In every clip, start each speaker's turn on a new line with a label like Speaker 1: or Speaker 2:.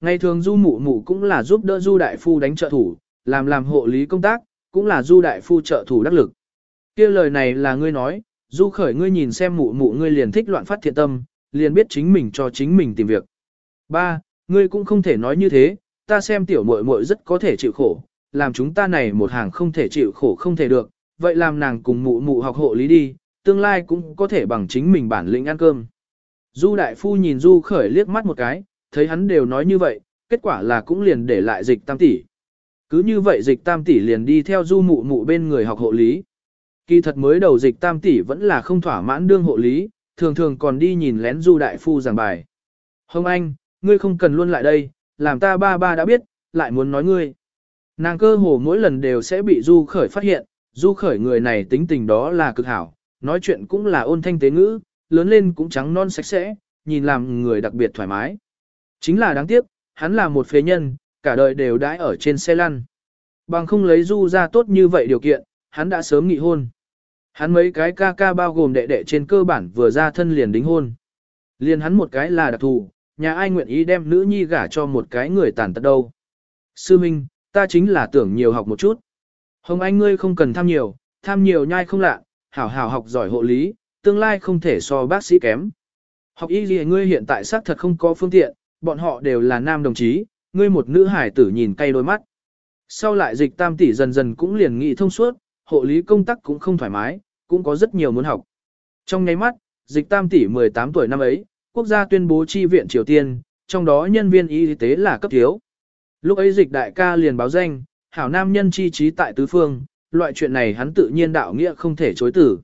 Speaker 1: Ngày thường du mụ mụ cũng là giúp đỡ du đại phu đánh trợ thủ, làm làm hộ lý công tác, cũng là du đại phu trợ thủ đắc lực. kia lời này là ngươi nói, du khởi ngươi nhìn xem mụ mụ ngươi liền thích loạn phát thiện tâm, liền biết chính mình cho chính mình tìm việc. Ba, ngươi cũng không thể nói như thế, ta xem tiểu muội muội rất có thể chịu khổ, làm chúng ta này một hàng không thể chịu khổ không thể được, vậy làm nàng cùng mụ mụ học hộ lý đi, tương lai cũng có thể bằng chính mình bản lĩnh ăn cơm. Du đại phu nhìn Du khởi liếc mắt một cái, thấy hắn đều nói như vậy, kết quả là cũng liền để lại dịch tam tỷ. Cứ như vậy dịch tam tỷ liền đi theo Du mụ mụ bên người học hộ lý. Kỳ thật mới đầu dịch tam tỷ vẫn là không thỏa mãn đương hộ lý, thường thường còn đi nhìn lén Du đại phu giảng bài. Hồng Anh, ngươi không cần luôn lại đây, làm ta ba ba đã biết, lại muốn nói ngươi. Nàng cơ hồ mỗi lần đều sẽ bị Du khởi phát hiện, Du khởi người này tính tình đó là cực hảo, nói chuyện cũng là ôn thanh tế ngữ, lớn lên cũng trắng non sạch sẽ, nhìn làm người đặc biệt thoải mái. Chính là đáng tiếc, hắn là một phế nhân, cả đời đều đãi ở trên xe lăn. Bằng không lấy Du ra tốt như vậy điều kiện, hắn đã sớm nghị hôn. Hắn mấy cái ca ca bao gồm đệ đệ trên cơ bản vừa ra thân liền đính hôn. Liền hắn một cái là đặc thù, nhà ai nguyện ý đem nữ nhi gả cho một cái người tàn tật đâu. Sư Minh, ta chính là tưởng nhiều học một chút. Hồng Anh ngươi không cần tham nhiều, tham nhiều nhai không lạ, hảo hảo học giỏi hộ lý, tương lai không thể so bác sĩ kém. Học y gì ngươi hiện tại xác thật không có phương tiện, bọn họ đều là nam đồng chí, ngươi một nữ hải tử nhìn cay đôi mắt. Sau lại dịch tam tỷ dần dần cũng liền nghị thông suốt, hộ lý công tác cũng không thoải mái, cũng có rất nhiều muốn học. Trong nháy mắt, dịch tam tỷ 18 tuổi năm ấy, quốc gia tuyên bố chi viện Triều Tiên, trong đó nhân viên y tế là cấp thiếu. Lúc ấy dịch đại ca liền báo danh, hảo nam nhân chi trí tại tứ phương, loại chuyện này hắn tự nhiên đạo nghĩa không thể chối tử.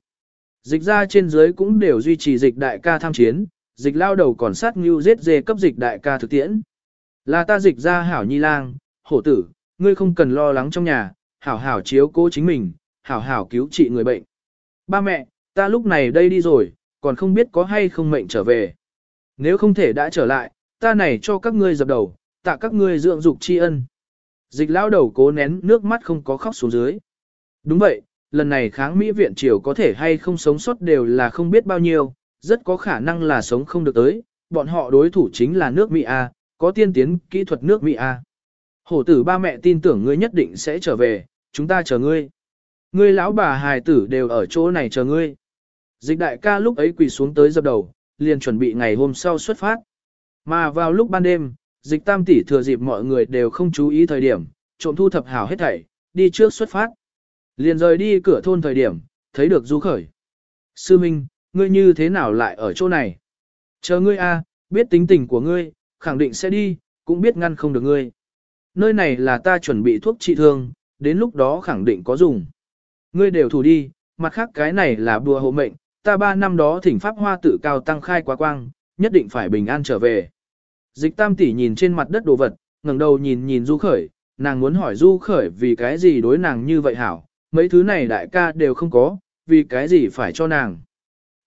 Speaker 1: Dịch ra trên dưới cũng đều duy trì dịch đại ca tham chiến, dịch lao đầu còn sát như giết dê cấp dịch đại ca thực tiễn. Là ta dịch ra hảo nhi lang, hổ tử, ngươi không cần lo lắng trong nhà, hảo hảo chiếu cố chính mình, hảo hảo cứu trị người bệnh. Ba mẹ, ta lúc này đây đi rồi, còn không biết có hay không mệnh trở về. Nếu không thể đã trở lại, ta này cho các ngươi dập đầu, tạ các ngươi dưỡng dục tri ân. Dịch lao đầu cố nén nước mắt không có khóc xuống dưới. Đúng vậy, lần này kháng Mỹ viện triều có thể hay không sống sót đều là không biết bao nhiêu, rất có khả năng là sống không được tới, bọn họ đối thủ chính là nước Mỹ A, có tiên tiến kỹ thuật nước Mỹ A. Hổ tử ba mẹ tin tưởng ngươi nhất định sẽ trở về, chúng ta chờ ngươi. Ngươi lão bà hài tử đều ở chỗ này chờ ngươi. Dịch đại ca lúc ấy quỳ xuống tới dập đầu, liền chuẩn bị ngày hôm sau xuất phát. Mà vào lúc ban đêm, dịch tam tỷ thừa dịp mọi người đều không chú ý thời điểm, trộm thu thập hảo hết thảy, đi trước xuất phát. Liền rời đi cửa thôn thời điểm, thấy được du khởi. Sư Minh, ngươi như thế nào lại ở chỗ này? Chờ ngươi a, biết tính tình của ngươi, khẳng định sẽ đi, cũng biết ngăn không được ngươi. Nơi này là ta chuẩn bị thuốc trị thương, đến lúc đó khẳng định có dùng. Ngươi đều thủ đi, mặt khác cái này là bùa hộ mệnh, ta ba năm đó thỉnh pháp hoa tự cao tăng khai quá quang, nhất định phải bình an trở về. Dịch tam tỷ nhìn trên mặt đất đồ vật, ngẩng đầu nhìn nhìn du khởi, nàng muốn hỏi du khởi vì cái gì đối nàng như vậy hảo, mấy thứ này đại ca đều không có, vì cái gì phải cho nàng.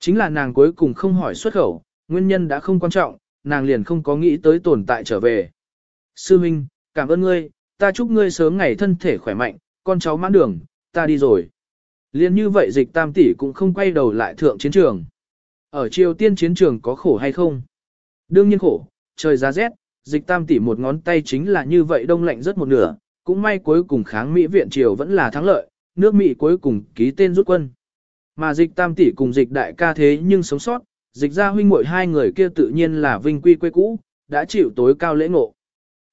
Speaker 1: Chính là nàng cuối cùng không hỏi xuất khẩu, nguyên nhân đã không quan trọng, nàng liền không có nghĩ tới tồn tại trở về. Sư Minh, cảm ơn ngươi, ta chúc ngươi sớm ngày thân thể khỏe mạnh, con cháu mãn đường, ta đi rồi. Liên như vậy dịch tam tỷ cũng không quay đầu lại thượng chiến trường. Ở Triều Tiên chiến trường có khổ hay không? Đương nhiên khổ, trời giá rét, dịch tam tỷ một ngón tay chính là như vậy đông lạnh rất một nửa, cũng may cuối cùng kháng Mỹ viện Triều vẫn là thắng lợi, nước Mỹ cuối cùng ký tên rút quân. Mà dịch tam tỷ cùng dịch đại ca thế nhưng sống sót, dịch ra huynh muội hai người kia tự nhiên là vinh quy quê cũ, đã chịu tối cao lễ ngộ.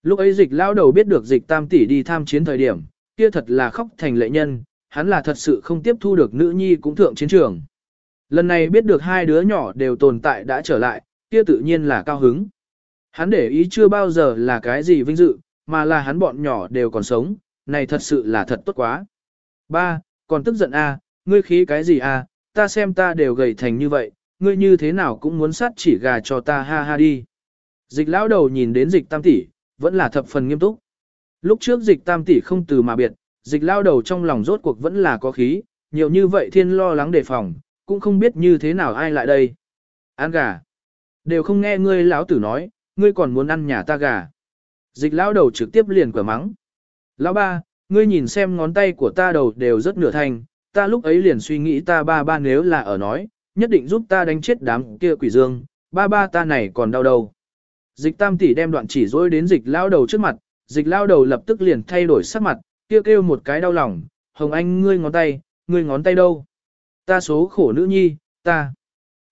Speaker 1: Lúc ấy dịch lao đầu biết được dịch tam tỷ đi tham chiến thời điểm, kia thật là khóc thành lệ nhân, hắn là thật sự không tiếp thu được nữ nhi cũng thượng chiến trường. Lần này biết được hai đứa nhỏ đều tồn tại đã trở lại, kia tự nhiên là cao hứng. Hắn để ý chưa bao giờ là cái gì vinh dự, mà là hắn bọn nhỏ đều còn sống, này thật sự là thật tốt quá. Ba, còn tức giận a, ngươi khí cái gì a? ta xem ta đều gầy thành như vậy, ngươi như thế nào cũng muốn sát chỉ gà cho ta ha ha đi. Dịch lão đầu nhìn đến dịch tam tỷ, vẫn là thập phần nghiêm túc. Lúc trước dịch tam tỷ không từ mà biệt, dịch lão đầu trong lòng rốt cuộc vẫn là có khí, nhiều như vậy thiên lo lắng đề phòng, cũng không biết như thế nào ai lại đây. Ăn gà. Đều không nghe ngươi lão tử nói, ngươi còn muốn ăn nhà ta gà. Dịch lão đầu trực tiếp liền quả mắng. Lão ba, ngươi nhìn xem ngón tay của ta đầu đều rất nửa thành, ta lúc ấy liền suy nghĩ ta ba ba nếu là ở nói, nhất định giúp ta đánh chết đám kia quỷ dương, ba ba ta này còn đau đầu. Dịch tam tỷ đem đoạn chỉ dối đến dịch lao đầu trước mặt, dịch lao đầu lập tức liền thay đổi sắc mặt, kêu kêu một cái đau lòng, hồng anh ngươi ngón tay, ngươi ngón tay đâu? Ta số khổ nữ nhi, ta.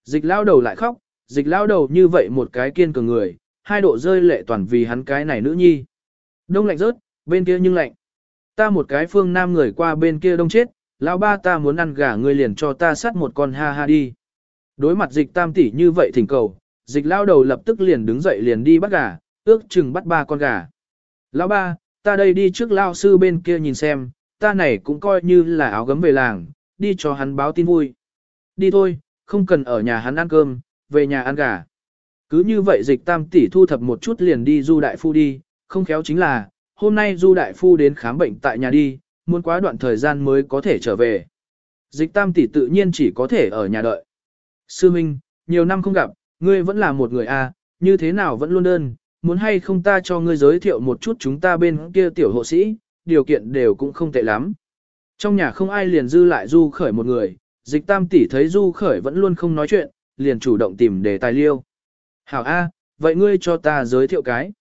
Speaker 1: Dịch lao đầu lại khóc, dịch lao đầu như vậy một cái kiên cường người, hai độ rơi lệ toàn vì hắn cái này nữ nhi. Đông lạnh rớt, bên kia nhưng lạnh. Ta một cái phương nam người qua bên kia đông chết, lão ba ta muốn ăn gà ngươi liền cho ta sát một con ha ha đi. Đối mặt dịch tam tỷ như vậy thỉnh cầu, dịch lao đầu lập tức liền đứng dậy liền đi bắt gà, ước chừng bắt ba con gà. Lão ba, ta đây đi trước lao sư bên kia nhìn xem, ta này cũng coi như là áo gấm về làng, đi cho hắn báo tin vui. Đi thôi, không cần ở nhà hắn ăn cơm, về nhà ăn gà. Cứ như vậy dịch tam tỷ thu thập một chút liền đi du đại phu đi, không khéo chính là, hôm nay du đại phu đến khám bệnh tại nhà đi, muốn quá đoạn thời gian mới có thể trở về. Dịch tam tỷ tự nhiên chỉ có thể ở nhà đợi. Sư Minh, nhiều năm không gặp, ngươi vẫn là một người a, à, như thế nào vẫn luôn đơn, muốn hay không ta cho ngươi giới thiệu một chút chúng ta bên kia tiểu hộ sĩ, điều kiện đều cũng không tệ lắm. Trong nhà không ai liền dư lại du khởi một người, dịch tam tỷ thấy du khởi vẫn luôn không nói chuyện, liền chủ động tìm đề tài liêu. Hảo A, vậy ngươi cho ta giới thiệu cái.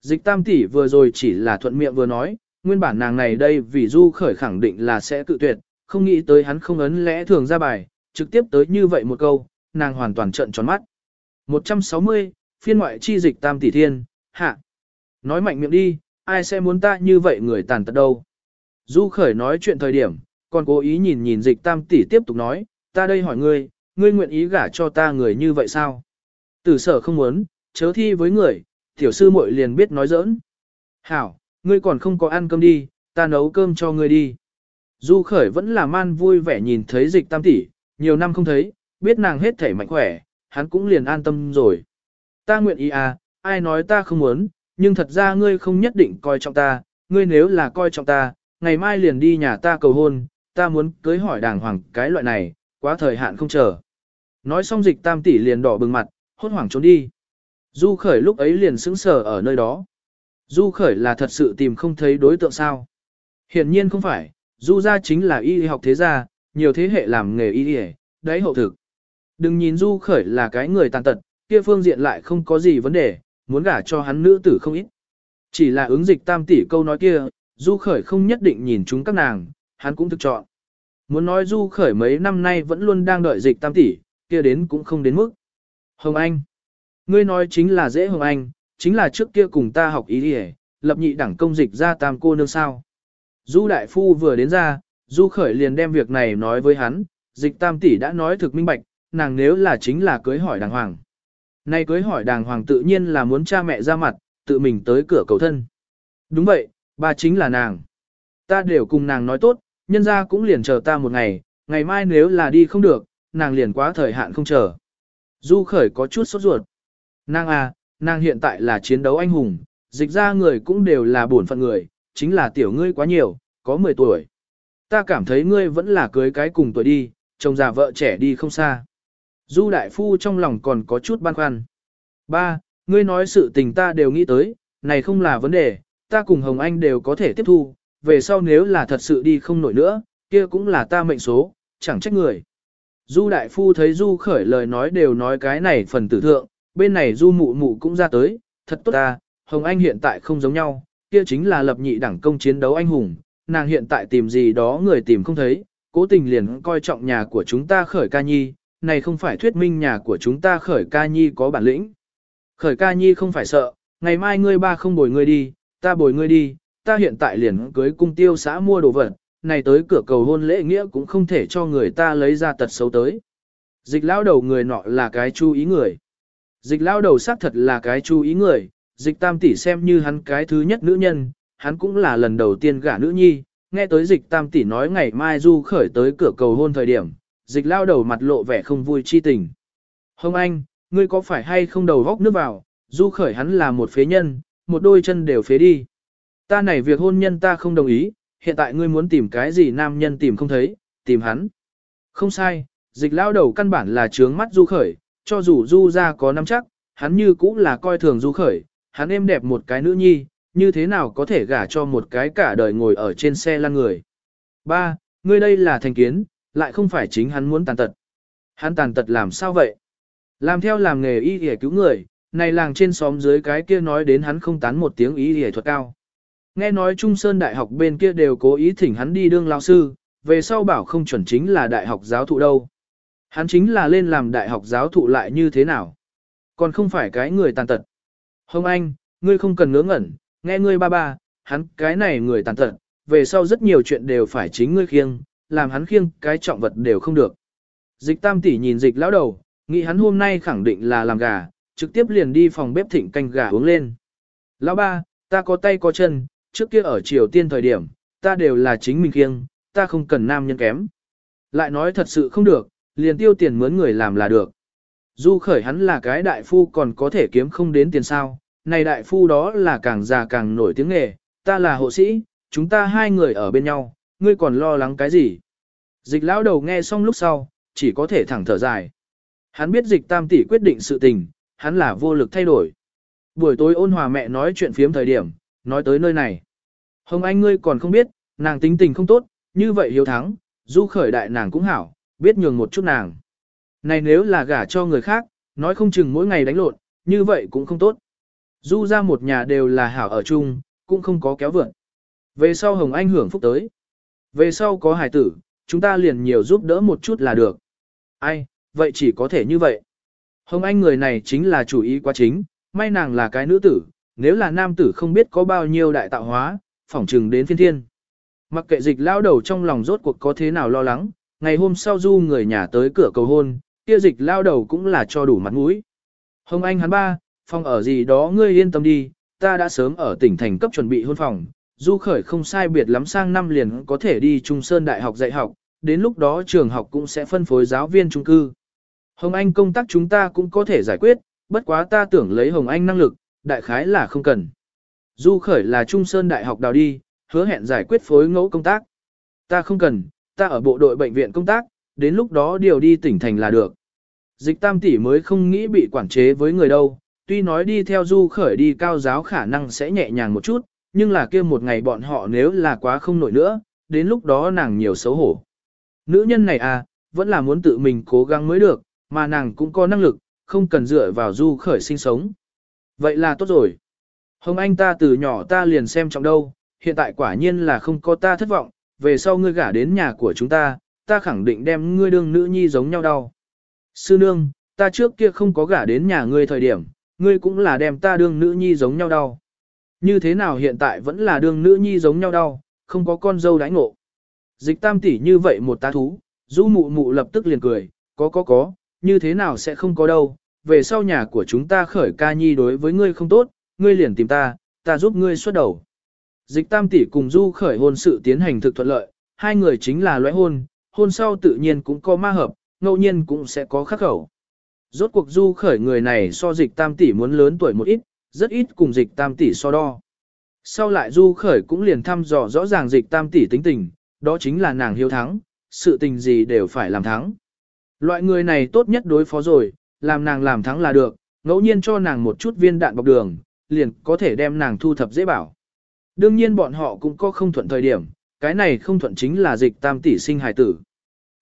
Speaker 1: Dịch tam tỷ vừa rồi chỉ là thuận miệng vừa nói, nguyên bản nàng này đây vì du khởi khẳng định là sẽ tự tuyệt, không nghĩ tới hắn không ấn lẽ thường ra bài, trực tiếp tới như vậy một câu, nàng hoàn toàn trợn tròn mắt. 160, phiên ngoại chi dịch tam tỷ thiên, hạ. Nói mạnh miệng đi, ai sẽ muốn ta như vậy người tàn tật đâu. Du khởi nói chuyện thời điểm, còn cố ý nhìn nhìn dịch tam tỷ tiếp tục nói, ta đây hỏi ngươi, ngươi nguyện ý gả cho ta người như vậy sao? Tử sở không muốn, chớ thi với người, tiểu sư muội liền biết nói giỡn. Hảo, ngươi còn không có ăn cơm đi, ta nấu cơm cho ngươi đi. Du khởi vẫn là man vui vẻ nhìn thấy dịch tam tỷ, nhiều năm không thấy, biết nàng hết thể mạnh khỏe, hắn cũng liền an tâm rồi. Ta nguyện ý à, ai nói ta không muốn, nhưng thật ra ngươi không nhất định coi trọng ta, ngươi nếu là coi trọng ta, ngày mai liền đi nhà ta cầu hôn, ta muốn cưới hỏi đàng hoàng cái loại này, quá thời hạn không chờ. Nói xong dịch tam tỷ liền đỏ bừng mặt, hốt hoảng trốn đi. Du khởi lúc ấy liền sững sờ ở nơi đó. Du khởi là thật sự tìm không thấy đối tượng sao. Hiển nhiên không phải, du gia chính là y học thế gia, nhiều thế hệ làm nghề y y, đấy hậu thực. Đừng nhìn du khởi là cái người tàn tật, kia phương diện lại không có gì vấn đề, muốn gả cho hắn nữ tử không ít. Chỉ là ứng dịch tam tỷ câu nói kia, du khởi không nhất định nhìn chúng các nàng, hắn cũng thực chọn. Muốn nói du khởi mấy năm nay vẫn luôn đang đợi dịch tam tỷ, kia đến cũng không đến mức. Hồng Anh. Ngươi nói chính là dễ Hồng Anh, chính là trước kia cùng ta học ý đi lập nhị đẳng công dịch ra tam cô nương sao. Du đại phu vừa đến ra, du khởi liền đem việc này nói với hắn, dịch tam tỷ đã nói thực minh bạch, nàng nếu là chính là cưới hỏi đàng hoàng. Nay cưới hỏi đàng hoàng tự nhiên là muốn cha mẹ ra mặt, tự mình tới cửa cầu thân. Đúng vậy, bà chính là nàng. Ta đều cùng nàng nói tốt, nhân ra cũng liền chờ ta một ngày, ngày mai nếu là đi không được, nàng liền quá thời hạn không chờ. Du khởi có chút sốt ruột. Nàng à, nàng hiện tại là chiến đấu anh hùng, dịch ra người cũng đều là bổn phận người, chính là tiểu ngươi quá nhiều, có 10 tuổi. Ta cảm thấy ngươi vẫn là cưới cái cùng tuổi đi, chồng già vợ trẻ đi không xa. Du đại phu trong lòng còn có chút băn khoăn. Ba, ngươi nói sự tình ta đều nghĩ tới, này không là vấn đề, ta cùng Hồng Anh đều có thể tiếp thu, về sau nếu là thật sự đi không nổi nữa, kia cũng là ta mệnh số, chẳng trách người. Du đại phu thấy Du khởi lời nói đều nói cái này phần tử thượng, bên này Du mụ mụ cũng ra tới, thật tốt ta, Hồng Anh hiện tại không giống nhau, kia chính là lập nhị đẳng công chiến đấu anh hùng, nàng hiện tại tìm gì đó người tìm không thấy, cố tình liền coi trọng nhà của chúng ta khởi ca nhi, này không phải thuyết minh nhà của chúng ta khởi ca nhi có bản lĩnh. Khởi ca nhi không phải sợ, ngày mai ngươi ba không bồi ngươi đi, ta bồi ngươi đi, ta hiện tại liền cưới cung tiêu xã mua đồ vật, này tới cửa cầu hôn lễ nghĩa cũng không thể cho người ta lấy ra tật xấu tới. Dịch lao đầu người nọ là cái chú ý người. Dịch lao đầu xác thật là cái chú ý người, dịch tam tỷ xem như hắn cái thứ nhất nữ nhân, hắn cũng là lần đầu tiên gả nữ nhi, nghe tới dịch tam tỷ nói ngày mai du khởi tới cửa cầu hôn thời điểm, dịch lao đầu mặt lộ vẻ không vui chi tình. Hồng Anh, ngươi có phải hay không đầu góc nước vào, du khởi hắn là một phế nhân, một đôi chân đều phế đi. Ta này việc hôn nhân ta không đồng ý, hiện tại ngươi muốn tìm cái gì nam nhân tìm không thấy, tìm hắn. Không sai, dịch lao đầu căn bản là trướng mắt du khởi, cho dù du ra có nắm chắc, hắn như cũng là coi thường du khởi, hắn êm đẹp một cái nữ nhi, như thế nào có thể gả cho một cái cả đời ngồi ở trên xe lăn người. Ba, ngươi đây là thành kiến, lại không phải chính hắn muốn tàn tật. Hắn tàn tật làm sao vậy? Làm theo làm nghề y để cứu người, này làng trên xóm dưới cái kia nói đến hắn không tán một tiếng y để thuật cao. Nghe nói Trung Sơn Đại học bên kia đều cố ý thỉnh hắn đi đương lao sư, về sau bảo không chuẩn chính là đại học giáo thụ đâu. Hắn chính là lên làm đại học giáo thụ lại như thế nào. Còn không phải cái người tàn tật. Hồng Anh, ngươi không cần ngớ ngẩn, nghe ngươi ba ba, hắn cái này người tàn tật, về sau rất nhiều chuyện đều phải chính ngươi khiêng, làm hắn khiêng cái trọng vật đều không được. Dịch tam tỷ nhìn dịch lão đầu, nghĩ hắn hôm nay khẳng định là làm gà, trực tiếp liền đi phòng bếp thịnh canh gà uống lên. Lão ba, ta có tay có chân, trước kia ở Triều Tiên thời điểm, ta đều là chính mình khiêng, ta không cần nam nhân kém. Lại nói thật sự không được, liền tiêu tiền mướn người làm là được. Du khởi hắn là cái đại phu còn có thể kiếm không đến tiền sao, này đại phu đó là càng già càng nổi tiếng nghề, ta là hộ sĩ, chúng ta hai người ở bên nhau, ngươi còn lo lắng cái gì? Dịch lão đầu nghe xong lúc sau, chỉ có thể thẳng thở dài. Hắn biết dịch tam tỷ quyết định sự tình, hắn là vô lực thay đổi. Buổi tối ôn hòa mẹ nói chuyện phiếm thời điểm, nói tới nơi này. Hồng Anh ngươi còn không biết, nàng tính tình không tốt, như vậy hiếu thắng, du khởi đại nàng cũng hảo, biết nhường một chút nàng. Này nếu là gả cho người khác, nói không chừng mỗi ngày đánh lộn, như vậy cũng không tốt. Du ra một nhà đều là hảo ở chung, cũng không có kéo vượn. Về sau Hồng Anh hưởng phúc tới. Về sau có hải tử, chúng ta liền nhiều giúp đỡ một chút là được. Ai, vậy chỉ có thể như vậy. Hồng Anh người này chính là chủ ý quá chính, may nàng là cái nữ tử, nếu là nam tử không biết có bao nhiêu đại tạo hóa, phỏng trừng đến phiên thiên. Mặc kệ dịch lao đầu trong lòng rốt cuộc có thế nào lo lắng, ngày hôm sau du người nhà tới cửa cầu hôn, kia dịch lao đầu cũng là cho đủ mặt mũi. Hồng Anh hắn ba, phòng ở gì đó ngươi yên tâm đi, ta đã sớm ở tỉnh thành cấp chuẩn bị hôn phòng, du khởi không sai biệt lắm sang năm liền có thể đi Trung Sơn Đại học dạy học, đến lúc đó trường học cũng sẽ phân phối giáo viên trung cư. Hồng Anh công tác chúng ta cũng có thể giải quyết, bất quá ta tưởng lấy Hồng Anh năng lực, đại khái là không cần. Du khởi là Trung Sơn Đại học đào đi, hứa hẹn giải quyết phối ngẫu công tác. Ta không cần, ta ở bộ đội bệnh viện công tác, đến lúc đó điều đi tỉnh thành là được. Dịch tam tỷ mới không nghĩ bị quản chế với người đâu, tuy nói đi theo du khởi đi cao giáo khả năng sẽ nhẹ nhàng một chút, nhưng là kia một ngày bọn họ nếu là quá không nổi nữa, đến lúc đó nàng nhiều xấu hổ. Nữ nhân này à, vẫn là muốn tự mình cố gắng mới được, mà nàng cũng có năng lực, không cần dựa vào du khởi sinh sống. Vậy là tốt rồi. Hồng Anh ta từ nhỏ ta liền xem trọng đâu, hiện tại quả nhiên là không có ta thất vọng, về sau ngươi gả đến nhà của chúng ta, ta khẳng định đem ngươi đương nữ nhi giống nhau đau. Sư nương, ta trước kia không có gả đến nhà ngươi thời điểm, ngươi cũng là đem ta đương nữ nhi giống nhau đau. Như thế nào hiện tại vẫn là đương nữ nhi giống nhau đau, không có con dâu đãi ngộ. Dịch tam tỷ như vậy một tá thú, du mụ mụ lập tức liền cười, có có có, như thế nào sẽ không có đâu, về sau nhà của chúng ta khởi ca nhi đối với ngươi không tốt, ngươi liền tìm ta, ta giúp ngươi xuất đầu. Dịch tam tỷ cùng du khởi hôn sự tiến hành thực thuận lợi, hai người chính là loại hôn, hôn sau tự nhiên cũng có ma hợp, ngẫu nhiên cũng sẽ có khắc khẩu. Rốt cuộc du khởi người này so dịch tam tỷ muốn lớn tuổi một ít, rất ít cùng dịch tam tỷ so đo. Sau lại du khởi cũng liền thăm dò rõ ràng dịch tam tỷ tính tình, đó chính là nàng hiếu thắng, sự tình gì đều phải làm thắng. Loại người này tốt nhất đối phó rồi, làm nàng làm thắng là được, ngẫu nhiên cho nàng một chút viên đạn bọc đường, liền có thể đem nàng thu thập dễ bảo. Đương nhiên bọn họ cũng có không thuận thời điểm, cái này không thuận chính là dịch tam tỷ sinh hải tử.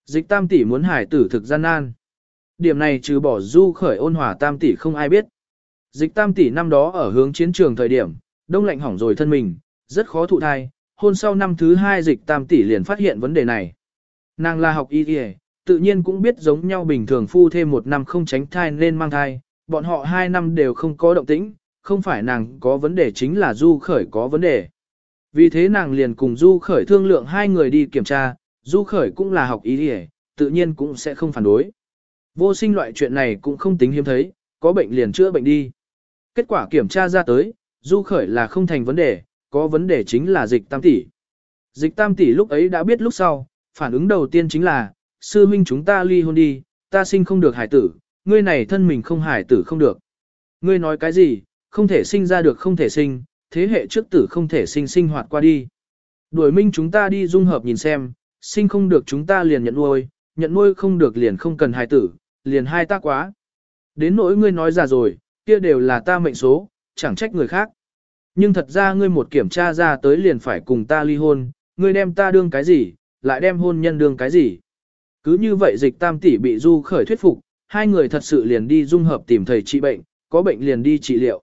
Speaker 1: Dịch tam tỷ muốn hải tử thực gian nan. Điểm này trừ bỏ du khởi ôn hòa tam tỷ không ai biết. Dịch tam tỷ năm đó ở hướng chiến trường thời điểm, đông lạnh hỏng rồi thân mình, rất khó thụ thai, hôn sau năm thứ hai dịch tam tỷ liền phát hiện vấn đề này. Nàng là học y y, tự nhiên cũng biết giống nhau bình thường phu thêm một năm không tránh thai nên mang thai, bọn họ hai năm đều không có động tĩnh, không phải nàng có vấn đề chính là du khởi có vấn đề. Vì thế nàng liền cùng du khởi thương lượng hai người đi kiểm tra, du khởi cũng là học y đi tự nhiên cũng sẽ không phản đối. Vô sinh loại chuyện này cũng không tính hiếm thấy, có bệnh liền chữa bệnh đi. Kết quả kiểm tra ra tới, du khởi là không thành vấn đề, có vấn đề chính là dịch tam tỷ. Dịch tam tỷ lúc ấy đã biết lúc sau, phản ứng đầu tiên chính là, sư huynh chúng ta ly hôn đi, ta sinh không được hải tử, ngươi này thân mình không hải tử không được. Ngươi nói cái gì, không thể sinh ra được không thể sinh, thế hệ trước tử không thể sinh sinh hoạt qua đi. Đuổi minh chúng ta đi dung hợp nhìn xem, sinh không được chúng ta liền nhận nuôi, nhận nuôi không được liền không cần hài tử, liền hai ta quá. Đến nỗi ngươi nói ra rồi, kia đều là ta mệnh số, chẳng trách người khác. Nhưng thật ra ngươi một kiểm tra ra tới liền phải cùng ta ly hôn, ngươi đem ta đương cái gì, lại đem hôn nhân đương cái gì. Cứ như vậy dịch tam tỷ bị du khởi thuyết phục, hai người thật sự liền đi dung hợp tìm thầy trị bệnh, có bệnh liền đi trị liệu.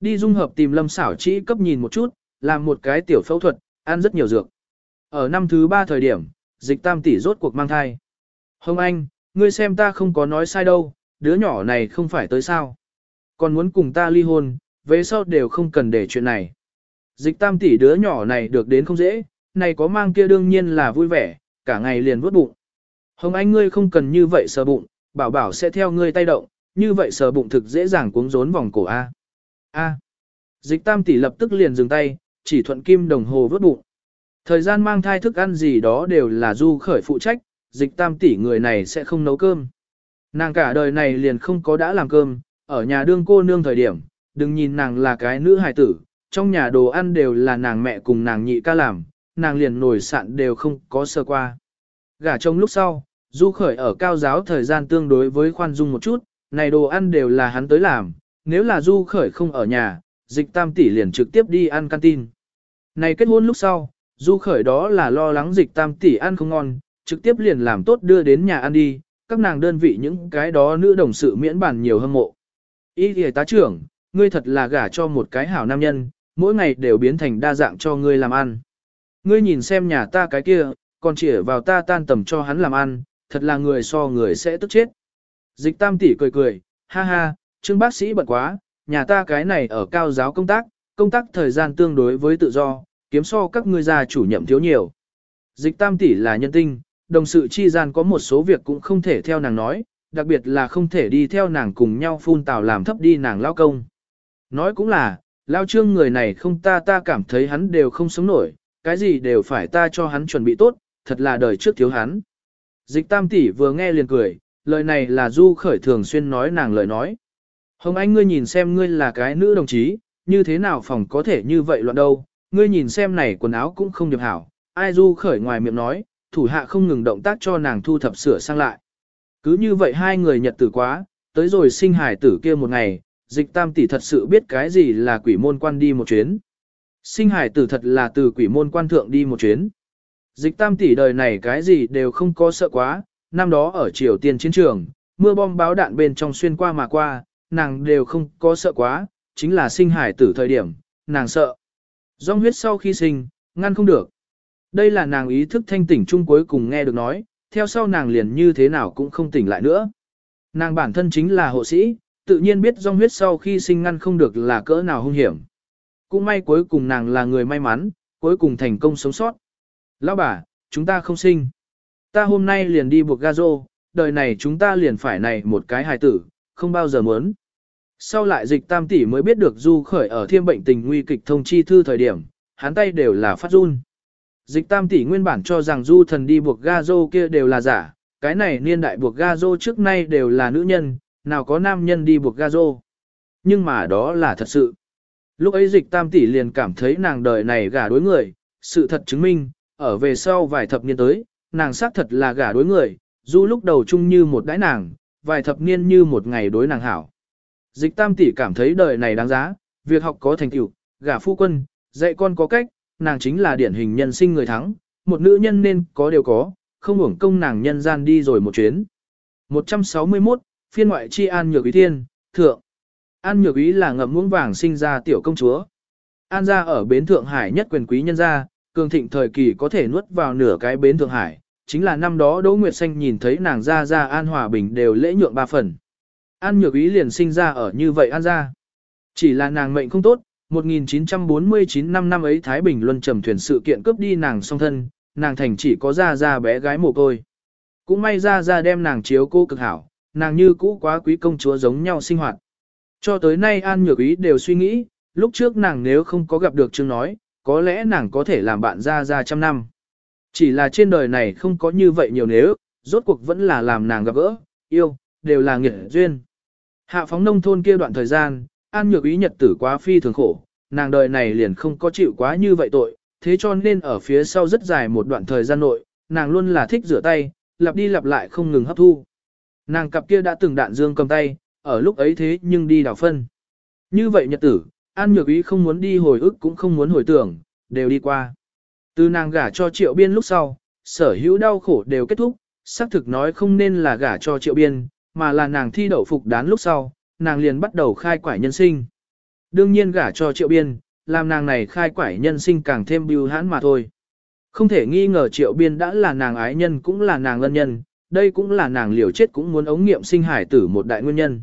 Speaker 1: Đi dung hợp tìm lâm xảo chỉ cấp nhìn một chút, làm một cái tiểu phẫu thuật, ăn rất nhiều dược. Ở năm thứ ba thời điểm, dịch tam tỷ rốt cuộc mang thai. Hồng Anh, ngươi xem ta không có nói sai đâu, đứa nhỏ này không phải tới sao. Còn muốn cùng ta ly hôn, về sau đều không cần để chuyện này. Dịch tam tỷ đứa nhỏ này được đến không dễ, này có mang kia đương nhiên là vui vẻ, cả ngày liền vuốt bụng. Hồng Anh ngươi không cần như vậy sờ bụng, bảo bảo sẽ theo ngươi tay động, như vậy sờ bụng thực dễ dàng cuống rốn vòng cổ A. A. Dịch tam tỷ lập tức liền dừng tay, chỉ thuận kim đồng hồ vớt bụng. Thời gian mang thai thức ăn gì đó đều là du khởi phụ trách, dịch tam tỷ người này sẽ không nấu cơm. Nàng cả đời này liền không có đã làm cơm, ở nhà đương cô nương thời điểm, đừng nhìn nàng là cái nữ hài tử, trong nhà đồ ăn đều là nàng mẹ cùng nàng nhị ca làm, nàng liền nổi sạn đều không có sơ qua. Gả chồng lúc sau, du khởi ở cao giáo thời gian tương đối với khoan dung một chút, này đồ ăn đều là hắn tới làm, nếu là du khởi không ở nhà, dịch tam tỷ liền trực tiếp đi ăn canteen. Này kết hôn lúc sau, du khởi đó là lo lắng dịch tam tỷ ăn không ngon, trực tiếp liền làm tốt đưa đến nhà ăn đi, các nàng đơn vị những cái đó nữ đồng sự miễn bản nhiều hâm mộ. Ý thì tá trưởng, ngươi thật là gả cho một cái hảo nam nhân, mỗi ngày đều biến thành đa dạng cho ngươi làm ăn. Ngươi nhìn xem nhà ta cái kia, còn chỉ vào ta tan tầm cho hắn làm ăn, thật là người so người sẽ tức chết. Dịch tam tỷ cười cười, ha ha, trương bác sĩ bận quá, nhà ta cái này ở cao giáo công tác, công tác thời gian tương đối với tự do, kiếm so các ngươi già chủ nhậm thiếu nhiều. Dịch tam tỷ là nhân tinh, đồng sự chi gian có một số việc cũng không thể theo nàng nói, đặc biệt là không thể đi theo nàng cùng nhau phun tào làm thấp đi nàng lao công. Nói cũng là, lao trương người này không ta ta cảm thấy hắn đều không sống nổi, cái gì đều phải ta cho hắn chuẩn bị tốt, thật là đời trước thiếu hắn. Dịch tam tỷ vừa nghe liền cười, lời này là du khởi thường xuyên nói nàng lời nói. Hồng Anh ngươi nhìn xem ngươi là cái nữ đồng chí, như thế nào phòng có thể như vậy loạn đâu, ngươi nhìn xem này quần áo cũng không được hảo, ai du khởi ngoài miệng nói, thủ hạ không ngừng động tác cho nàng thu thập sửa sang lại. Cứ như vậy hai người nhật tử quá, tới rồi sinh hải tử kia một ngày, dịch tam tỷ thật sự biết cái gì là quỷ môn quan đi một chuyến. Sinh hải tử thật là từ quỷ môn quan thượng đi một chuyến. Dịch tam tỷ đời này cái gì đều không có sợ quá, năm đó ở Triều Tiên chiến trường, mưa bom báo đạn bên trong xuyên qua mà qua, nàng đều không có sợ quá, chính là sinh hải tử thời điểm, nàng sợ. Dòng huyết sau khi sinh, ngăn không được. Đây là nàng ý thức thanh tỉnh chung cuối cùng nghe được nói, theo sau nàng liền như thế nào cũng không tỉnh lại nữa. Nàng bản thân chính là hộ sĩ, tự nhiên biết dòng huyết sau khi sinh ngăn không được là cỡ nào hung hiểm. Cũng may cuối cùng nàng là người may mắn, cuối cùng thành công sống sót. Lão bà, chúng ta không sinh. Ta hôm nay liền đi buộc ga rô, đời này chúng ta liền phải này một cái hài tử, không bao giờ muốn. Sau lại dịch tam tỷ mới biết được du khởi ở thiêm bệnh tình nguy kịch thông chi thư thời điểm, hắn tay đều là phát run. Dịch tam tỷ nguyên bản cho rằng du thần đi buộc ga dô kia đều là giả, cái này niên đại buộc ga dô trước nay đều là nữ nhân, nào có nam nhân đi buộc ga dô. Nhưng mà đó là thật sự. Lúc ấy dịch tam tỷ liền cảm thấy nàng đời này gả đối người, sự thật chứng minh, ở về sau vài thập niên tới, nàng xác thật là gả đối người, du lúc đầu chung như một đái nàng, vài thập niên như một ngày đối nàng hảo. Dịch tam tỷ cảm thấy đời này đáng giá, việc học có thành tựu, gả phu quân, dạy con có cách, nàng chính là điển hình nhân sinh người thắng, một nữ nhân nên có điều có, không hưởng công nàng nhân gian đi rồi một chuyến. 161, phiên ngoại chi an nhược ý thiên, thượng. An nhược ý là ngậm muỗng vàng sinh ra tiểu công chúa. An gia ở bến Thượng Hải nhất quyền quý nhân gia, cường thịnh thời kỳ có thể nuốt vào nửa cái bến Thượng Hải, chính là năm đó Đỗ Nguyệt Xanh nhìn thấy nàng ra ra An Hòa Bình đều lễ nhượng ba phần. An nhược ý liền sinh ra ở như vậy An Ra. Chỉ là nàng mệnh không tốt, 1949 năm năm ấy Thái Bình Luân trầm thuyền sự kiện cướp đi nàng song thân, nàng thành chỉ có ra ra bé gái mồ côi. Cũng may ra ra đem nàng chiếu cô cực hảo, nàng như cũ quá quý công chúa giống nhau sinh hoạt. Cho tới nay An Nhược Ý đều suy nghĩ, lúc trước nàng nếu không có gặp được chương nói, có lẽ nàng có thể làm bạn ra ra trăm năm. Chỉ là trên đời này không có như vậy nhiều nếu, rốt cuộc vẫn là làm nàng gặp gỡ, yêu, đều là nghiệt duyên. Hạ phóng nông thôn kia đoạn thời gian, An Nhược Ý nhật tử quá phi thường khổ, nàng đời này liền không có chịu quá như vậy tội, thế cho nên ở phía sau rất dài một đoạn thời gian nội, nàng luôn là thích rửa tay, lặp đi lặp lại không ngừng hấp thu. Nàng cặp kia đã từng đạn dương cầm tay, ở lúc ấy thế nhưng đi đào phân. Như vậy nhật tử, An Nhược Ý không muốn đi hồi ức cũng không muốn hồi tưởng, đều đi qua. Từ nàng gả cho triệu biên lúc sau, sở hữu đau khổ đều kết thúc, xác thực nói không nên là gả cho triệu biên, mà là nàng thi đậu phục đán lúc sau, nàng liền bắt đầu khai quải nhân sinh. Đương nhiên gả cho triệu biên, làm nàng này khai quải nhân sinh càng thêm bưu hãn mà thôi. Không thể nghi ngờ triệu biên đã là nàng ái nhân cũng là nàng lân nhân, đây cũng là nàng liều chết cũng muốn ống nghiệm sinh hải tử một đại nguyên nhân.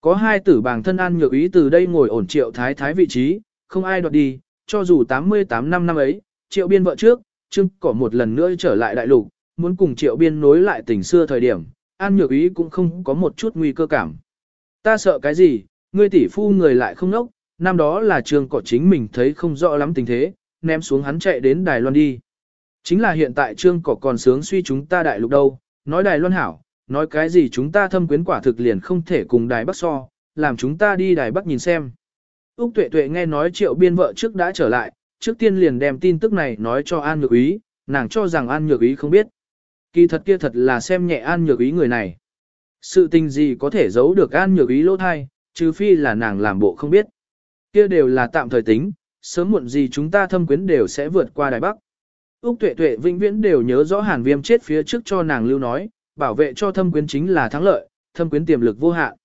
Speaker 1: Có hai tử bàng thân an nhược ý từ đây ngồi ổn triệu thái thái vị trí, không ai đoạt đi, cho dù 88 năm năm ấy, triệu biên vợ trước, trương cỏ một lần nữa trở lại đại lục, muốn cùng triệu biên nối lại tình xưa thời điểm, an nhược ý cũng không có một chút nguy cơ cảm. Ta sợ cái gì, ngươi tỷ phu người lại không nốc, năm đó là trương cỏ chính mình thấy không rõ lắm tình thế, ném xuống hắn chạy đến Đài Loan đi. Chính là hiện tại trương cỏ còn sướng suy chúng ta đại lục đâu, nói Đài Loan hảo, nói cái gì chúng ta thâm quyến quả thực liền không thể cùng Đài Bắc so, làm chúng ta đi Đài Bắc nhìn xem. Úc Tuệ Tuệ nghe nói triệu biên vợ trước đã trở lại, trước tiên liền đem tin tức này nói cho An Nhược Ý, nàng cho rằng An Nhược Ý không biết. Kỳ thật kia thật là xem nhẹ An Nhược Ý người này. Sự tình gì có thể giấu được An Nhược Ý lỗ thai, trừ phi là nàng làm bộ không biết. Kia đều là tạm thời tính, sớm muộn gì chúng ta thâm quyến đều sẽ vượt qua Đài Bắc. Úc Tuệ Tuệ vĩnh viễn đều nhớ rõ Hàn Viêm chết phía trước cho nàng lưu nói, bảo vệ cho thâm quyến chính là thắng lợi, thâm quyến tiềm lực vô hạn.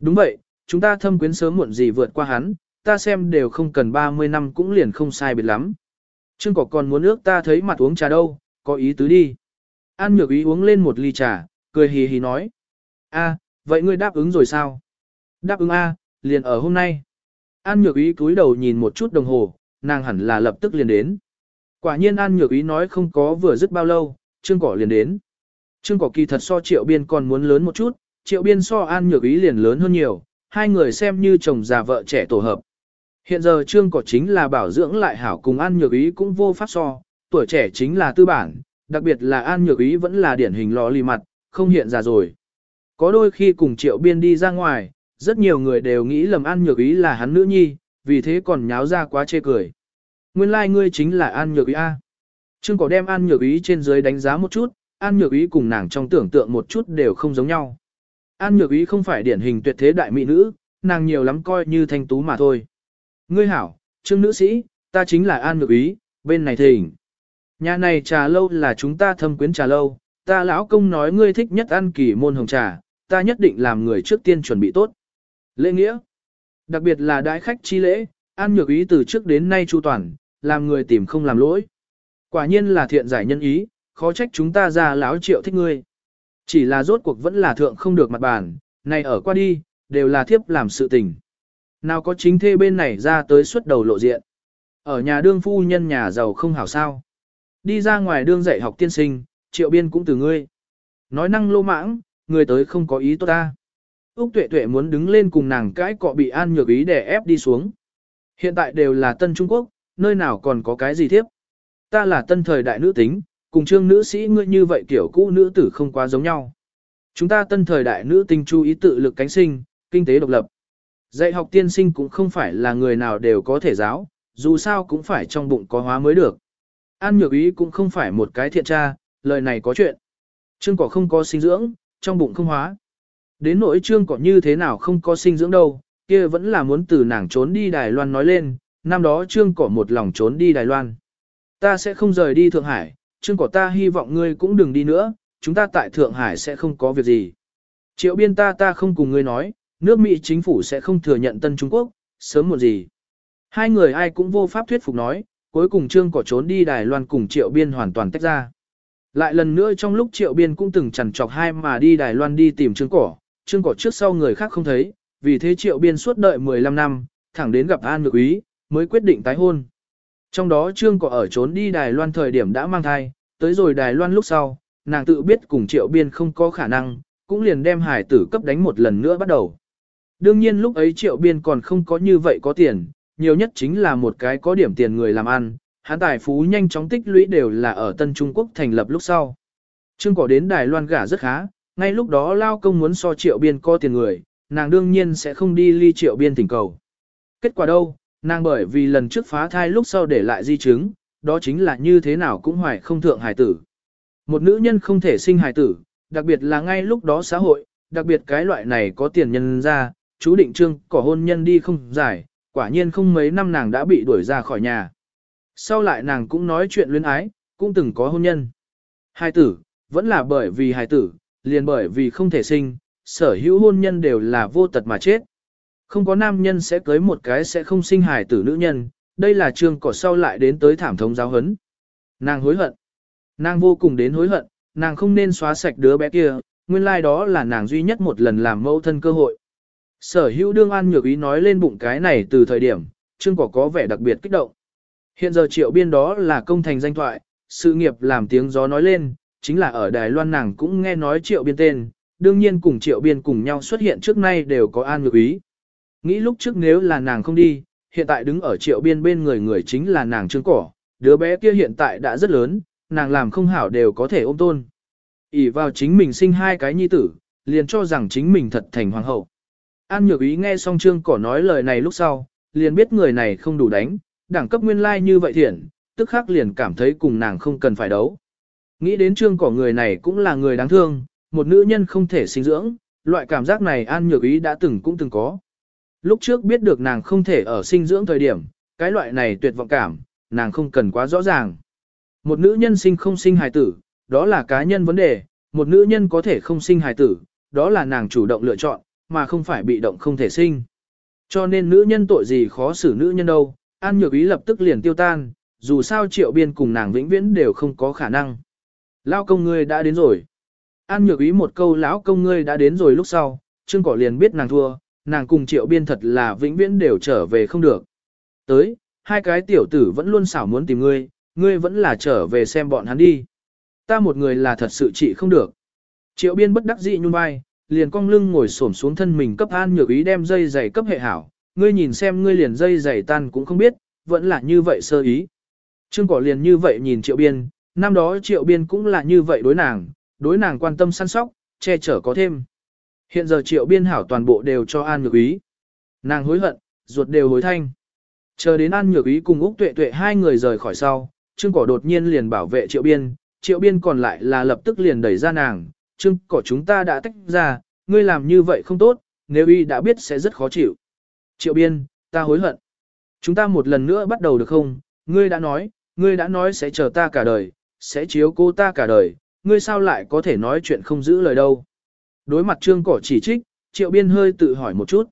Speaker 1: Đúng vậy, chúng ta thâm quyến sớm muộn gì vượt qua hắn, ta xem đều không cần 30 năm cũng liền không sai biệt lắm. Trương Cỏ còn muốn nước ta thấy mặt uống trà đâu, có ý tứ đi. An nhược ý uống lên một ly trà, cười hì hì nói. a vậy ngươi đáp ứng rồi sao? Đáp ứng A, liền ở hôm nay. An nhược ý cúi đầu nhìn một chút đồng hồ, nàng hẳn là lập tức liền đến. Quả nhiên An nhược ý nói không có vừa dứt bao lâu, Trương Cỏ liền đến. Trương Cỏ kỳ thật so triệu biên còn muốn lớn một chút, triệu biên so An nhược ý liền lớn hơn nhiều, hai người xem như chồng già vợ trẻ tổ hợp. Hiện giờ Trương Cỏ chính là bảo dưỡng lại hảo cùng An nhược ý cũng vô pháp so, tuổi trẻ chính là tư bản, đặc biệt là An nhược ý vẫn là điển hình lò lì mặt, không hiện ra rồi. Có đôi khi cùng triệu biên đi ra ngoài, rất nhiều người đều nghĩ lầm An nhược ý là hắn nữ nhi, vì thế còn nháo ra quá chê cười. Nguyên lai like ngươi chính là An nhược ý A. Trương Cỏ đem An nhược ý trên dưới đánh giá một chút, An Nhược Ý cùng nàng trong tưởng tượng một chút đều không giống nhau. An Nhược Ý không phải điển hình tuyệt thế đại mỹ nữ, nàng nhiều lắm coi như thanh tú mà thôi. Ngươi hảo, trương nữ sĩ, ta chính là An Nhược Ý, bên này thỉnh. Nhà này trà lâu là chúng ta thâm quyến trà lâu, ta lão công nói ngươi thích nhất ăn kỳ môn hồng trà, ta nhất định làm người trước tiên chuẩn bị tốt. Lễ nghĩa, đặc biệt là đại khách chi lễ, An Nhược Ý từ trước đến nay chu toàn, làm người tìm không làm lỗi. Quả nhiên là thiện giải nhân ý, khó trách chúng ta ra lão triệu thích ngươi. Chỉ là rốt cuộc vẫn là thượng không được mặt bàn, này ở qua đi, đều là thiếp làm sự tình. Nào có chính thê bên này ra tới suốt đầu lộ diện. Ở nhà đương phu nhân nhà giàu không hảo sao. Đi ra ngoài đương dạy học tiên sinh, triệu biên cũng từ ngươi. Nói năng lô mãng, người tới không có ý tốt ta. Úc tuệ tuệ muốn đứng lên cùng nàng cãi cọ bị an nhược ý để ép đi xuống. Hiện tại đều là tân Trung Quốc, nơi nào còn có cái gì thiếp. Ta là tân thời đại nữ tính, cùng trương nữ sĩ ngươi như vậy kiểu cũ nữ tử không quá giống nhau. Chúng ta tân thời đại nữ tinh chú ý tự lực cánh sinh, kinh tế độc lập. Dạy học tiên sinh cũng không phải là người nào đều có thể giáo, dù sao cũng phải trong bụng có hóa mới được. An nhược ý cũng không phải một cái thiện tra, lời này có chuyện. Trương cỏ không có sinh dưỡng, trong bụng không hóa. Đến nỗi trương cỏ như thế nào không có sinh dưỡng đâu, kia vẫn là muốn từ nàng trốn đi Đài Loan nói lên, năm đó trương cỏ một lòng trốn đi Đài Loan. Ta sẽ không rời đi Thượng Hải, Trương cỏ ta hy vọng ngươi cũng đừng đi nữa, chúng ta tại Thượng Hải sẽ không có việc gì. Triệu biên ta ta không cùng ngươi nói, nước Mỹ chính phủ sẽ không thừa nhận Tân Trung Quốc, sớm một gì. Hai người ai cũng vô pháp thuyết phục nói, cuối cùng Trương cỏ trốn đi Đài Loan cùng Triệu biên hoàn toàn tách ra. Lại lần nữa trong lúc Triệu biên cũng từng chằn chọc hai mà đi Đài Loan đi tìm Trương cỏ, Trương cỏ trước sau người khác không thấy, vì thế Triệu biên suốt đợi 15 năm, thẳng đến gặp An Ngược Ý, mới quyết định tái hôn. Trong đó Trương Cỏ ở trốn đi Đài Loan thời điểm đã mang thai, tới rồi Đài Loan lúc sau, nàng tự biết cùng triệu biên không có khả năng, cũng liền đem hải tử cấp đánh một lần nữa bắt đầu. Đương nhiên lúc ấy triệu biên còn không có như vậy có tiền, nhiều nhất chính là một cái có điểm tiền người làm ăn, hắn tài phú nhanh chóng tích lũy đều là ở Tân Trung Quốc thành lập lúc sau. Trương cỏ đến Đài Loan gả rất khá, ngay lúc đó lao công muốn so triệu biên có tiền người, nàng đương nhiên sẽ không đi ly triệu biên thỉnh cầu. Kết quả đâu, Nàng bởi vì lần trước phá thai lúc sau để lại di chứng, đó chính là như thế nào cũng hoài không thượng hài tử. Một nữ nhân không thể sinh hài tử, đặc biệt là ngay lúc đó xã hội, đặc biệt cái loại này có tiền nhân ra, chú định trương cỏ hôn nhân đi không giải, quả nhiên không mấy năm nàng đã bị đuổi ra khỏi nhà. Sau lại nàng cũng nói chuyện luyến ái, cũng từng có hôn nhân. Hài tử, vẫn là bởi vì hài tử, liền bởi vì không thể sinh, sở hữu hôn nhân đều là vô tật mà chết. Không có nam nhân sẽ cưới một cái sẽ không sinh hài tử nữ nhân, đây là trương cỏ sau lại đến tới thảm thống giáo hấn. Nàng hối hận. Nàng vô cùng đến hối hận, nàng không nên xóa sạch đứa bé kia, nguyên lai like đó là nàng duy nhất một lần làm mẫu thân cơ hội. Sở hữu đương an nhược ý nói lên bụng cái này từ thời điểm, trương cỏ có vẻ đặc biệt kích động. Hiện giờ triệu biên đó là công thành danh thoại, sự nghiệp làm tiếng gió nói lên, chính là ở Đài Loan nàng cũng nghe nói triệu biên tên, đương nhiên cùng triệu biên cùng nhau xuất hiện trước nay đều có an nhược ý. Nghĩ lúc trước nếu là nàng không đi, hiện tại đứng ở triệu biên bên người người chính là nàng trương cỏ, đứa bé kia hiện tại đã rất lớn, nàng làm không hảo đều có thể ôm tôn. ỉ vào chính mình sinh hai cái nhi tử, liền cho rằng chính mình thật thành hoàng hậu. An nhược ý nghe xong trương cỏ nói lời này lúc sau, liền biết người này không đủ đánh, đẳng cấp nguyên lai like như vậy thiện, tức khắc liền cảm thấy cùng nàng không cần phải đấu. Nghĩ đến trương cỏ người này cũng là người đáng thương, một nữ nhân không thể sinh dưỡng, loại cảm giác này an nhược ý đã từng cũng từng có. Lúc trước biết được nàng không thể ở sinh dưỡng thời điểm, cái loại này tuyệt vọng cảm, nàng không cần quá rõ ràng. Một nữ nhân sinh không sinh hài tử, đó là cá nhân vấn đề, một nữ nhân có thể không sinh hài tử, đó là nàng chủ động lựa chọn, mà không phải bị động không thể sinh. Cho nên nữ nhân tội gì khó xử nữ nhân đâu, An Nhược Ý lập tức liền tiêu tan, dù sao triệu biên cùng nàng vĩnh viễn đều không có khả năng. Lão công ngươi đã đến rồi. An Nhược Ý một câu lão công ngươi đã đến rồi lúc sau, Trương Cỏ liền biết nàng thua, nàng cùng triệu biên thật là vĩnh viễn đều trở về không được. Tới, hai cái tiểu tử vẫn luôn xảo muốn tìm ngươi, ngươi vẫn là trở về xem bọn hắn đi. Ta một người là thật sự trị không được. Triệu biên bất đắc dĩ nhún vai, liền cong lưng ngồi xổm xuống thân mình cấp an nhược ý đem dây giày cấp hệ hảo, ngươi nhìn xem ngươi liền dây giày tan cũng không biết, vẫn là như vậy sơ ý. Trương cỏ liền như vậy nhìn triệu biên, năm đó triệu biên cũng là như vậy đối nàng, đối nàng quan tâm săn sóc, che chở có thêm. Hiện giờ triệu biên hảo toàn bộ đều cho an nhược ý. Nàng hối hận, ruột đều hối thanh. Chờ đến an nhược ý cùng Úc tuệ tuệ hai người rời khỏi sau, trương cỏ đột nhiên liền bảo vệ triệu biên, triệu biên còn lại là lập tức liền đẩy ra nàng, trương cỏ chúng ta đã tách ra, ngươi làm như vậy không tốt, nếu y đã biết sẽ rất khó chịu. Triệu biên, ta hối hận. Chúng ta một lần nữa bắt đầu được không? Ngươi đã nói, ngươi đã nói sẽ chờ ta cả đời, sẽ chiếu cô ta cả đời, ngươi sao lại có thể nói chuyện không giữ lời đâu. Đối mặt trương cỏ chỉ trích, triệu biên hơi tự hỏi một chút.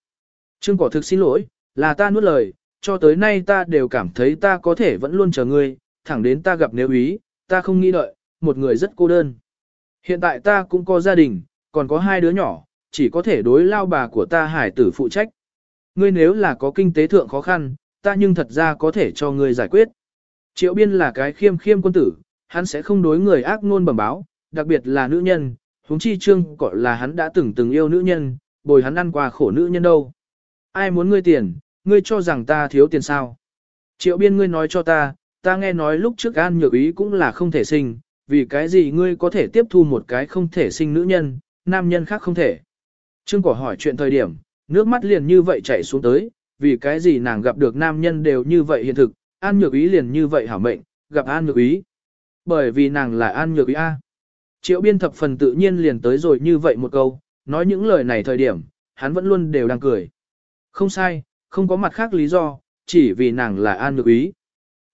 Speaker 1: Trương cỏ thực xin lỗi, là ta nuốt lời, cho tới nay ta đều cảm thấy ta có thể vẫn luôn chờ ngươi, thẳng đến ta gặp nếu ý, ta không nghĩ đợi, một người rất cô đơn. Hiện tại ta cũng có gia đình, còn có hai đứa nhỏ, chỉ có thể đối lao bà của ta hải tử phụ trách. Ngươi nếu là có kinh tế thượng khó khăn, ta nhưng thật ra có thể cho ngươi giải quyết. Triệu biên là cái khiêm khiêm quân tử, hắn sẽ không đối người ác ngôn bẩm báo, đặc biệt là nữ nhân, huống chi trương gọi là hắn đã từng từng yêu nữ nhân, bồi hắn ăn qua khổ nữ nhân đâu. Ai muốn ngươi tiền, ngươi cho rằng ta thiếu tiền sao? Triệu biên ngươi nói cho ta, ta nghe nói lúc trước an nhược ý cũng là không thể sinh, vì cái gì ngươi có thể tiếp thu một cái không thể sinh nữ nhân, nam nhân khác không thể. Trương Cỏ hỏi chuyện thời điểm, nước mắt liền như vậy chảy xuống tới, vì cái gì nàng gặp được nam nhân đều như vậy hiện thực, An Nhược Ý liền như vậy hảo mệnh, gặp An Nhược Ý. Bởi vì nàng là An Nhược Ý A. Triệu biên thập phần tự nhiên liền tới rồi như vậy một câu, nói những lời này thời điểm, hắn vẫn luôn đều đang cười. Không sai, không có mặt khác lý do, chỉ vì nàng là An Nhược Ý.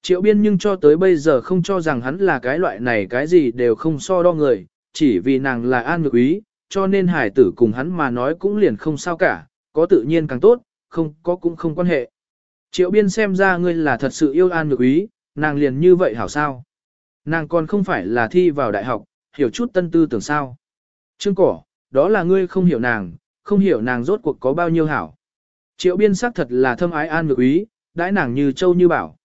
Speaker 1: Triệu biên nhưng cho tới bây giờ không cho rằng hắn là cái loại này cái gì đều không so đo người, chỉ vì nàng là An Nhược Ý, cho nên hải tử cùng hắn mà nói cũng liền không sao cả, có tự nhiên càng tốt, không có cũng không quan hệ. Triệu biên xem ra ngươi là thật sự yêu An Nhược Ý, nàng liền như vậy hảo sao. Nàng còn không phải là thi vào đại học, hiểu chút tân tư tưởng sao. Trương cỏ, đó là ngươi không hiểu nàng, không hiểu nàng rốt cuộc có bao nhiêu hảo. Triệu biên xác thật là thâm ái An Nhược Ý, đãi nàng như châu như bảo.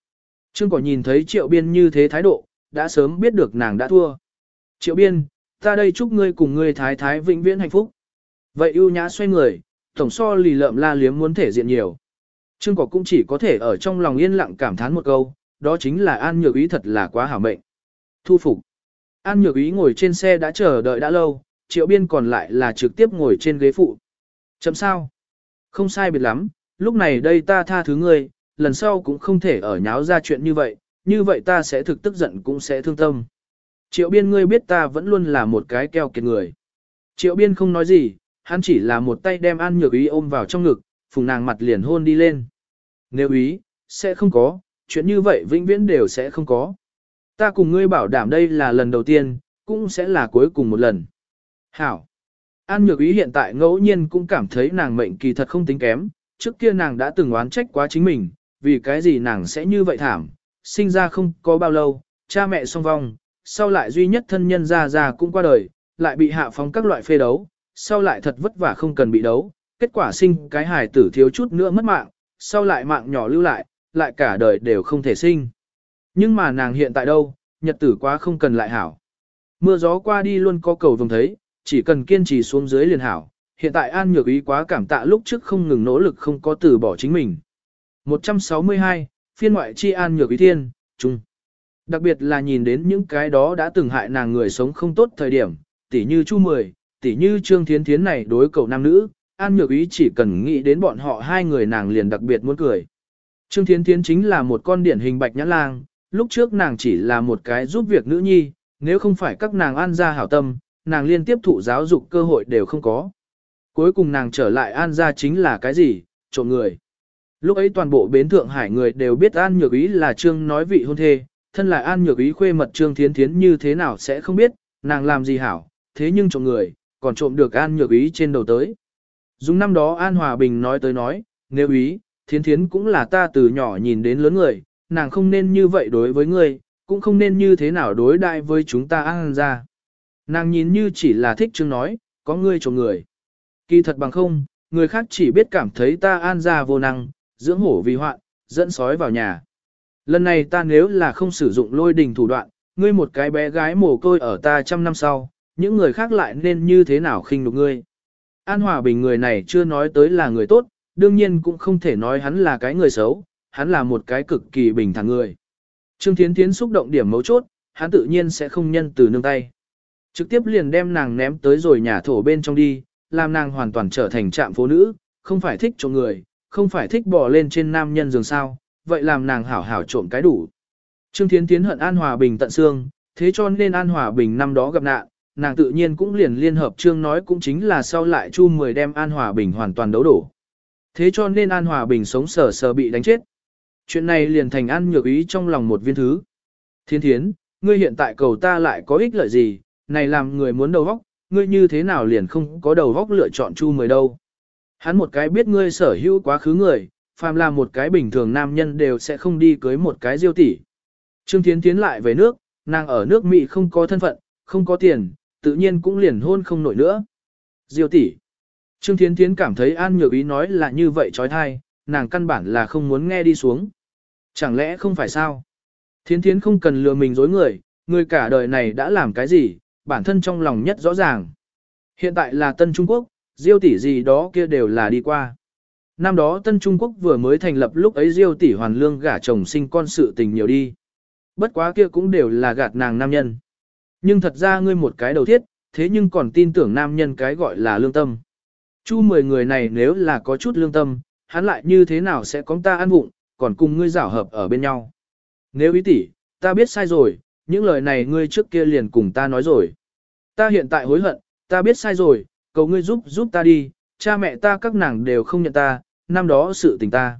Speaker 1: Trương cỏ nhìn thấy triệu biên như thế thái độ, đã sớm biết được nàng đã thua. Triệu biên, ta đây chúc ngươi cùng ngươi thái thái vĩnh viễn hạnh phúc. Vậy ưu nhã xoay người, tổng so lì lợm la liếm muốn thể diện nhiều. Trương cỏ cũng chỉ có thể ở trong lòng yên lặng cảm thán một câu, đó chính là An Nhược Ý thật là quá hảo mệnh. Thu phục. An Nhược Ý ngồi trên xe đã chờ đợi đã lâu, triệu biên còn lại là trực tiếp ngồi trên ghế phụ. Chậm sao? Không sai biệt lắm, lúc này đây ta tha thứ ngươi, lần sau cũng không thể ở nháo ra chuyện như vậy, như vậy ta sẽ thực tức giận cũng sẽ thương tâm. Triệu biên ngươi biết ta vẫn luôn là một cái keo kiệt người. Triệu biên không nói gì, hắn chỉ là một tay đem An Nhược Ý ôm vào trong ngực, phùng nàng mặt liền hôn đi lên. Nếu ý, sẽ không có, chuyện như vậy vĩnh viễn đều sẽ không có. Ta cùng ngươi bảo đảm đây là lần đầu tiên, cũng sẽ là cuối cùng một lần. Hảo. An Nhược Ý hiện tại ngẫu nhiên cũng cảm thấy nàng mệnh kỳ thật không tính kém, trước kia nàng đã từng oán trách quá chính mình, vì cái gì nàng sẽ như vậy thảm, sinh ra không có bao lâu, cha mẹ song vong, sau lại duy nhất thân nhân ra ra cũng qua đời, lại bị hạ phóng các loại phê đấu, sau lại thật vất vả không cần bị đấu, kết quả sinh cái hài tử thiếu chút nữa mất mạng, sau lại mạng nhỏ lưu lại, lại cả đời đều không thể sinh. Nhưng mà nàng hiện tại đâu, nhật tử quá không cần lại hảo. Mưa gió qua đi luôn có cầu vồng thấy, chỉ cần kiên trì xuống dưới liền hảo. Hiện tại An Nhược Ý quá cảm tạ lúc trước không ngừng nỗ lực không có từ bỏ chính mình. 162, phiên ngoại chi An Nhược Ý Thiên, Trung. Đặc biệt là nhìn đến những cái đó đã từng hại nàng người sống không tốt thời điểm, tỉ như Chu Mười, tỉ như Trương Thiến Thiến này đối cầu nam nữ, An Nhược Ý chỉ cần nghĩ đến bọn họ hai người nàng liền đặc biệt muốn cười. Trương Thiến Thiến chính là một con điển hình bạch nhãn lang, lúc trước nàng chỉ là một cái giúp việc nữ nhi, nếu không phải các nàng an gia hảo tâm, nàng liên tiếp thụ giáo dục cơ hội đều không có. Cuối cùng nàng trở lại an gia chính là cái gì? Trộm người. Lúc ấy toàn bộ bến Thượng Hải người đều biết An Nhược Ý là Trương nói vị hôn thê, thân là An Nhược Ý khuê mật Trương Thiến Thiến như thế nào sẽ không biết, nàng làm gì hảo, thế nhưng trộm người, còn trộm được An Nhược Ý trên đầu tới. Dùng năm đó An Hòa Bình nói tới nói, nếu ý, Thiến Thiến cũng là ta từ nhỏ nhìn đến lớn người, nàng không nên như vậy đối với ngươi, cũng không nên như thế nào đối đại với chúng ta An ra. Nàng nhìn như chỉ là thích trương nói, có ngươi trộm người. Kỳ thật bằng không, người khác chỉ biết cảm thấy ta an ra vô năng, dưỡng hổ vì hoạn, dẫn sói vào nhà. Lần này ta nếu là không sử dụng lôi đình thủ đoạn, ngươi một cái bé gái mồ côi ở ta trăm năm sau, những người khác lại nên như thế nào khinh lục ngươi. An Hòa Bình người này chưa nói tới là người tốt, đương nhiên cũng không thể nói hắn là cái người xấu, hắn là một cái cực kỳ bình thản người. Trương Thiến Thiến xúc động điểm mấu chốt, hắn tự nhiên sẽ không nhân từ nương tay. Trực tiếp liền đem nàng ném tới rồi nhà thổ bên trong đi, làm nàng hoàn toàn trở thành trạm phố nữ, không phải thích cho người, không phải thích bò lên trên nam nhân giường sao, vậy làm nàng hảo hảo trộm cái đủ. Trương Thiến Thiến hận An Hòa Bình tận xương, thế cho nên An Hòa Bình năm đó gặp nạn, nàng tự nhiên cũng liền liên hợp Trương nói cũng chính là sau lại Chu Mười đem An Hòa Bình hoàn toàn đấu đổ. Thế cho nên An Hòa Bình sống sờ sờ bị đánh chết. Chuyện này liền thành An nhược ý trong lòng một viên thứ. Thiên thiến, ngươi hiện tại cầu ta lại có ích lợi gì, này làm người muốn đầu vóc, ngươi như thế nào liền không có đầu vóc lựa chọn Chu Mười đâu. Hắn một cái biết ngươi sở hữu quá khứ người, phàm là một cái bình thường nam nhân đều sẽ không đi cưới một cái diêu tỷ. Trương Thiến tiến lại về nước, nàng ở nước Mỹ không có thân phận, không có tiền, tự nhiên cũng liền hôn không nổi nữa. Diêu tỷ. Trương Thiến Thiến cảm thấy An Nhược Ý nói là như vậy trói thai, nàng căn bản là không muốn nghe đi xuống. Chẳng lẽ không phải sao? Thiến Thiến không cần lừa mình dối người, người cả đời này đã làm cái gì, bản thân trong lòng nhất rõ ràng. Hiện tại là Tân Trung Quốc, Diêu tỷ gì đó kia đều là đi qua. Năm đó Tân Trung Quốc vừa mới thành lập lúc ấy Diêu tỷ hoàn lương gả chồng sinh con sự tình nhiều đi. Bất quá kia cũng đều là gạt nàng nam nhân. Nhưng thật ra ngươi một cái đầu thiết, thế nhưng còn tin tưởng nam nhân cái gọi là lương tâm. Chu mười người này nếu là có chút lương tâm, hắn lại như thế nào sẽ có ta ăn vụng, còn cùng ngươi giảo hợp ở bên nhau. Nếu ý tỷ, ta biết sai rồi, những lời này ngươi trước kia liền cùng ta nói rồi. Ta hiện tại hối hận, ta biết sai rồi, cầu ngươi giúp giúp ta đi, cha mẹ ta các nàng đều không nhận ta, năm đó sự tình ta.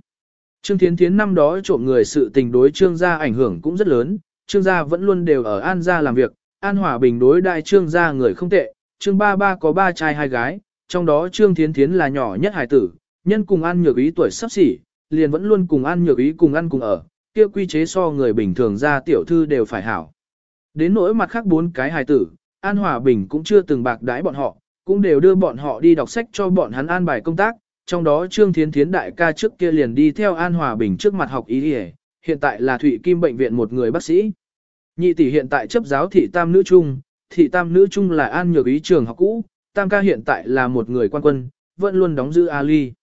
Speaker 1: Trương Thiến Thiến năm đó trộm người sự tình đối trương gia ảnh hưởng cũng rất lớn, trương gia vẫn luôn đều ở An gia làm việc, An Hòa Bình đối đại trương gia người không tệ, trương ba ba có ba trai hai gái, trong đó trương Thiến Thiến là nhỏ nhất hài tử, nhân cùng An Nhược Ý tuổi sắp xỉ, liền vẫn luôn cùng An Nhược Ý cùng ăn cùng ở, kia quy chế so người bình thường ra tiểu thư đều phải hảo. Đến nỗi mặt khác bốn cái hài tử, An Hòa Bình cũng chưa từng bạc đái bọn họ, cũng đều đưa bọn họ đi đọc sách cho bọn hắn an bài công tác, trong đó Trương Thiến Thiến đại ca trước kia liền đi theo An Hòa Bình trước mặt học ý y, hiện tại là Thụy Kim bệnh viện một người bác sĩ. Nhị tỷ hiện tại chấp giáo thị tam nữ trung, thị tam nữ trung là An Nhược Ý trường học cũ, tam ca hiện tại là một người quan quân, vẫn luôn đóng giữ Ali.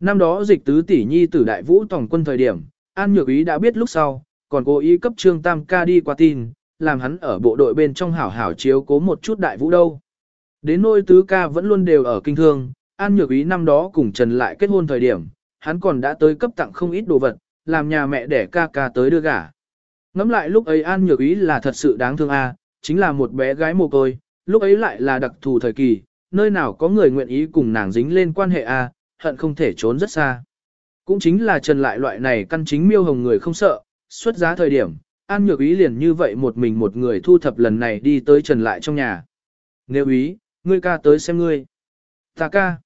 Speaker 1: Năm đó dịch tứ tỷ nhi tử đại vũ tổng quân thời điểm, An Nhược Ý đã biết lúc sau, còn cố ý cấp trương tam ca đi qua tin, làm hắn ở bộ đội bên trong hảo hảo chiếu cố một chút đại vũ đâu. Đến nôi tứ ca vẫn luôn đều ở kinh thương, An Nhược Ý năm đó cùng Trần lại kết hôn thời điểm, hắn còn đã tới cấp tặng không ít đồ vật, làm nhà mẹ để ca ca tới đưa gả. Ngắm lại lúc ấy An Nhược Ý là thật sự đáng thương a, chính là một bé gái mồ côi, lúc ấy lại là đặc thù thời kỳ, nơi nào có người nguyện ý cùng nàng dính lên quan hệ a, hận không thể trốn rất xa. Cũng chính là Trần lại loại này căn chính miêu hồng người không sợ, xuất giá thời điểm, An Nhược Ý liền như vậy một mình một người thu thập lần này đi tới Trần lại trong nhà. Nếu ý, ngươi ca tới xem ngươi. Ta ca.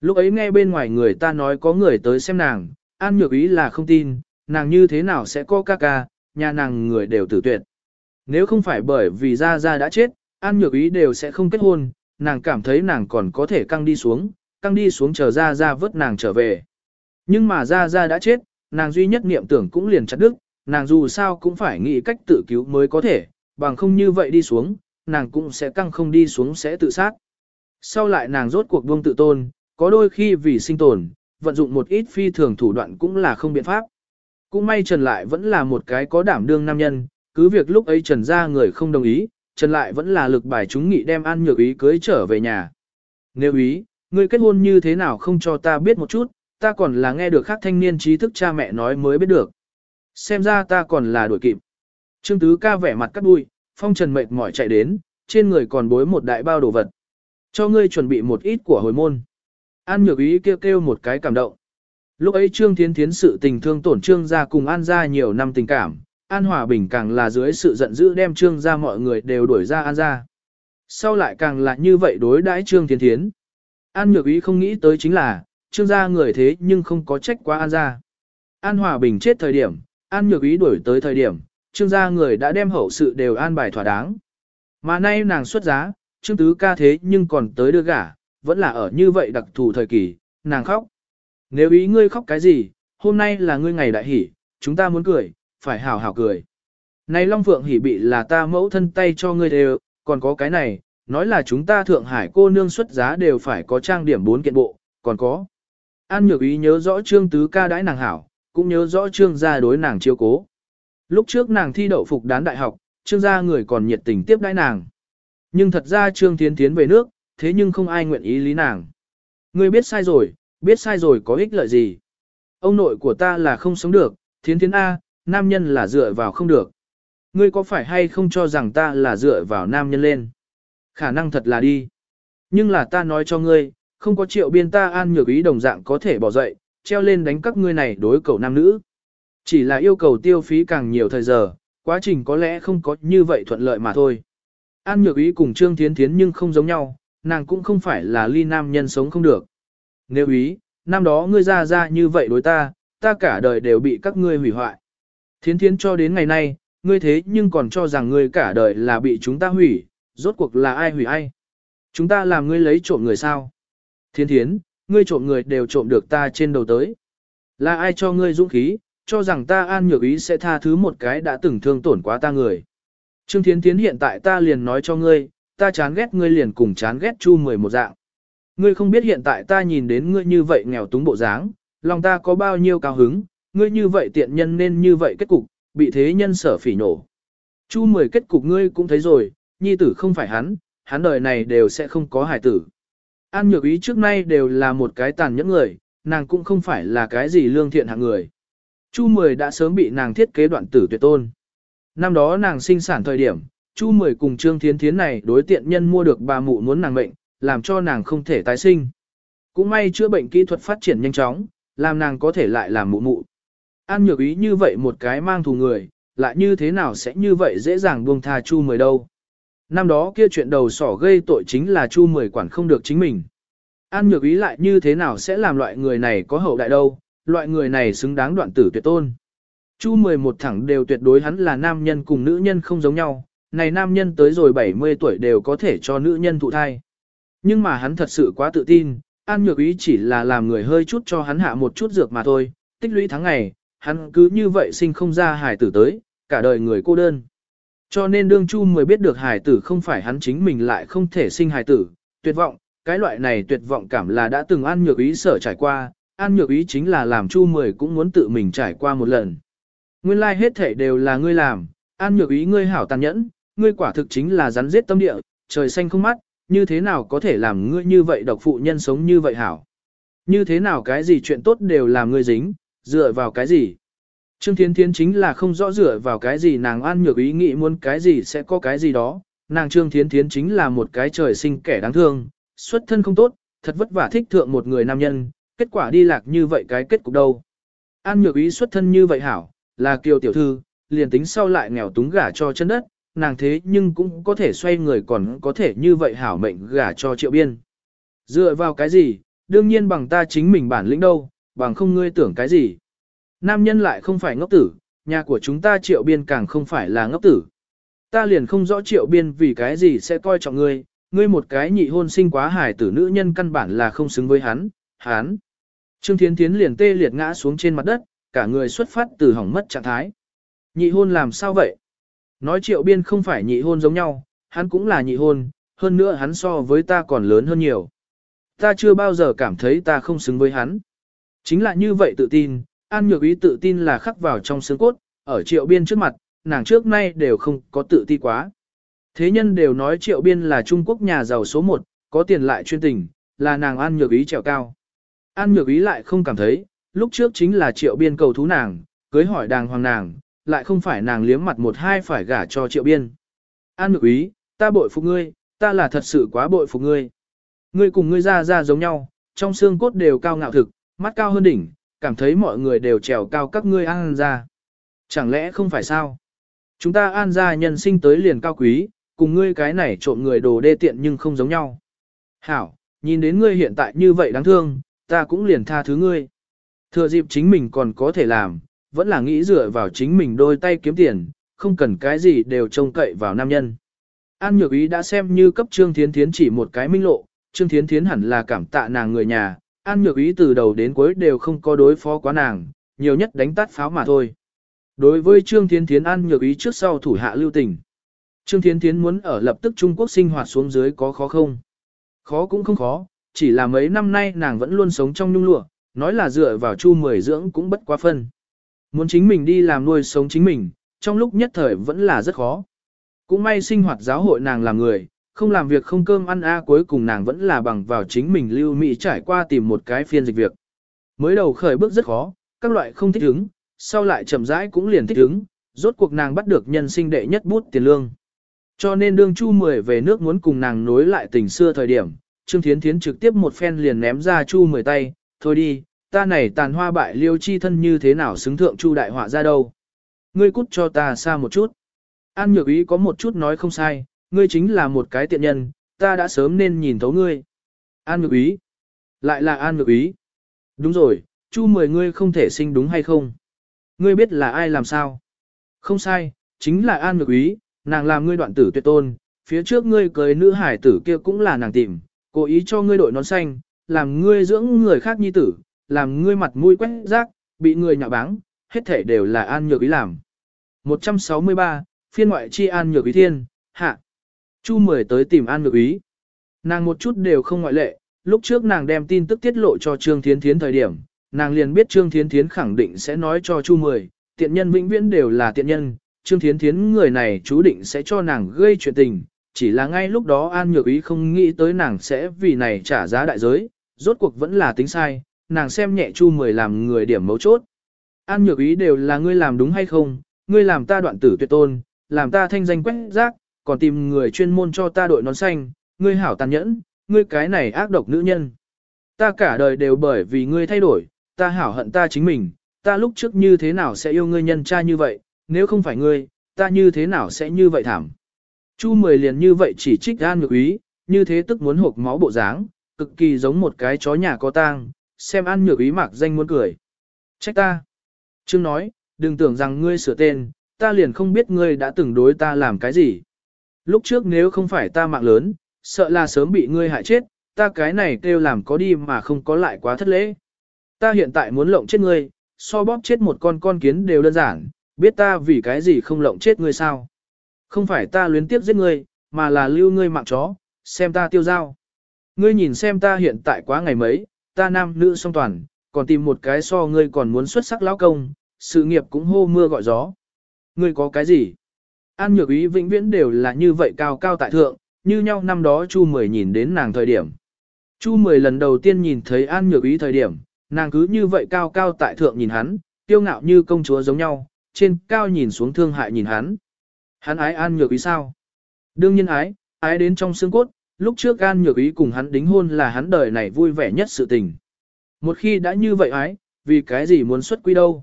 Speaker 1: Lúc ấy nghe bên ngoài người ta nói có người tới xem nàng, An Nhược Ý là không tin, nàng như thế nào sẽ có ca ca, nhà nàng người đều tử tuyệt. Nếu không phải bởi vì Gia Gia đã chết, An Nhược Ý đều sẽ không kết hôn, nàng cảm thấy nàng còn có thể căng đi xuống, căng đi xuống chờ Gia Gia vớt nàng trở về. Nhưng mà Gia Gia đã chết, nàng duy nhất niệm tưởng cũng liền chặt đứt, nàng dù sao cũng phải nghĩ cách tự cứu mới có thể, bằng không như vậy đi xuống, nàng cũng sẽ căng không đi xuống sẽ tự sát. Sau lại nàng rốt cuộc buông tự tôn, có đôi khi vì sinh tồn, vận dụng một ít phi thường thủ đoạn cũng là không biện pháp. Cũng may Trần lại vẫn là một cái có đảm đương nam nhân, cứ việc lúc ấy Trần ra người không đồng ý, Trần lại vẫn là lực bài chúng nghị đem ăn Nhược Ý cưới trở về nhà. Nếu ý, ngươi kết hôn như thế nào không cho ta biết một chút, ta còn là nghe được khác thanh niên trí thức cha mẹ nói mới biết được. Xem ra ta còn là đuổi kịp. Trương Tứ ca vẻ mặt cắt đuôi, phong trần mệt mỏi chạy đến, trên người còn bối một đại bao đồ vật. Cho ngươi chuẩn bị một ít của hồi môn. An nhược ý kêu kêu một cái cảm động. Lúc ấy Trương Thiến Thiến sự tình thương tổn Trương gia cùng An gia nhiều năm tình cảm, An Hòa Bình càng là dưới sự giận dữ đem Trương gia mọi người đều đuổi ra An gia. Sau lại càng là như vậy đối đãi Trương Thiến Thiến. An nhược ý không nghĩ tới chính là, Trương gia người thế nhưng không có trách quá An gia. An Hòa Bình chết thời điểm, An nhược ý đuổi tới thời điểm, Trương gia người đã đem hậu sự đều an bài thỏa đáng. Mà nay nàng xuất giá, Trương Tứ ca thế nhưng còn tới đưa gả, vẫn là ở như vậy đặc thù thời kỳ, nàng khóc. Nếu ý ngươi khóc cái gì, hôm nay là ngươi ngày đại hỷ, chúng ta muốn cười, phải hào hào cười. Này Long Phượng hỉ bị là ta mẫu thân tay cho ngươi đều, còn có cái này, nói là chúng ta Thượng Hải cô nương xuất giá đều phải có trang điểm bốn kiện bộ, còn có. An nhược ý nhớ rõ trương tứ ca đãi nàng hảo, cũng nhớ rõ trương gia đối nàng chiếu cố. Lúc trước nàng thi đậu phục đán đại học, trương gia người còn nhiệt tình tiếp đãi nàng. Nhưng thật ra trương tiến tiến về nước, thế nhưng không ai nguyện ý lý nàng. Ngươi biết sai rồi, biết sai rồi có ích lợi gì. Ông nội của ta là không sống được, thiến thiến A, nam nhân là dựa vào không được. Ngươi có phải hay không cho rằng ta là dựa vào nam nhân lên? Khả năng thật là đi. Nhưng là ta nói cho ngươi, không có triệu biên ta an nhược ý đồng dạng có thể bỏ dậy, treo lên đánh các ngươi này đối cầu nam nữ. Chỉ là yêu cầu tiêu phí càng nhiều thời giờ, quá trình có lẽ không có như vậy thuận lợi mà thôi. An nhược ý cùng Trương Thiến Thiến nhưng không giống nhau, nàng cũng không phải là ly nam nhân sống không được. Nếu ý, năm đó ngươi ra ra như vậy đối ta, ta cả đời đều bị các ngươi hủy hoại. Thiến thiến cho đến ngày nay, ngươi thế nhưng còn cho rằng ngươi cả đời là bị chúng ta hủy, rốt cuộc là ai hủy ai. Chúng ta làm ngươi lấy trộm người sao? Thiến thiến, ngươi trộm người đều trộm được ta trên đầu tới. Là ai cho ngươi dũng khí, cho rằng ta an nhược ý sẽ tha thứ một cái đã từng thương tổn quá ta người. Trương Thiến Thiến hiện tại ta liền nói cho ngươi, ta chán ghét ngươi liền cùng chán ghét Chu mười một dạng. Ngươi không biết hiện tại ta nhìn đến ngươi như vậy nghèo túng bộ dáng, lòng ta có bao nhiêu cao hứng, ngươi như vậy tiện nhân nên như vậy kết cục, bị thế nhân sở phỉ nổ. Chu mười kết cục ngươi cũng thấy rồi, nhi tử không phải hắn, hắn đời này đều sẽ không có hài tử. An nhược ý trước nay đều là một cái tàn nhẫn người, nàng cũng không phải là cái gì lương thiện hạng người. Chu mười đã sớm bị nàng thiết kế đoạn tử tuyệt tôn. Năm đó nàng sinh sản thời điểm, Chu Mười cùng Trương Thiến Thiến này đối tiện nhân mua được bà mụ muốn nàng bệnh, làm cho nàng không thể tái sinh. Cũng may chữa bệnh kỹ thuật phát triển nhanh chóng, làm nàng có thể lại làm mụ mụ. An nhược ý như vậy một cái mang thù người, lại như thế nào sẽ như vậy dễ dàng buông tha Chu Mười đâu. Năm đó kia chuyện đầu sỏ gây tội chính là Chu Mười quản không được chính mình. An nhược ý lại như thế nào sẽ làm loại người này có hậu đại đâu, loại người này xứng đáng đoạn tử tuyệt tôn. Chu 11 thẳng đều tuyệt đối hắn là nam nhân cùng nữ nhân không giống nhau, này nam nhân tới rồi 70 tuổi đều có thể cho nữ nhân thụ thai. Nhưng mà hắn thật sự quá tự tin, An Nhược Ý chỉ là làm người hơi chút cho hắn hạ một chút dược mà thôi, tích lũy tháng ngày, hắn cứ như vậy sinh không ra hài tử tới, cả đời người cô đơn. Cho nên đương Chu mới biết được hài tử không phải hắn chính mình lại không thể sinh hài tử, tuyệt vọng, cái loại này tuyệt vọng cảm là đã từng An Nhược Ý sở trải qua, An Nhược Ý chính là làm Chu Mười cũng muốn tự mình trải qua một lần. Nguyên lai like hết thể đều là ngươi làm, An Nhược Ý ngươi hảo tàn nhẫn, ngươi quả thực chính là rắn giết tâm địa, trời xanh không mắt, như thế nào có thể làm ngươi như vậy độc phụ nhân sống như vậy hảo. Như thế nào cái gì chuyện tốt đều làm ngươi dính, dựa vào cái gì. Trương Thiến Thiến chính là không rõ dựa vào cái gì nàng an nhược ý nghĩ muốn cái gì sẽ có cái gì đó, nàng Trương Thiến Thiến chính là một cái trời sinh kẻ đáng thương, xuất thân không tốt, thật vất vả thích thượng một người nam nhân, kết quả đi lạc như vậy cái kết cục đâu. An nhược ý xuất thân như vậy hảo, là kiều tiểu thư, liền tính sau lại nghèo túng gả cho chân đất, nàng thế nhưng cũng có thể xoay người còn có thể như vậy hảo mệnh gả cho triệu biên. Dựa vào cái gì, đương nhiên bằng ta chính mình bản lĩnh đâu, bằng không ngươi tưởng cái gì. Nam nhân lại không phải ngốc tử, nhà của chúng ta triệu biên càng không phải là ngốc tử. Ta liền không rõ triệu biên vì cái gì sẽ coi trọng ngươi, ngươi một cái nhị hôn sinh quá hài tử nữ nhân căn bản là không xứng với hắn, hắn. Trương Thiến Thiến liền tê liệt ngã xuống trên mặt đất, cả người xuất phát từ hỏng mất trạng thái. Nhị hôn làm sao vậy? Nói triệu biên không phải nhị hôn giống nhau, hắn cũng là nhị hôn, hơn nữa hắn so với ta còn lớn hơn nhiều. Ta chưa bao giờ cảm thấy ta không xứng với hắn. Chính là như vậy tự tin, An Nhược Ý tự tin là khắc vào trong xương cốt, ở triệu biên trước mặt, nàng trước nay đều không có tự ti quá. Thế nhân đều nói triệu biên là Trung Quốc nhà giàu số 1, có tiền lại chuyên tình, là nàng An Nhược Ý trèo cao. An Nhược Ý lại không cảm thấy, lúc trước chính là triệu biên cầu thú nàng, cưới hỏi đàng hoàng nàng, lại không phải nàng liếm mặt một hai phải gả cho triệu biên. An Nhược Ý, ta bội phục ngươi, ta là thật sự quá bội phục ngươi. Ngươi cùng ngươi ra ra giống nhau, trong xương cốt đều cao ngạo thực, mắt cao hơn đỉnh, cảm thấy mọi người đều trèo cao các ngươi an ra. Chẳng lẽ không phải sao? Chúng ta an ra nhân sinh tới liền cao quý, cùng ngươi cái này trộm người đồ đê tiện nhưng không giống nhau. Hảo, nhìn đến ngươi hiện tại như vậy đáng thương, ta cũng liền tha thứ ngươi. Thừa dịp chính mình còn có thể làm, vẫn là nghĩ dựa vào chính mình đôi tay kiếm tiền, không cần cái gì đều trông cậy vào nam nhân. An Nhược Ý đã xem như cấp Trương Thiến Thiến chỉ một cái minh lộ, Trương Thiến Thiến hẳn là cảm tạ nàng người nhà, An Nhược Ý từ đầu đến cuối đều không có đối phó quá nàng, nhiều nhất đánh tắt pháo mà thôi. Đối với Trương Thiến Thiến An Nhược Ý trước sau thủ hạ lưu tình. Trương Thiến Thiến muốn ở lập tức Trung Quốc sinh hoạt xuống dưới có khó không? Khó cũng không khó, chỉ là mấy năm nay nàng vẫn luôn sống trong nhung lụa, nói là dựa vào chu mười dưỡng cũng bất quá phân. Muốn chính mình đi làm nuôi sống chính mình, trong lúc nhất thời vẫn là rất khó. Cũng may sinh hoạt giáo hội nàng làm người, không làm việc không cơm ăn a cuối cùng nàng vẫn là bằng vào chính mình lưu mỹ trải qua tìm một cái phiên dịch việc. Mới đầu khởi bước rất khó, các loại không thích ứng, sau lại chậm rãi cũng liền thích ứng, rốt cuộc nàng bắt được nhân sinh đệ nhất bút tiền lương. Cho nên đương Chu Mười về nước muốn cùng nàng nối lại tình xưa thời điểm, Trương Thiến Thiến trực tiếp một phen liền ném ra Chu Mười tay, thôi đi, ta này tàn hoa bại liêu chi thân như thế nào xứng thượng Chu đại họa ra đâu. Ngươi cút cho ta xa một chút. An nhược ý có một chút nói không sai, ngươi chính là một cái tiện nhân, ta đã sớm nên nhìn thấu ngươi. An nhược ý. Lại là an nhược ý. Đúng rồi, Chu Mười ngươi không thể sinh đúng hay không? Ngươi biết là ai làm sao? Không sai, chính là an nhược ý, nàng làm ngươi đoạn tử tuyệt tôn, phía trước ngươi cưới nữ hải tử kia cũng là nàng tìm, cố ý cho ngươi đội nón xanh, làm ngươi dưỡng người khác nhi tử, làm ngươi mặt mũi quét rác, bị người nhạo báng, hết thể đều là an nhược ý làm. 163, phiên ngoại chi an nhược ý thiên, hạ. Chu mười tới tìm an nhược ý. Nàng một chút đều không ngoại lệ, lúc trước nàng đem tin tức tiết lộ cho Trương Thiến Thiến thời điểm, nàng liền biết Trương Thiến Thiến khẳng định sẽ nói cho Chu mười, tiện nhân vĩnh viễn đều là tiện nhân, Trương Thiến Thiến người này chú định sẽ cho nàng gây chuyện tình, chỉ là ngay lúc đó An Nhược Ý không nghĩ tới nàng sẽ vì này trả giá đại giới, rốt cuộc vẫn là tính sai, nàng xem nhẹ Chu Mười làm người điểm mấu chốt. An Nhược Ý đều là ngươi làm đúng hay không, ngươi làm ta đoạn tử tuyệt tôn, làm ta thanh danh quét rác, còn tìm người chuyên môn cho ta đội nón xanh, ngươi hảo tàn nhẫn, ngươi cái này ác độc nữ nhân. Ta cả đời đều bởi vì ngươi thay đổi, ta hảo hận ta chính mình, ta lúc trước như thế nào sẽ yêu ngươi nhân cha như vậy, nếu không phải ngươi, ta như thế nào sẽ như vậy thảm. Chu mười liền như vậy chỉ trích An Nhược Ý, như thế tức muốn hộp máu bộ dáng, cực kỳ giống một cái chó nhà có tang, xem An Nhược Ý mạc danh muốn cười. Trách ta. Trương nói, đừng tưởng rằng ngươi sửa tên, ta liền không biết ngươi đã từng đối ta làm cái gì. Lúc trước nếu không phải ta mạng lớn, sợ là sớm bị ngươi hại chết, ta cái này kêu làm có đi mà không có lại quá thất lễ. Ta hiện tại muốn lộng chết ngươi, so bóp chết một con con kiến đều đơn giản, biết ta vì cái gì không lộng chết ngươi sao? Không phải ta luyến tiếp giết ngươi, mà là lưu ngươi mạng chó, xem ta tiêu dao. Ngươi nhìn xem ta hiện tại quá ngày mấy, ta nam nữ song toàn, còn tìm một cái so ngươi còn muốn xuất sắc lão công, sự nghiệp cũng hô mưa gọi gió. Ngươi có cái gì? An nhược ý vĩnh viễn đều là như vậy cao cao tại thượng, như nhau năm đó Chu Mười nhìn đến nàng thời điểm. Chu Mười lần đầu tiên nhìn thấy An nhược ý thời điểm, nàng cứ như vậy cao cao tại thượng nhìn hắn, tiêu ngạo như công chúa giống nhau, trên cao nhìn xuống thương hại nhìn hắn. Hắn ái An Nhược Ý sao? Đương nhiên ái, ái đến trong xương cốt, lúc trước An Nhược Ý cùng hắn đính hôn là hắn đời này vui vẻ nhất sự tình. Một khi đã như vậy ái, vì cái gì muốn xuất quy đâu?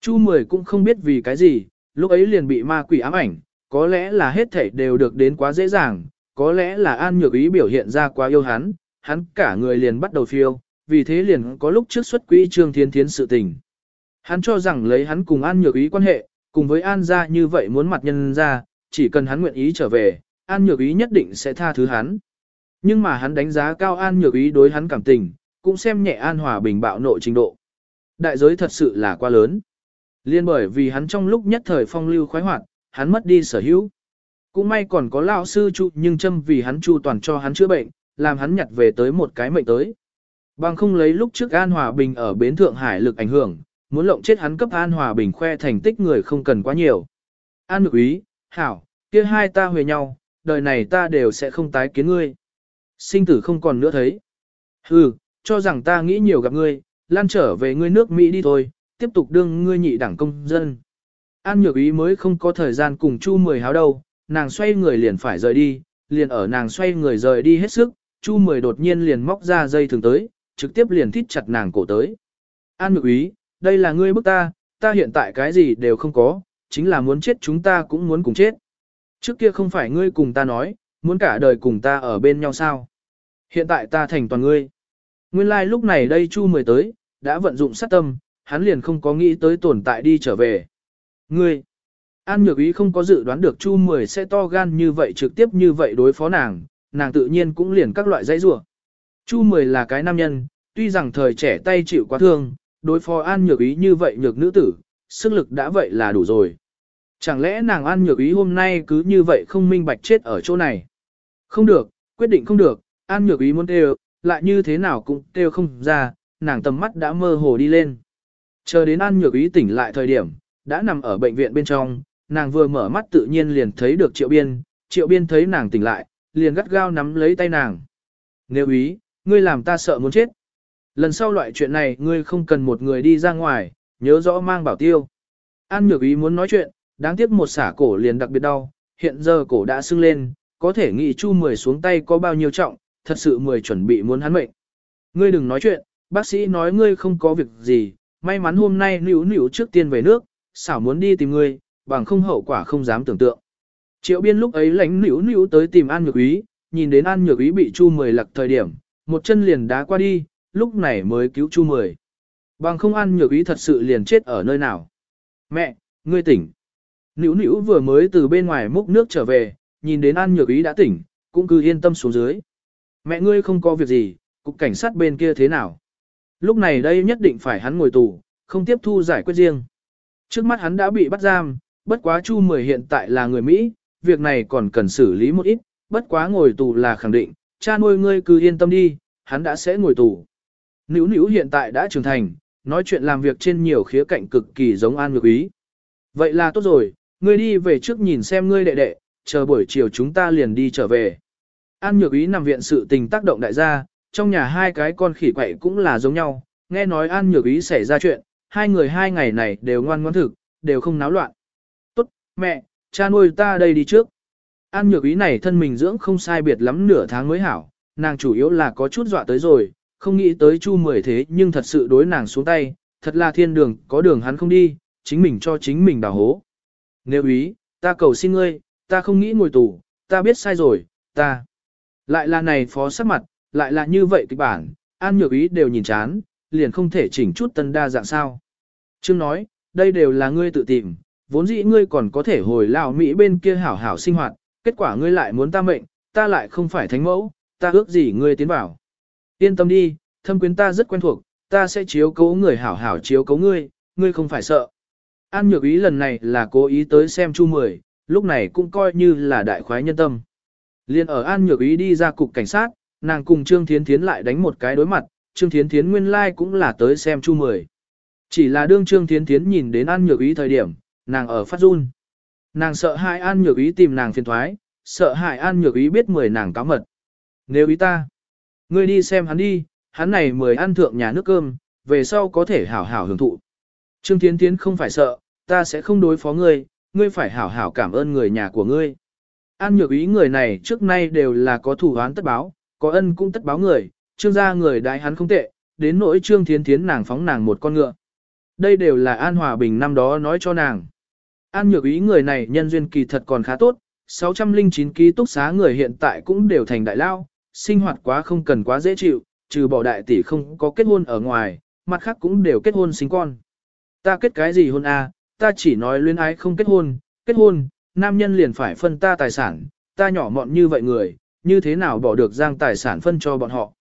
Speaker 1: Chu Mười cũng không biết vì cái gì, lúc ấy liền bị ma quỷ ám ảnh, có lẽ là hết thảy đều được đến quá dễ dàng, có lẽ là An Nhược Ý biểu hiện ra quá yêu hắn, hắn cả người liền bắt đầu phiêu, vì thế liền có lúc trước xuất quỹ trương thiên thiến sự tình. Hắn cho rằng lấy hắn cùng An Nhược Ý quan hệ, cùng với An gia như vậy muốn mặt nhân ra, chỉ cần hắn nguyện ý trở về, An Nhược Ý nhất định sẽ tha thứ hắn. Nhưng mà hắn đánh giá cao An Nhược Ý đối hắn cảm tình, cũng xem nhẹ An Hòa Bình bạo nộ trình độ. Đại giới thật sự là quá lớn. Liên bởi vì hắn trong lúc nhất thời phong lưu khoái hoạt, hắn mất đi sở hữu. Cũng may còn có lão sư chu nhưng châm vì hắn chu toàn cho hắn chữa bệnh, làm hắn nhặt về tới một cái mệnh tới. Bằng không lấy lúc trước An Hòa Bình ở bến Thượng Hải lực ảnh hưởng, muốn lộng chết hắn cấp An Hòa Bình khoe thành tích người không cần quá nhiều. An Nhược Ý, Hảo, kia hai ta huề nhau, đời này ta đều sẽ không tái kiến ngươi. Sinh tử không còn nữa thấy. Hừ, cho rằng ta nghĩ nhiều gặp ngươi, lan trở về ngươi nước Mỹ đi thôi, tiếp tục đương ngươi nhị đảng công dân. An Nhược Ý mới không có thời gian cùng Chu Mười háo đâu, nàng xoay người liền phải rời đi, liền ở nàng xoay người rời đi hết sức, Chu Mười đột nhiên liền móc ra dây thường tới, trực tiếp liền thít chặt nàng cổ tới. An Nhược Ý, đây là ngươi bức ta, ta hiện tại cái gì đều không có, chính là muốn chết chúng ta cũng muốn cùng chết. Trước kia không phải ngươi cùng ta nói, muốn cả đời cùng ta ở bên nhau sao. Hiện tại ta thành toàn ngươi. Nguyên lai like lúc này đây Chu Mười tới, đã vận dụng sát tâm, hắn liền không có nghĩ tới tồn tại đi trở về. Ngươi, An Nhược Ý không có dự đoán được Chu Mười sẽ to gan như vậy trực tiếp như vậy đối phó nàng, nàng tự nhiên cũng liền các loại dãy rủa. Chu Mười là cái nam nhân, tuy rằng thời trẻ tay chịu quá thương, đối phó An Nhược Ý như vậy nhược nữ tử, sức lực đã vậy là đủ rồi. Chẳng lẽ nàng An Nhược Ý hôm nay cứ như vậy không minh bạch chết ở chỗ này? Không được, quyết định không được, An Nhược Ý muốn kêu, lại như thế nào cũng kêu không ra, nàng tầm mắt đã mơ hồ đi lên. Chờ đến An Nhược Ý tỉnh lại thời điểm, đã nằm ở bệnh viện bên trong, nàng vừa mở mắt tự nhiên liền thấy được Triệu Biên, Triệu Biên thấy nàng tỉnh lại, liền gắt gao nắm lấy tay nàng. Nếu ý, ngươi làm ta sợ muốn chết. Lần sau loại chuyện này ngươi không cần một người đi ra ngoài, nhớ rõ mang bảo tiêu. An Nhược Ý muốn nói chuyện, đáng tiếc một xả cổ liền đặc biệt đau, hiện giờ cổ đã sưng lên, có thể nghĩ Chu Mười xuống tay có bao nhiêu trọng, thật sự Mười chuẩn bị muốn hắn mệnh. Ngươi đừng nói chuyện, bác sĩ nói ngươi không có việc gì, may mắn hôm nay nữu nữu trước tiên về nước, xảo muốn đi tìm ngươi, bằng không hậu quả không dám tưởng tượng. Triệu biên lúc ấy lánh nữu nữu tới tìm An Nhược Ý, nhìn đến An Nhược Ý bị Chu Mười lặc thời điểm, một chân liền đá qua đi, lúc này mới cứu Chu Mười. Bằng không ăn Nhược Ý thật sự liền chết ở nơi nào. Mẹ, ngươi tỉnh. Nữu nữu vừa mới từ bên ngoài múc nước trở về, nhìn đến ăn Nhược Ý đã tỉnh, cũng cứ yên tâm xuống dưới. Mẹ ngươi không có việc gì, cục cảnh sát bên kia thế nào? Lúc này đây nhất định phải hắn ngồi tù, không tiếp thu giải quyết riêng. Trước mắt hắn đã bị bắt giam, bất quá Chu Mười hiện tại là người Mỹ, việc này còn cần xử lý một ít, bất quá ngồi tù là khẳng định, cha nuôi ngươi cứ yên tâm đi, hắn đã sẽ ngồi tù. Nữu nữu hiện tại đã trưởng thành, nói chuyện làm việc trên nhiều khía cạnh cực kỳ giống An Nhược Ý. Vậy là tốt rồi, ngươi đi về trước nhìn xem ngươi đệ đệ, chờ buổi chiều chúng ta liền đi trở về. An Nhược Ý nằm viện sự tình tác động đại gia, trong nhà hai cái con khỉ quậy cũng là giống nhau, nghe nói An Nhược Ý xảy ra chuyện, hai người hai ngày này đều ngoan ngoãn thực, đều không náo loạn. Tốt, mẹ, cha nuôi ta đây đi trước. An Nhược Ý này thân mình dưỡng không sai biệt lắm nửa tháng mới hảo, nàng chủ yếu là có chút dọa tới rồi, không nghĩ tới Chu Mười thế nhưng thật sự đối nàng xuống tay, thật là thiên đường, có đường hắn không đi, chính mình cho chính mình đào hố. Nếu ý, ta cầu xin ngươi, ta không nghĩ ngồi tù, ta biết sai rồi, ta. Lại là này phó sắc mặt, lại là như vậy kịch bản, an nhược ý đều nhìn chán, liền không thể chỉnh chút tân đa dạng sao. Trương nói, đây đều là ngươi tự tìm, vốn dĩ ngươi còn có thể hồi lão Mỹ bên kia hảo hảo sinh hoạt, kết quả ngươi lại muốn ta mệnh, ta lại không phải thánh mẫu, ta ước gì ngươi tiến vào. Yên tâm đi, thâm quyến ta rất quen thuộc, ta sẽ chiếu cố người hảo hảo chiếu cố ngươi, ngươi không phải sợ. An nhược ý lần này là cố ý tới xem Chu Mười, lúc này cũng coi như là đại khoái nhân tâm. Liên ở An nhược ý đi ra cục cảnh sát, nàng cùng Trương Thiến Thiến lại đánh một cái đối mặt, Trương Thiến Thiến nguyên lai like cũng là tới xem Chu Mười. Chỉ là đương Trương Thiến Thiến nhìn đến An nhược ý thời điểm, nàng ở phát run. Nàng sợ hại An nhược ý tìm nàng phiền thoái, sợ hại An nhược ý biết mười nàng cáo mật. Nếu ý ta, ngươi đi xem hắn đi, hắn này mời ăn thượng nhà nước cơm, về sau có thể hảo hảo hưởng thụ. Trương Thiến Thiến không phải sợ, ta sẽ không đối phó ngươi, ngươi phải hảo hảo cảm ơn người nhà của ngươi. An nhược ý người này trước nay đều là có thủ án tất báo, có ân cũng tất báo người, trương gia người đại hắn không tệ, đến nỗi trương thiến thiến nàng phóng nàng một con ngựa. Đây đều là An Hòa Bình năm đó nói cho nàng. An nhược ý người này nhân duyên kỳ thật còn khá tốt, 609 ký túc xá người hiện tại cũng đều thành đại lao, sinh hoạt quá không cần quá dễ chịu, trừ bỏ đại tỷ không có kết hôn ở ngoài, mặt khác cũng đều kết hôn sinh con. Ta kết cái gì hôn a? ta chỉ nói luyến ái không kết hôn, kết hôn, nam nhân liền phải phân ta tài sản, ta nhỏ mọn như vậy người, như thế nào bỏ được giang tài sản phân cho bọn họ.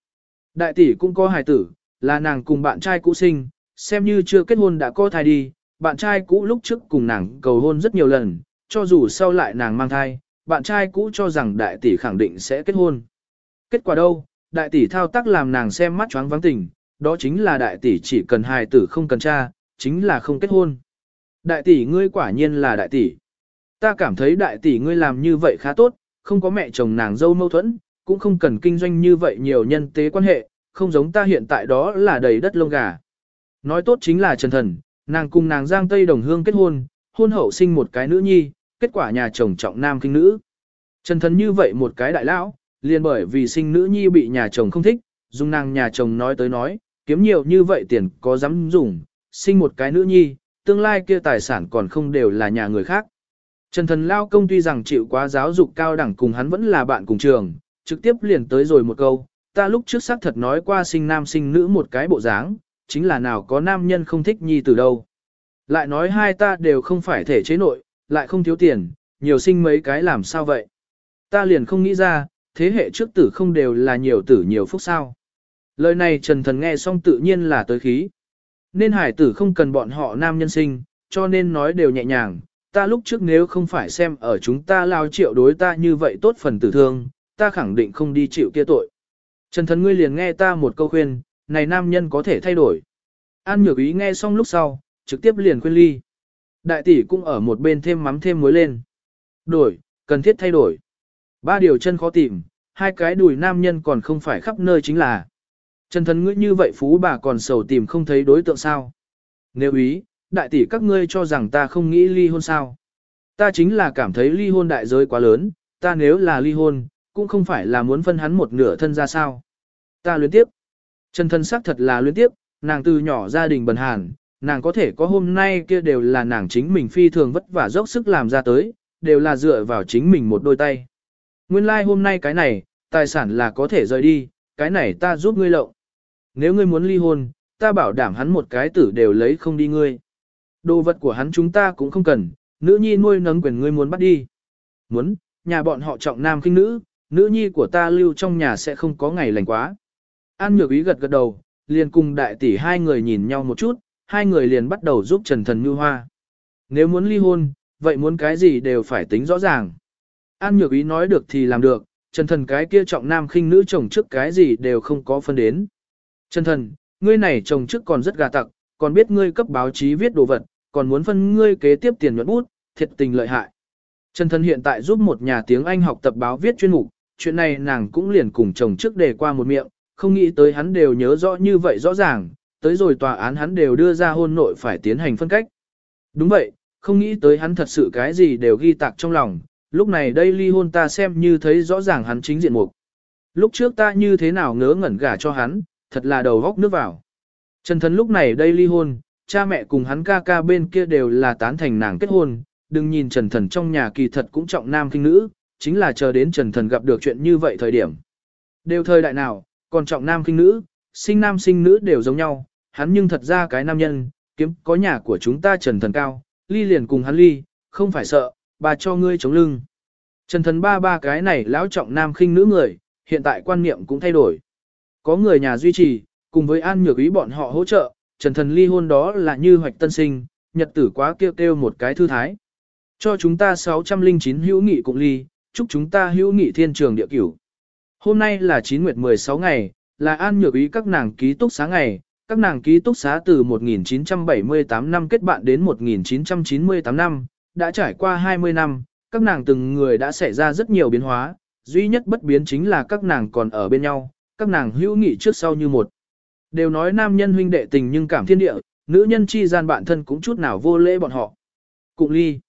Speaker 1: Đại tỷ cũng có hài tử, là nàng cùng bạn trai cũ sinh, xem như chưa kết hôn đã có thai đi, bạn trai cũ lúc trước cùng nàng cầu hôn rất nhiều lần, cho dù sau lại nàng mang thai, bạn trai cũ cho rằng đại tỷ khẳng định sẽ kết hôn. Kết quả đâu, đại tỷ thao tác làm nàng xem mắt choáng vắng tình, đó chính là đại tỷ chỉ cần hài tử không cần cha, chính là không kết hôn. Đại tỷ ngươi quả nhiên là đại tỷ. Ta cảm thấy đại tỷ ngươi làm như vậy khá tốt, không có mẹ chồng nàng dâu mâu thuẫn, cũng không cần kinh doanh như vậy nhiều nhân tế quan hệ, không giống ta hiện tại đó là đầy đất lông gà. Nói tốt chính là Trần Thần, nàng cùng nàng Giang Tây Đồng Hương kết hôn, hôn hậu sinh một cái nữ nhi, kết quả nhà chồng trọng nam kinh nữ. Trần Thần như vậy một cái đại lão, liền bởi vì sinh nữ nhi bị nhà chồng không thích, dung nàng nhà chồng nói tới nói, kiếm nhiều như vậy tiền có dám dùng, sinh một cái nữ nhi, tương lai kia tài sản còn không đều là nhà người khác. Trần Thần Lao Công tuy rằng chịu quá giáo dục cao đẳng cùng hắn vẫn là bạn cùng trường, trực tiếp liền tới rồi một câu, ta lúc trước xác thật nói qua sinh nam sinh nữ một cái bộ dáng, chính là nào có nam nhân không thích nhi từ đâu. Lại nói hai ta đều không phải thể chế nội, lại không thiếu tiền, nhiều sinh mấy cái làm sao vậy. Ta liền không nghĩ ra, thế hệ trước tử không đều là nhiều tử nhiều phúc sao. Lời này Trần Thần nghe xong tự nhiên là tới khí. Nên hải tử không cần bọn họ nam nhân sinh, cho nên nói đều nhẹ nhàng. Ta lúc trước nếu không phải xem ở chúng ta lao triệu đối ta như vậy tốt phần tử thương, ta khẳng định không đi chịu kia tội. Trần thần ngươi liền nghe ta một câu khuyên, này nam nhân có thể thay đổi. An nhược ý nghe xong lúc sau, trực tiếp liền khuyên ly. Đại tỷ cũng ở một bên thêm mắm thêm muối lên. Đổi, cần thiết thay đổi. Ba điều chân khó tìm, hai cái đùi nam nhân còn không phải khắp nơi chính là. Trần thần ngươi như vậy phú bà còn sầu tìm không thấy đối tượng sao. Nếu ý, đại tỷ các ngươi cho rằng ta không nghĩ ly hôn sao. Ta chính là cảm thấy ly hôn đại giới quá lớn, ta nếu là ly hôn, cũng không phải là muốn phân hắn một nửa thân ra sao. Ta luyến tiếp. Trần thân xác thật là luyến tiếp, nàng từ nhỏ gia đình bần hàn, nàng có thể có hôm nay kia đều là nàng chính mình phi thường vất vả dốc sức làm ra tới, đều là dựa vào chính mình một đôi tay. Nguyên lai like hôm nay cái này, tài sản là có thể rời đi, cái này ta giúp ngươi lộng. Nếu ngươi muốn ly hôn, ta bảo đảm hắn một cái tử đều lấy không đi ngươi. Đồ vật của hắn chúng ta cũng không cần, nữ nhi nuôi nấng quyền ngươi muốn bắt đi. Muốn, nhà bọn họ trọng nam kinh nữ, nữ nhi của ta lưu trong nhà sẽ không có ngày lành quá. An nhược ý gật gật đầu, liền cùng đại tỷ hai người nhìn nhau một chút, hai người liền bắt đầu giúp Trần Thần Như Hoa. Nếu muốn ly hôn, vậy muốn cái gì đều phải tính rõ ràng. An nhược ý nói được thì làm được, Trần Thần cái kia trọng nam khinh nữ chồng trước cái gì đều không có phân đến. Trần Thần, ngươi này chồng trước còn rất gà tặc, còn biết ngươi cấp báo chí viết đồ vật, còn muốn phân ngươi kế tiếp tiền nhuận bút, thiệt tình lợi hại. Trần Thần hiện tại giúp một nhà tiếng Anh học tập báo viết chuyên mục, chuyện này nàng cũng liền cùng chồng trước đề qua một miệng, không nghĩ tới hắn đều nhớ rõ như vậy rõ ràng, tới rồi tòa án hắn đều đưa ra hôn nội phải tiến hành phân cách. Đúng vậy, không nghĩ tới hắn thật sự cái gì đều ghi tạc trong lòng, lúc này đây ly hôn ta xem như thấy rõ ràng hắn chính diện mục. Lúc trước ta như thế nào ngớ ngẩn gả cho hắn, thật là đầu góc nước vào. Trần Thần lúc này đây ly hôn, cha mẹ cùng hắn ca ca bên kia đều là tán thành nàng kết hôn, đừng nhìn Trần Thần trong nhà kỳ thật cũng trọng nam kinh nữ, chính là chờ đến Trần Thần gặp được chuyện như vậy thời điểm. Đều thời đại nào, còn trọng nam kinh nữ, sinh nam sinh nữ đều giống nhau, hắn nhưng thật ra cái nam nhân, kiếm có nhà của chúng ta Trần Thần cao, ly liền cùng hắn ly, không phải sợ, bà cho ngươi chống lưng. Trần Thần ba ba cái này lão trọng nam khinh nữ người, hiện tại quan niệm cũng thay đổi. Có người nhà duy trì, cùng với an nhược ý bọn họ hỗ trợ, Trần Thần ly hôn đó là như hoạch tân sinh, nhật tử quá kêu kêu một cái thư thái. Cho chúng ta 609 hữu nghị cùng ly, chúc chúng ta hữu nghị thiên trường địa cửu. Hôm nay là 9 nguyệt 16 ngày, là an nhược ý các nàng ký túc xá ngày, các nàng ký túc xá từ 1978 năm kết bạn đến 1998 năm, đã trải qua 20 năm, các nàng từng người đã xảy ra rất nhiều biến hóa, duy nhất bất biến chính là các nàng còn ở bên nhau, các nàng hữu nghị trước sau như một. Đều nói nam nhân huynh đệ tình nhưng cảm thiên địa, nữ nhân chi gian bạn thân cũng chút nào vô lễ bọn họ. Cụng ly.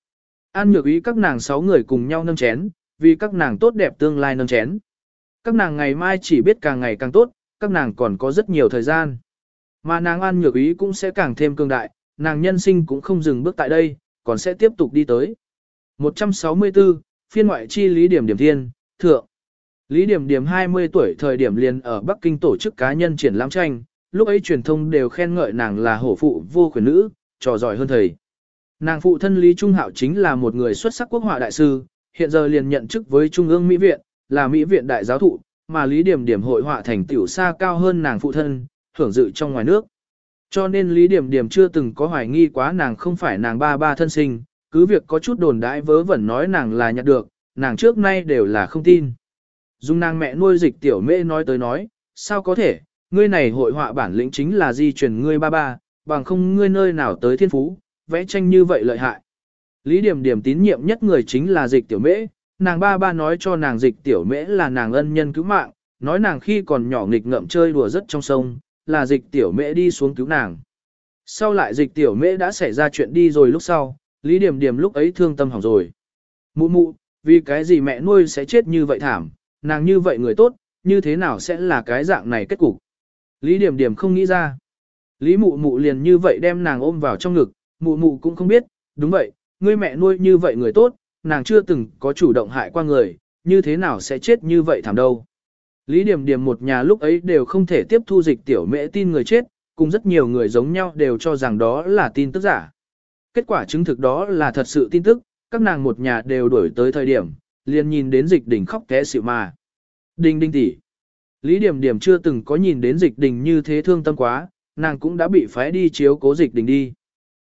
Speaker 1: An nhược ý các nàng sáu người cùng nhau nâng chén, vì các nàng tốt đẹp tương lai nâng chén. Các nàng ngày mai chỉ biết càng ngày càng tốt, các nàng còn có rất nhiều thời gian. Mà nàng an nhược ý cũng sẽ càng thêm cương đại, nàng nhân sinh cũng không dừng bước tại đây, còn sẽ tiếp tục đi tới. 164, phiên ngoại chi lý điểm điểm thiên, thượng. Lý Điểm Điểm 20 tuổi thời điểm liền ở Bắc Kinh tổ chức cá nhân triển lãm tranh, lúc ấy truyền thông đều khen ngợi nàng là hổ phụ vô quyền nữ, trò giỏi hơn thầy. Nàng phụ thân Lý Trung Hạo chính là một người xuất sắc quốc họa đại sư, hiện giờ liền nhận chức với Trung ương Mỹ viện, là Mỹ viện đại giáo thụ, mà Lý Điểm Điểm hội họa thành tiểu xa cao hơn nàng phụ thân, hưởng dự trong ngoài nước. Cho nên Lý Điểm Điểm chưa từng có hoài nghi quá nàng không phải nàng ba ba thân sinh, cứ việc có chút đồn đãi vớ vẩn nói nàng là nhặt được, nàng trước nay đều là không tin. Dung nàng mẹ nuôi dịch tiểu mễ nói tới nói, sao có thể, ngươi này hội họa bản lĩnh chính là di truyền ngươi ba ba, bằng không ngươi nơi nào tới thiên phú, vẽ tranh như vậy lợi hại. Lý điểm điểm tín nhiệm nhất người chính là dịch tiểu mễ, nàng ba ba nói cho nàng dịch tiểu mễ là nàng ân nhân cứu mạng, nói nàng khi còn nhỏ nghịch ngợm chơi đùa rất trong sông, là dịch tiểu mễ đi xuống cứu nàng. Sau lại dịch tiểu mễ đã xảy ra chuyện đi rồi lúc sau, Lý Điểm Điểm lúc ấy thương tâm hỏng rồi. Mụ mụ, vì cái gì mẹ nuôi sẽ chết như vậy thảm, nàng như vậy người tốt, như thế nào sẽ là cái dạng này kết cục. Lý Điểm Điểm không nghĩ ra. Lý mụ mụ liền như vậy đem nàng ôm vào trong ngực, mụ mụ cũng không biết, đúng vậy, ngươi mẹ nuôi như vậy người tốt, nàng chưa từng có chủ động hại qua người, như thế nào sẽ chết như vậy thảm đâu. Lý Điểm Điểm một nhà lúc ấy đều không thể tiếp thu dịch tiểu mẹ tin người chết, cùng rất nhiều người giống nhau đều cho rằng đó là tin tức giả. Kết quả chứng thực đó là thật sự tin tức, các nàng một nhà đều đuổi tới thời điểm, liền nhìn đến dịch đình khóc té xịu mà. Đình đình tỷ. Lý Điểm Điểm chưa từng có nhìn đến dịch đình như thế thương tâm quá, nàng cũng đã bị phái đi chiếu cố dịch đình đi.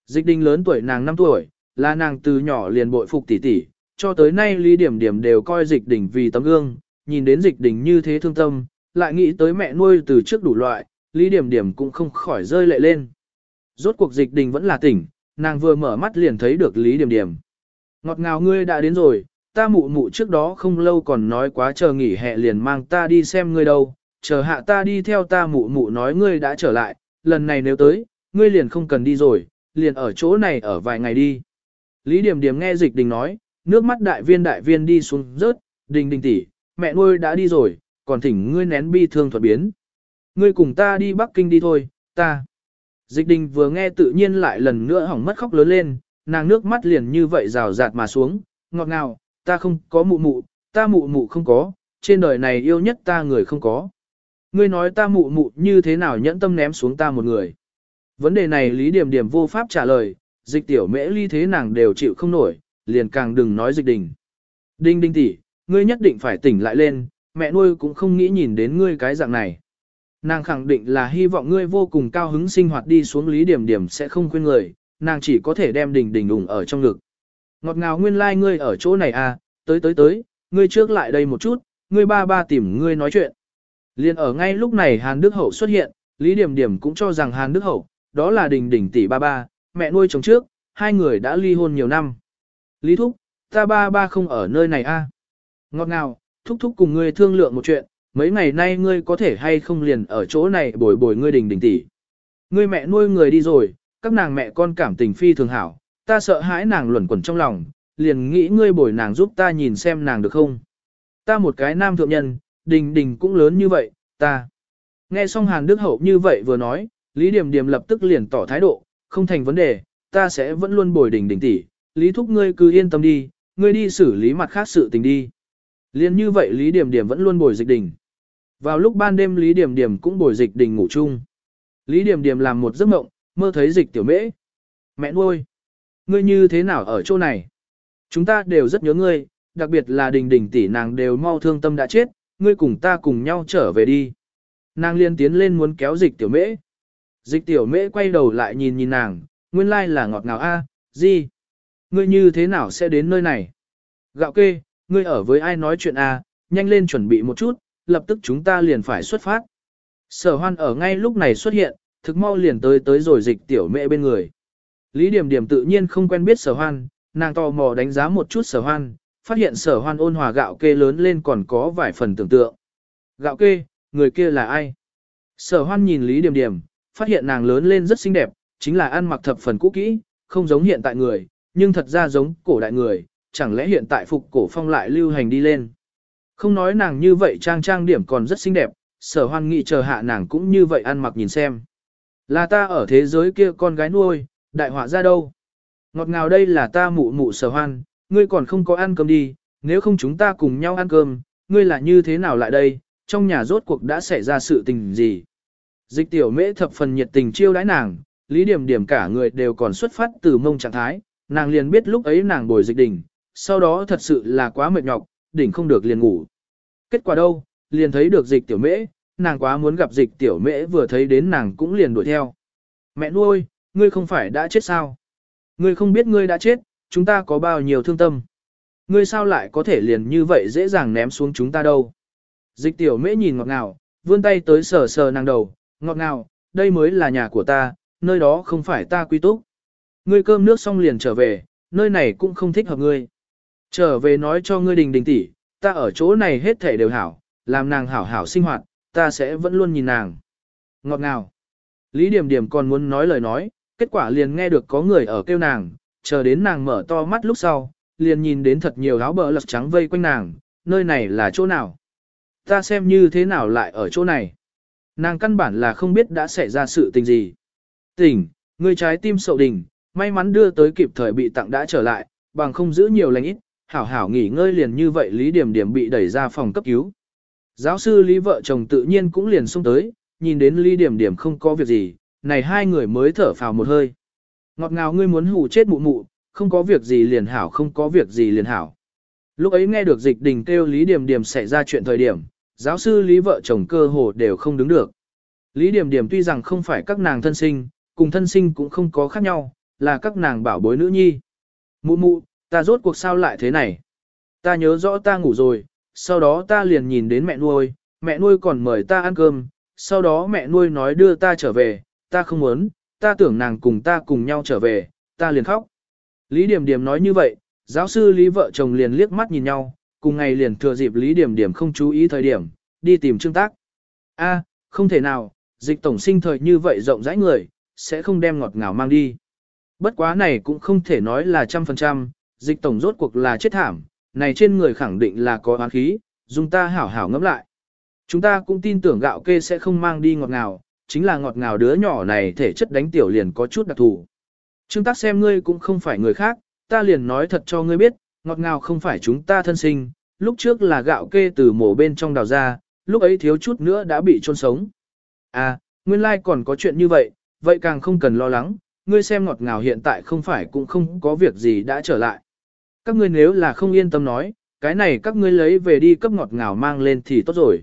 Speaker 1: Dịch đình lớn tuổi nàng 5 tuổi, là nàng từ nhỏ liền bội phục tỷ tỷ, cho tới nay Lý Điểm Điểm đều coi dịch đình vì tấm gương, nhìn đến dịch đình như thế thương tâm, lại nghĩ tới mẹ nuôi từ trước đủ loại, Lý Điểm Điểm cũng không khỏi rơi lệ lên. Rốt cuộc dịch đình vẫn là tỉnh, nàng vừa mở mắt liền thấy được Lý Điểm Điểm. Ngọt ngào ngươi đã đến rồi, ta mụ mụ trước đó không lâu còn nói quá chờ nghỉ hè liền mang ta đi xem ngươi đâu, chờ hạ ta đi theo ta mụ mụ nói ngươi đã trở lại, lần này nếu tới, ngươi liền không cần đi rồi, liền ở chỗ này ở vài ngày đi. Lý Điểm Điểm nghe dịch đình nói, nước mắt đại viên đại viên đi xuống rớt, đình đình tỷ, mẹ nuôi đã đi rồi, còn thỉnh ngươi nén bi thương thuật biến. Ngươi cùng ta đi Bắc Kinh đi thôi, ta. Dịch đình vừa nghe tự nhiên lại lần nữa hỏng mất khóc lớn lên, nàng nước mắt liền như vậy rào rạt mà xuống, ngọt ngào, ta không có mụ mụ, ta mụ mụ không có, trên đời này yêu nhất ta người không có. Ngươi nói ta mụ mụ như thế nào nhẫn tâm ném xuống ta một người. Vấn đề này Lý Điểm Điểm vô pháp trả lời, dịch tiểu mễ ly thế nàng đều chịu không nổi, liền càng đừng nói dịch đình. Đinh đinh tỷ, ngươi nhất định phải tỉnh lại lên, mẹ nuôi cũng không nghĩ nhìn đến ngươi cái dạng này. Nàng khẳng định là hy vọng ngươi vô cùng cao hứng sinh hoạt đi xuống lý điểm điểm sẽ không quên người, nàng chỉ có thể đem đình đình ủng ở trong ngực. Ngọt ngào nguyên lai like ngươi ở chỗ này à, tới tới tới, ngươi trước lại đây một chút, ngươi ba ba tìm ngươi nói chuyện. Liên ở ngay lúc này Hàn Đức Hậu xuất hiện, Lý Điểm Điểm cũng cho rằng Hàn Đức Hậu, đó là đình đình tỷ ba ba, mẹ nuôi chồng trước, hai người đã ly hôn nhiều năm. Lý Thúc, ta ba ba không ở nơi này a. À? Ngọt ngào, Thúc Thúc cùng ngươi thương lượng một chuyện, mấy ngày nay ngươi có thể hay không liền ở chỗ này bồi bồi ngươi đình đình tỷ. Ngươi mẹ nuôi người đi rồi, các nàng mẹ con cảm tình phi thường hảo, ta sợ hãi nàng luẩn quẩn trong lòng, liền nghĩ ngươi bồi nàng giúp ta nhìn xem nàng được không. Ta một cái nam thượng nhân, đình đình cũng lớn như vậy, ta. Nghe xong Hàn Đức Hậu như vậy vừa nói, Lý Điểm Điểm lập tức liền tỏ thái độ, không thành vấn đề, ta sẽ vẫn luôn bồi đình đình tỷ. Lý Thúc ngươi cứ yên tâm đi, ngươi đi xử lý mặt khác sự tình đi. Liên như vậy Lý Điểm Điểm vẫn luôn bồi dịch đình. Vào lúc ban đêm Lý Điểm Điểm cũng bồi dịch đình ngủ chung. Lý Điểm Điểm làm một giấc mộng, mơ thấy dịch tiểu mễ. Mẹ nuôi, ngươi như thế nào ở chỗ này? Chúng ta đều rất nhớ ngươi, đặc biệt là đình đình tỷ nàng đều mau thương tâm đã chết, ngươi cùng ta cùng nhau trở về đi. Nàng liên tiến lên muốn kéo dịch tiểu mễ. Dịch tiểu mễ quay đầu lại nhìn nhìn nàng, nguyên lai là ngọt ngào a, gì? Ngươi như thế nào sẽ đến nơi này? Gạo kê, ngươi ở với ai nói chuyện à? nhanh lên chuẩn bị một chút, lập tức chúng ta liền phải xuất phát. Sở hoan ở ngay lúc này xuất hiện, thực mau liền tới tới rồi dịch tiểu mẹ bên người. Lý Điểm Điểm tự nhiên không quen biết sở hoan, nàng tò mò đánh giá một chút sở hoan, phát hiện sở hoan ôn hòa gạo kê lớn lên còn có vài phần tưởng tượng. Gạo kê, người kia là ai? Sở hoan nhìn Lý Điểm Điểm, phát hiện nàng lớn lên rất xinh đẹp, chính là ăn mặc thập phần cũ kỹ, không giống hiện tại người, nhưng thật ra giống cổ đại người, chẳng lẽ hiện tại phục cổ phong lại lưu hành đi lên. Không nói nàng như vậy trang trang điểm còn rất xinh đẹp, sở hoan nghị chờ hạ nàng cũng như vậy ăn mặc nhìn xem. Là ta ở thế giới kia con gái nuôi, đại họa ra đâu. Ngọt ngào đây là ta mụ mụ sở hoan, ngươi còn không có ăn cơm đi, nếu không chúng ta cùng nhau ăn cơm, ngươi là như thế nào lại đây, trong nhà rốt cuộc đã xảy ra sự tình gì. Dịch tiểu mễ thập phần nhiệt tình chiêu đãi nàng, lý điểm điểm cả người đều còn xuất phát từ mông trạng thái, nàng liền biết lúc ấy nàng bồi dịch đỉnh, sau đó thật sự là quá mệt nhọc, đỉnh không được liền ngủ. Kết quả đâu, liền thấy được dịch tiểu mễ, nàng quá muốn gặp dịch tiểu mễ vừa thấy đến nàng cũng liền đuổi theo. Mẹ nuôi, ngươi không phải đã chết sao? Ngươi không biết ngươi đã chết, chúng ta có bao nhiêu thương tâm. Ngươi sao lại có thể liền như vậy dễ dàng ném xuống chúng ta đâu? Dịch tiểu mễ nhìn ngọt ngào, vươn tay tới sờ sờ nàng đầu, ngọt ngào, đây mới là nhà của ta, nơi đó không phải ta quy túc. Ngươi cơm nước xong liền trở về, nơi này cũng không thích hợp ngươi. Trở về nói cho ngươi đình đình tỷ, ta ở chỗ này hết thể đều hảo, làm nàng hảo hảo sinh hoạt, ta sẽ vẫn luôn nhìn nàng. Ngọt ngào. Lý Điểm Điểm còn muốn nói lời nói, kết quả liền nghe được có người ở kêu nàng, chờ đến nàng mở to mắt lúc sau, liền nhìn đến thật nhiều áo bờ lật trắng vây quanh nàng, nơi này là chỗ nào. Ta xem như thế nào lại ở chỗ này. Nàng căn bản là không biết đã xảy ra sự tình gì. Tỉnh, người trái tim sậu đỉnh, may mắn đưa tới kịp thời bị tặng đã trở lại, bằng không giữ nhiều lành ít, hảo hảo nghỉ ngơi liền như vậy Lý Điểm Điểm bị đẩy ra phòng cấp cứu. Giáo sư Lý vợ chồng tự nhiên cũng liền xông tới, nhìn đến Lý Điểm Điểm không có việc gì, này hai người mới thở phào một hơi. Ngọt ngào ngươi muốn hù chết mụ mụ, không có việc gì liền hảo không có việc gì liền hảo. Lúc ấy nghe được dịch đình kêu Lý Điểm Điểm xảy ra chuyện thời điểm, giáo sư Lý vợ chồng cơ hồ đều không đứng được. Lý Điểm Điểm tuy rằng không phải các nàng thân sinh, cùng thân sinh cũng không có khác nhau, là các nàng bảo bối nữ nhi. Mụ mụ, ta rốt cuộc sao lại thế này? Ta nhớ rõ ta ngủ rồi, sau đó ta liền nhìn đến mẹ nuôi, mẹ nuôi còn mời ta ăn cơm, sau đó mẹ nuôi nói đưa ta trở về, ta không muốn, ta tưởng nàng cùng ta cùng nhau trở về, ta liền khóc. Lý Điểm Điểm nói như vậy, giáo sư Lý vợ chồng liền liếc mắt nhìn nhau, cùng ngày liền thừa dịp Lý Điểm Điểm không chú ý thời điểm, đi tìm Trương Tác. A, không thể nào, dịch tổng sinh thời như vậy rộng rãi người, sẽ không đem ngọt ngào mang đi. Bất quá này cũng không thể nói là trăm phần trăm, dịch tổng rốt cuộc là chết thảm, này trên người khẳng định là có oán khí, dùng ta hảo hảo ngẫm lại. Chúng ta cũng tin tưởng gạo kê sẽ không mang đi ngọt ngào, chính là ngọt ngào đứa nhỏ này thể chất đánh tiểu liền có chút đặc thù. Trương tác xem ngươi cũng không phải người khác, ta liền nói thật cho ngươi biết, ngọt ngào không phải chúng ta thân sinh, lúc trước là gạo kê từ mổ bên trong đào ra, lúc ấy thiếu chút nữa đã bị chôn sống. À, nguyên lai like còn có chuyện như vậy, vậy càng không cần lo lắng, ngươi xem ngọt ngào hiện tại không phải cũng không có việc gì đã trở lại. Các ngươi nếu là không yên tâm nói, cái này các ngươi lấy về đi cấp ngọt ngào mang lên thì tốt rồi.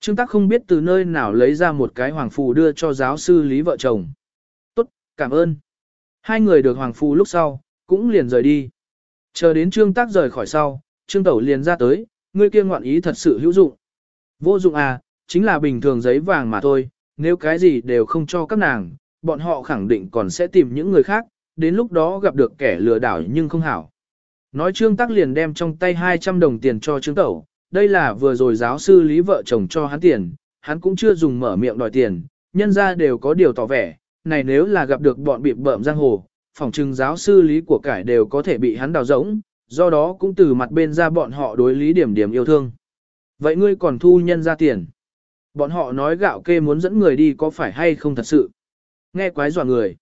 Speaker 1: Trương Tắc không biết từ nơi nào lấy ra một cái hoàng phù đưa cho giáo sư Lý vợ chồng. Tốt, cảm ơn. Hai người được hoàng phù lúc sau, cũng liền rời đi. Chờ đến Trương Tắc rời khỏi sau, Trương Tẩu liền ra tới, ngươi kia ngoạn ý thật sự hữu dụng. Vô dụng à, chính là bình thường giấy vàng mà thôi, nếu cái gì đều không cho các nàng, bọn họ khẳng định còn sẽ tìm những người khác, đến lúc đó gặp được kẻ lừa đảo nhưng không hảo. Nói Trương Tắc liền đem trong tay 200 đồng tiền cho Trương Tẩu, đây là vừa rồi giáo sư Lý vợ chồng cho hắn tiền, hắn cũng chưa dùng mở miệng đòi tiền, nhân ra đều có điều tỏ vẻ, này nếu là gặp được bọn bị bợm giang hồ, phòng trừng giáo sư Lý của cải đều có thể bị hắn đào rỗng, do đó cũng từ mặt bên ra bọn họ đối Lý điểm điểm yêu thương. Vậy ngươi còn thu nhân ra tiền? Bọn họ nói gạo kê muốn dẫn người đi có phải hay không thật sự? Nghe quái dọa người.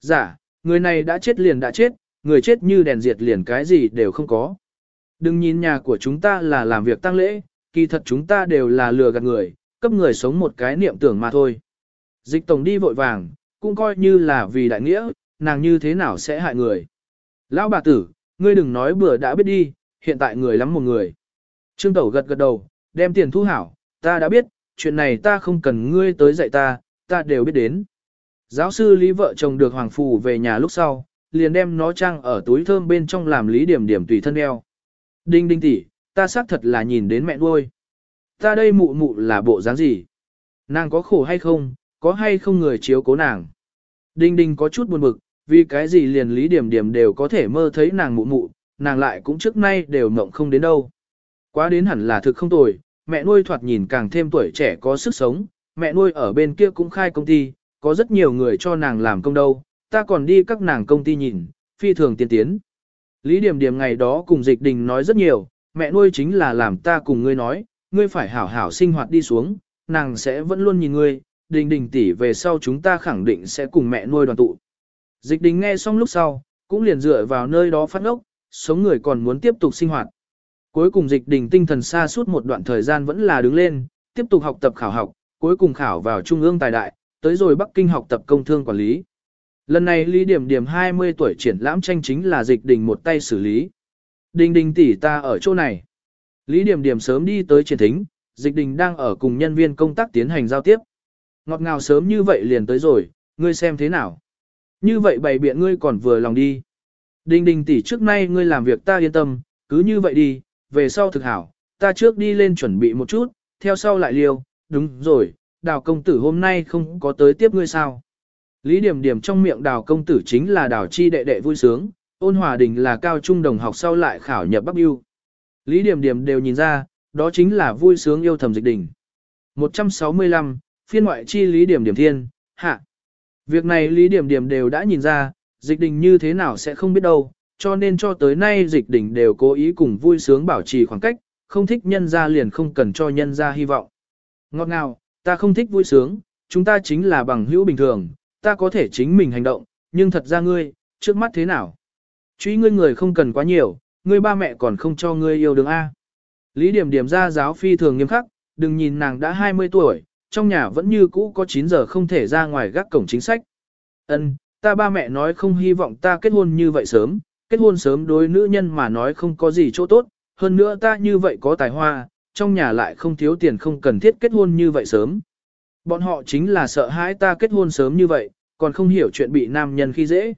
Speaker 1: Giả, dạ, người này đã chết liền đã chết, người chết như đèn diệt liền cái gì đều không có. Đừng nhìn nhà của chúng ta là làm việc tăng lễ, kỳ thật chúng ta đều là lừa gạt người, cấp người sống một cái niệm tưởng mà thôi. Dịch tổng đi vội vàng, cũng coi như là vì đại nghĩa, nàng như thế nào sẽ hại người. Lão bà tử, ngươi đừng nói bừa đã biết đi, hiện tại người lắm một người. Trương Tẩu gật gật đầu, đem tiền thu hảo, ta đã biết, chuyện này ta không cần ngươi tới dạy ta, ta đều biết đến. Giáo sư Lý vợ chồng được Hoàng Phù về nhà lúc sau, liền đem nó trang ở túi thơm bên trong làm Lý Điểm Điểm tùy thân đeo. Đinh đinh tỷ, ta xác thật là nhìn đến mẹ nuôi. Ta đây mụ mụ là bộ dáng gì? Nàng có khổ hay không, có hay không người chiếu cố nàng? Đinh đinh có chút buồn bực, vì cái gì liền Lý Điểm Điểm đều có thể mơ thấy nàng mụ mụ, nàng lại cũng trước nay đều mộng không đến đâu. Quá đến hẳn là thực không tồi, mẹ nuôi thoạt nhìn càng thêm tuổi trẻ có sức sống, mẹ nuôi ở bên kia cũng khai công ty, có rất nhiều người cho nàng làm công đâu, ta còn đi các nàng công ty nhìn, phi thường tiên tiến. Lý Điểm Điểm ngày đó cùng dịch đình nói rất nhiều, mẹ nuôi chính là làm ta cùng ngươi nói, ngươi phải hảo hảo sinh hoạt đi xuống, nàng sẽ vẫn luôn nhìn ngươi, đình đình tỷ về sau chúng ta khẳng định sẽ cùng mẹ nuôi đoàn tụ. Dịch đình nghe xong lúc sau, cũng liền dựa vào nơi đó phát ốc, sống người còn muốn tiếp tục sinh hoạt. Cuối cùng dịch đình tinh thần xa suốt một đoạn thời gian vẫn là đứng lên, tiếp tục học tập khảo học, cuối cùng khảo vào Trung ương Tài Đại, tới rồi Bắc Kinh học tập công thương quản lý. Lần này Lý Điểm Điểm 20 tuổi triển lãm tranh chính là dịch đình một tay xử lý. Đình đình tỷ ta ở chỗ này. Lý Điểm Điểm sớm đi tới triển thính, dịch đình đang ở cùng nhân viên công tác tiến hành giao tiếp. Ngọt ngào sớm như vậy liền tới rồi, ngươi xem thế nào. Như vậy bày biện ngươi còn vừa lòng đi. Đình đình tỷ trước nay ngươi làm việc ta yên tâm, cứ như vậy đi, về sau thực hảo, ta trước đi lên chuẩn bị một chút, theo sau lại liêu, đúng rồi, đào công tử hôm nay không có tới tiếp ngươi sao. Lý điểm điểm trong miệng đào công tử chính là đào chi đệ đệ vui sướng, ôn hòa đình là cao trung đồng học sau lại khảo nhập Bắc Yêu. Lý điểm điểm đều nhìn ra, đó chính là vui sướng yêu thầm dịch đình. 165, phiên ngoại chi Lý điểm điểm thiên, hạ. Việc này Lý điểm điểm đều đã nhìn ra, dịch đình như thế nào sẽ không biết đâu, cho nên cho tới nay dịch đình đều cố ý cùng vui sướng bảo trì khoảng cách, không thích nhân ra liền không cần cho nhân ra hy vọng. Ngọt ngào, ta không thích vui sướng, chúng ta chính là bằng hữu bình thường, ta có thể chính mình hành động, nhưng thật ra ngươi, trước mắt thế nào? Truy ngươi người không cần quá nhiều, ngươi ba mẹ còn không cho ngươi yêu đương A. Lý điểm điểm ra giáo phi thường nghiêm khắc, đừng nhìn nàng đã 20 tuổi, trong nhà vẫn như cũ có 9 giờ không thể ra ngoài gác cổng chính sách. Ân, ta ba mẹ nói không hy vọng ta kết hôn như vậy sớm, kết hôn sớm đối nữ nhân mà nói không có gì chỗ tốt, hơn nữa ta như vậy có tài hoa, trong nhà lại không thiếu tiền không cần thiết kết hôn như vậy sớm. Bọn họ chính là sợ hãi ta kết hôn sớm như vậy, còn không hiểu chuyện bị nam nhân khi dễ.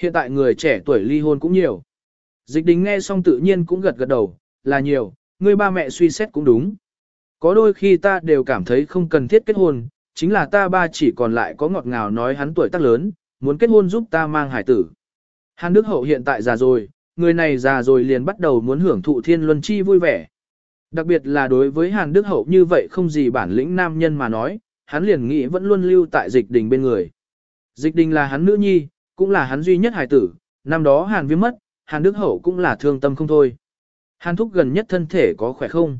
Speaker 1: Hiện tại người trẻ tuổi ly hôn cũng nhiều. Dịch đình nghe xong tự nhiên cũng gật gật đầu, là nhiều, người ba mẹ suy xét cũng đúng. Có đôi khi ta đều cảm thấy không cần thiết kết hôn, chính là ta ba chỉ còn lại có ngọt ngào nói hắn tuổi tác lớn, muốn kết hôn giúp ta mang hải tử. Hàn Đức Hậu hiện tại già rồi, người này già rồi liền bắt đầu muốn hưởng thụ thiên luân chi vui vẻ. Đặc biệt là đối với Hàn Đức Hậu như vậy không gì bản lĩnh nam nhân mà nói, hắn liền nghĩ vẫn luôn lưu tại dịch đình bên người. Dịch đình là hắn nữ nhi, cũng là hắn duy nhất hài tử, năm đó Hàn viêm mất, Hàn Đức Hậu cũng là thương tâm không thôi. Hàn Thúc gần nhất thân thể có khỏe không?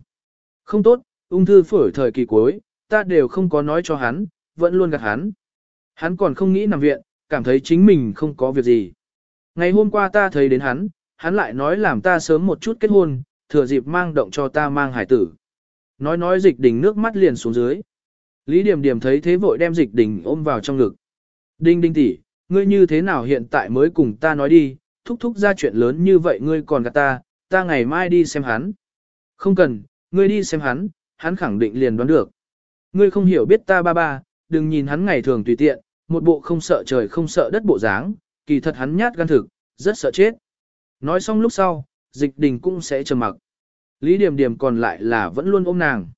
Speaker 1: Không tốt, ung thư phổi thời kỳ cuối, ta đều không có nói cho hắn, vẫn luôn gạt hắn. Hắn còn không nghĩ nằm viện, cảm thấy chính mình không có việc gì. Ngày hôm qua ta thấy đến hắn, hắn lại nói làm ta sớm một chút kết hôn, thừa dịp mang động cho ta mang hải tử. Nói nói dịch đình nước mắt liền xuống dưới. Lý Điểm Điểm thấy thế vội đem dịch đình ôm vào trong ngực. Đinh đinh tỷ, ngươi như thế nào hiện tại mới cùng ta nói đi, thúc thúc ra chuyện lớn như vậy ngươi còn gạt ta, ta ngày mai đi xem hắn. Không cần, ngươi đi xem hắn, hắn khẳng định liền đoán được. Ngươi không hiểu biết ta ba ba, đừng nhìn hắn ngày thường tùy tiện, một bộ không sợ trời không sợ đất bộ dáng, kỳ thật hắn nhát gan thực, rất sợ chết. Nói xong lúc sau, dịch đình cũng sẽ trầm mặc. Lý Điểm Điểm còn lại là vẫn luôn ôm nàng.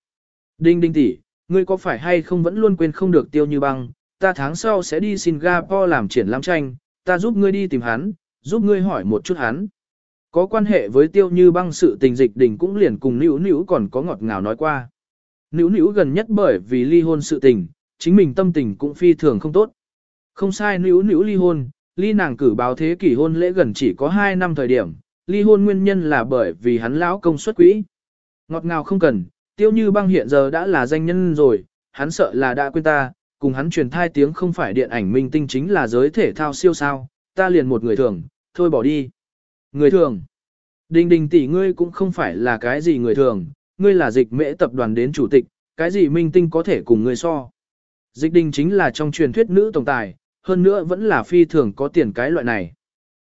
Speaker 1: Đinh đinh tỷ, ngươi có phải hay không vẫn luôn quên không được tiêu như băng, ta tháng sau sẽ đi Singapore làm triển lãm tranh, ta giúp ngươi đi tìm hắn, giúp ngươi hỏi một chút hắn. Có quan hệ với tiêu như băng sự tình dịch đình cũng liền cùng nữ nữ còn có ngọt ngào nói qua. Nữ nữ gần nhất bởi vì ly hôn sự tình, chính mình tâm tình cũng phi thường không tốt. Không sai nữ nữ ly hôn, ly nàng cử báo thế kỷ hôn lễ gần chỉ có 2 năm thời điểm, ly hôn nguyên nhân là bởi vì hắn lão công suất quỹ. Ngọt ngào không cần, tiêu như băng hiện giờ đã là danh nhân rồi, hắn sợ là đã quên ta, cùng hắn truyền thai tiếng không phải điện ảnh minh tinh chính là giới thể thao siêu sao, ta liền một người thường, thôi bỏ đi. Người thường. Đình đình tỷ ngươi cũng không phải là cái gì người thường, ngươi là dịch mễ tập đoàn đến chủ tịch, cái gì minh tinh có thể cùng ngươi so. Dịch đình chính là trong truyền thuyết nữ tổng tài, hơn nữa vẫn là phi thường có tiền cái loại này.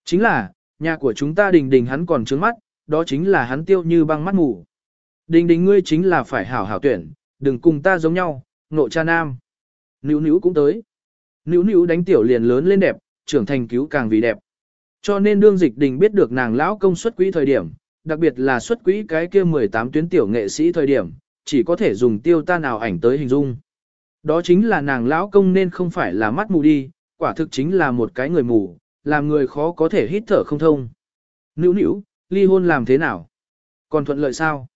Speaker 1: Chính là, nhà của chúng ta đình đình hắn còn trướng mắt, đó chính là hắn tiêu như băng mắt ngủ. Đình đình ngươi chính là phải hảo hảo tuyển, đừng cùng ta giống nhau, nộ cha nam. Níu níu cũng tới. Níu níu đánh tiểu liền lớn lên đẹp, trưởng thành cứu càng vì đẹp. Cho nên đương dịch đình biết được nàng lão công suất quỹ thời điểm, đặc biệt là xuất quỹ cái kia 18 tuyến tiểu nghệ sĩ thời điểm, chỉ có thể dùng tiêu ta nào ảnh tới hình dung. Đó chính là nàng lão công nên không phải là mắt mù đi, quả thực chính là một cái người mù, làm người khó có thể hít thở không thông. Nữu nữu, ly hôn làm thế nào? Còn thuận lợi sao?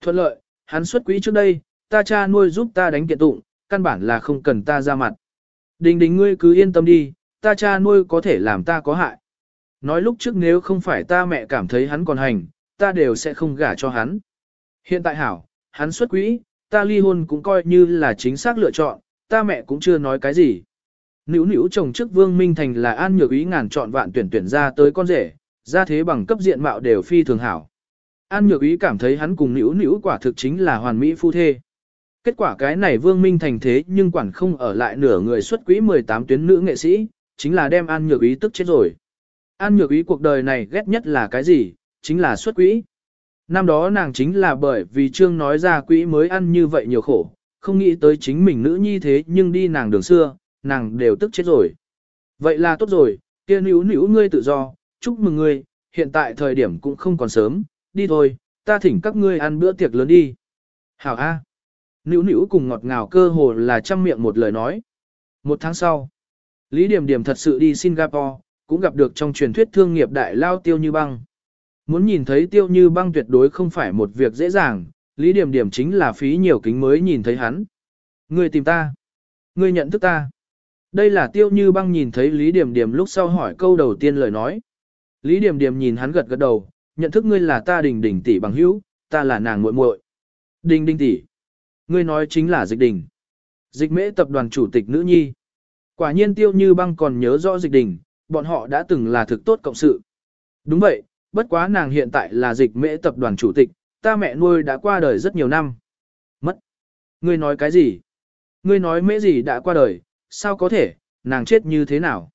Speaker 1: Thuận lợi, hắn xuất quỹ trước đây, ta cha nuôi giúp ta đánh kiện tụng, căn bản là không cần ta ra mặt. Đình đình ngươi cứ yên tâm đi, ta cha nuôi có thể làm ta có hại. Nói lúc trước nếu không phải ta mẹ cảm thấy hắn còn hành, ta đều sẽ không gả cho hắn. Hiện tại hảo, hắn xuất quỹ, ta ly hôn cũng coi như là chính xác lựa chọn, ta mẹ cũng chưa nói cái gì. Nữu nữu chồng trước Vương Minh Thành là an nhược ý ngàn chọn vạn tuyển tuyển ra tới con rể, ra thế bằng cấp diện mạo đều phi thường hảo. An Nhược Ý cảm thấy hắn cùng Nữu Nữu quả thực chính là hoàn mỹ phu thê. Kết quả cái này Vương Minh thành thế nhưng quản không ở lại nửa người xuất quỹ 18 tuyến nữ nghệ sĩ, chính là đem An Nhược Ý tức chết rồi. An Nhược Ý cuộc đời này ghét nhất là cái gì? Chính là xuất quỹ. Năm đó nàng chính là bởi vì Trương nói ra quỹ mới ăn như vậy nhiều khổ, không nghĩ tới chính mình nữ nhi thế nhưng đi nàng đường xưa, nàng đều tức chết rồi. Vậy là tốt rồi, kia nữ nữ ngươi tự do, chúc mừng ngươi, hiện tại thời điểm cũng không còn sớm, đi thôi, ta thỉnh các ngươi ăn bữa tiệc lớn đi. Hảo A. À. Nữ nữ cùng ngọt ngào cơ hồ là trăm miệng một lời nói. Một tháng sau, Lý Điểm Điểm thật sự đi Singapore, cũng gặp được trong truyền thuyết thương nghiệp đại lao tiêu như băng. Muốn nhìn thấy tiêu như băng tuyệt đối không phải một việc dễ dàng, Lý Điểm Điểm chính là phí nhiều kính mới nhìn thấy hắn. Ngươi tìm ta. Ngươi nhận thức ta. Đây là tiêu như băng nhìn thấy Lý Điểm Điểm lúc sau hỏi câu đầu tiên lời nói. Lý Điểm Điểm nhìn hắn gật gật đầu, nhận thức ngươi là ta đình đình tỷ bằng hữu, ta là nàng muội muội. Đình đình tỷ. Ngươi nói chính là dịch đình. Dịch mễ tập đoàn chủ tịch nữ nhi. Quả nhiên tiêu như băng còn nhớ rõ dịch đình, bọn họ đã từng là thực tốt cộng sự. Đúng vậy, bất quá nàng hiện tại là dịch mễ tập đoàn chủ tịch, ta mẹ nuôi đã qua đời rất nhiều năm. Mất. Ngươi nói cái gì? Ngươi nói mễ gì đã qua đời, sao có thể, nàng chết như thế nào?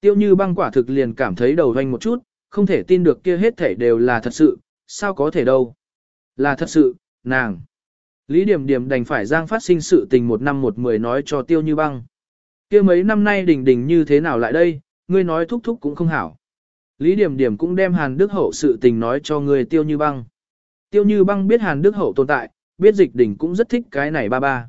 Speaker 1: Tiêu như băng quả thực liền cảm thấy đầu hoanh một chút, không thể tin được kia hết thể đều là thật sự, sao có thể đâu? Là thật sự, nàng. Lý Điểm Điểm đành phải giang phát sinh sự tình một năm một mười nói cho Tiêu Như Băng. kia mấy năm nay đình đình như thế nào lại đây, ngươi nói thúc thúc cũng không hảo. Lý Điểm Điểm cũng đem Hàn Đức Hậu sự tình nói cho người Tiêu Như Băng. Tiêu Như Băng biết Hàn Đức Hậu tồn tại, biết dịch đình cũng rất thích cái này ba ba.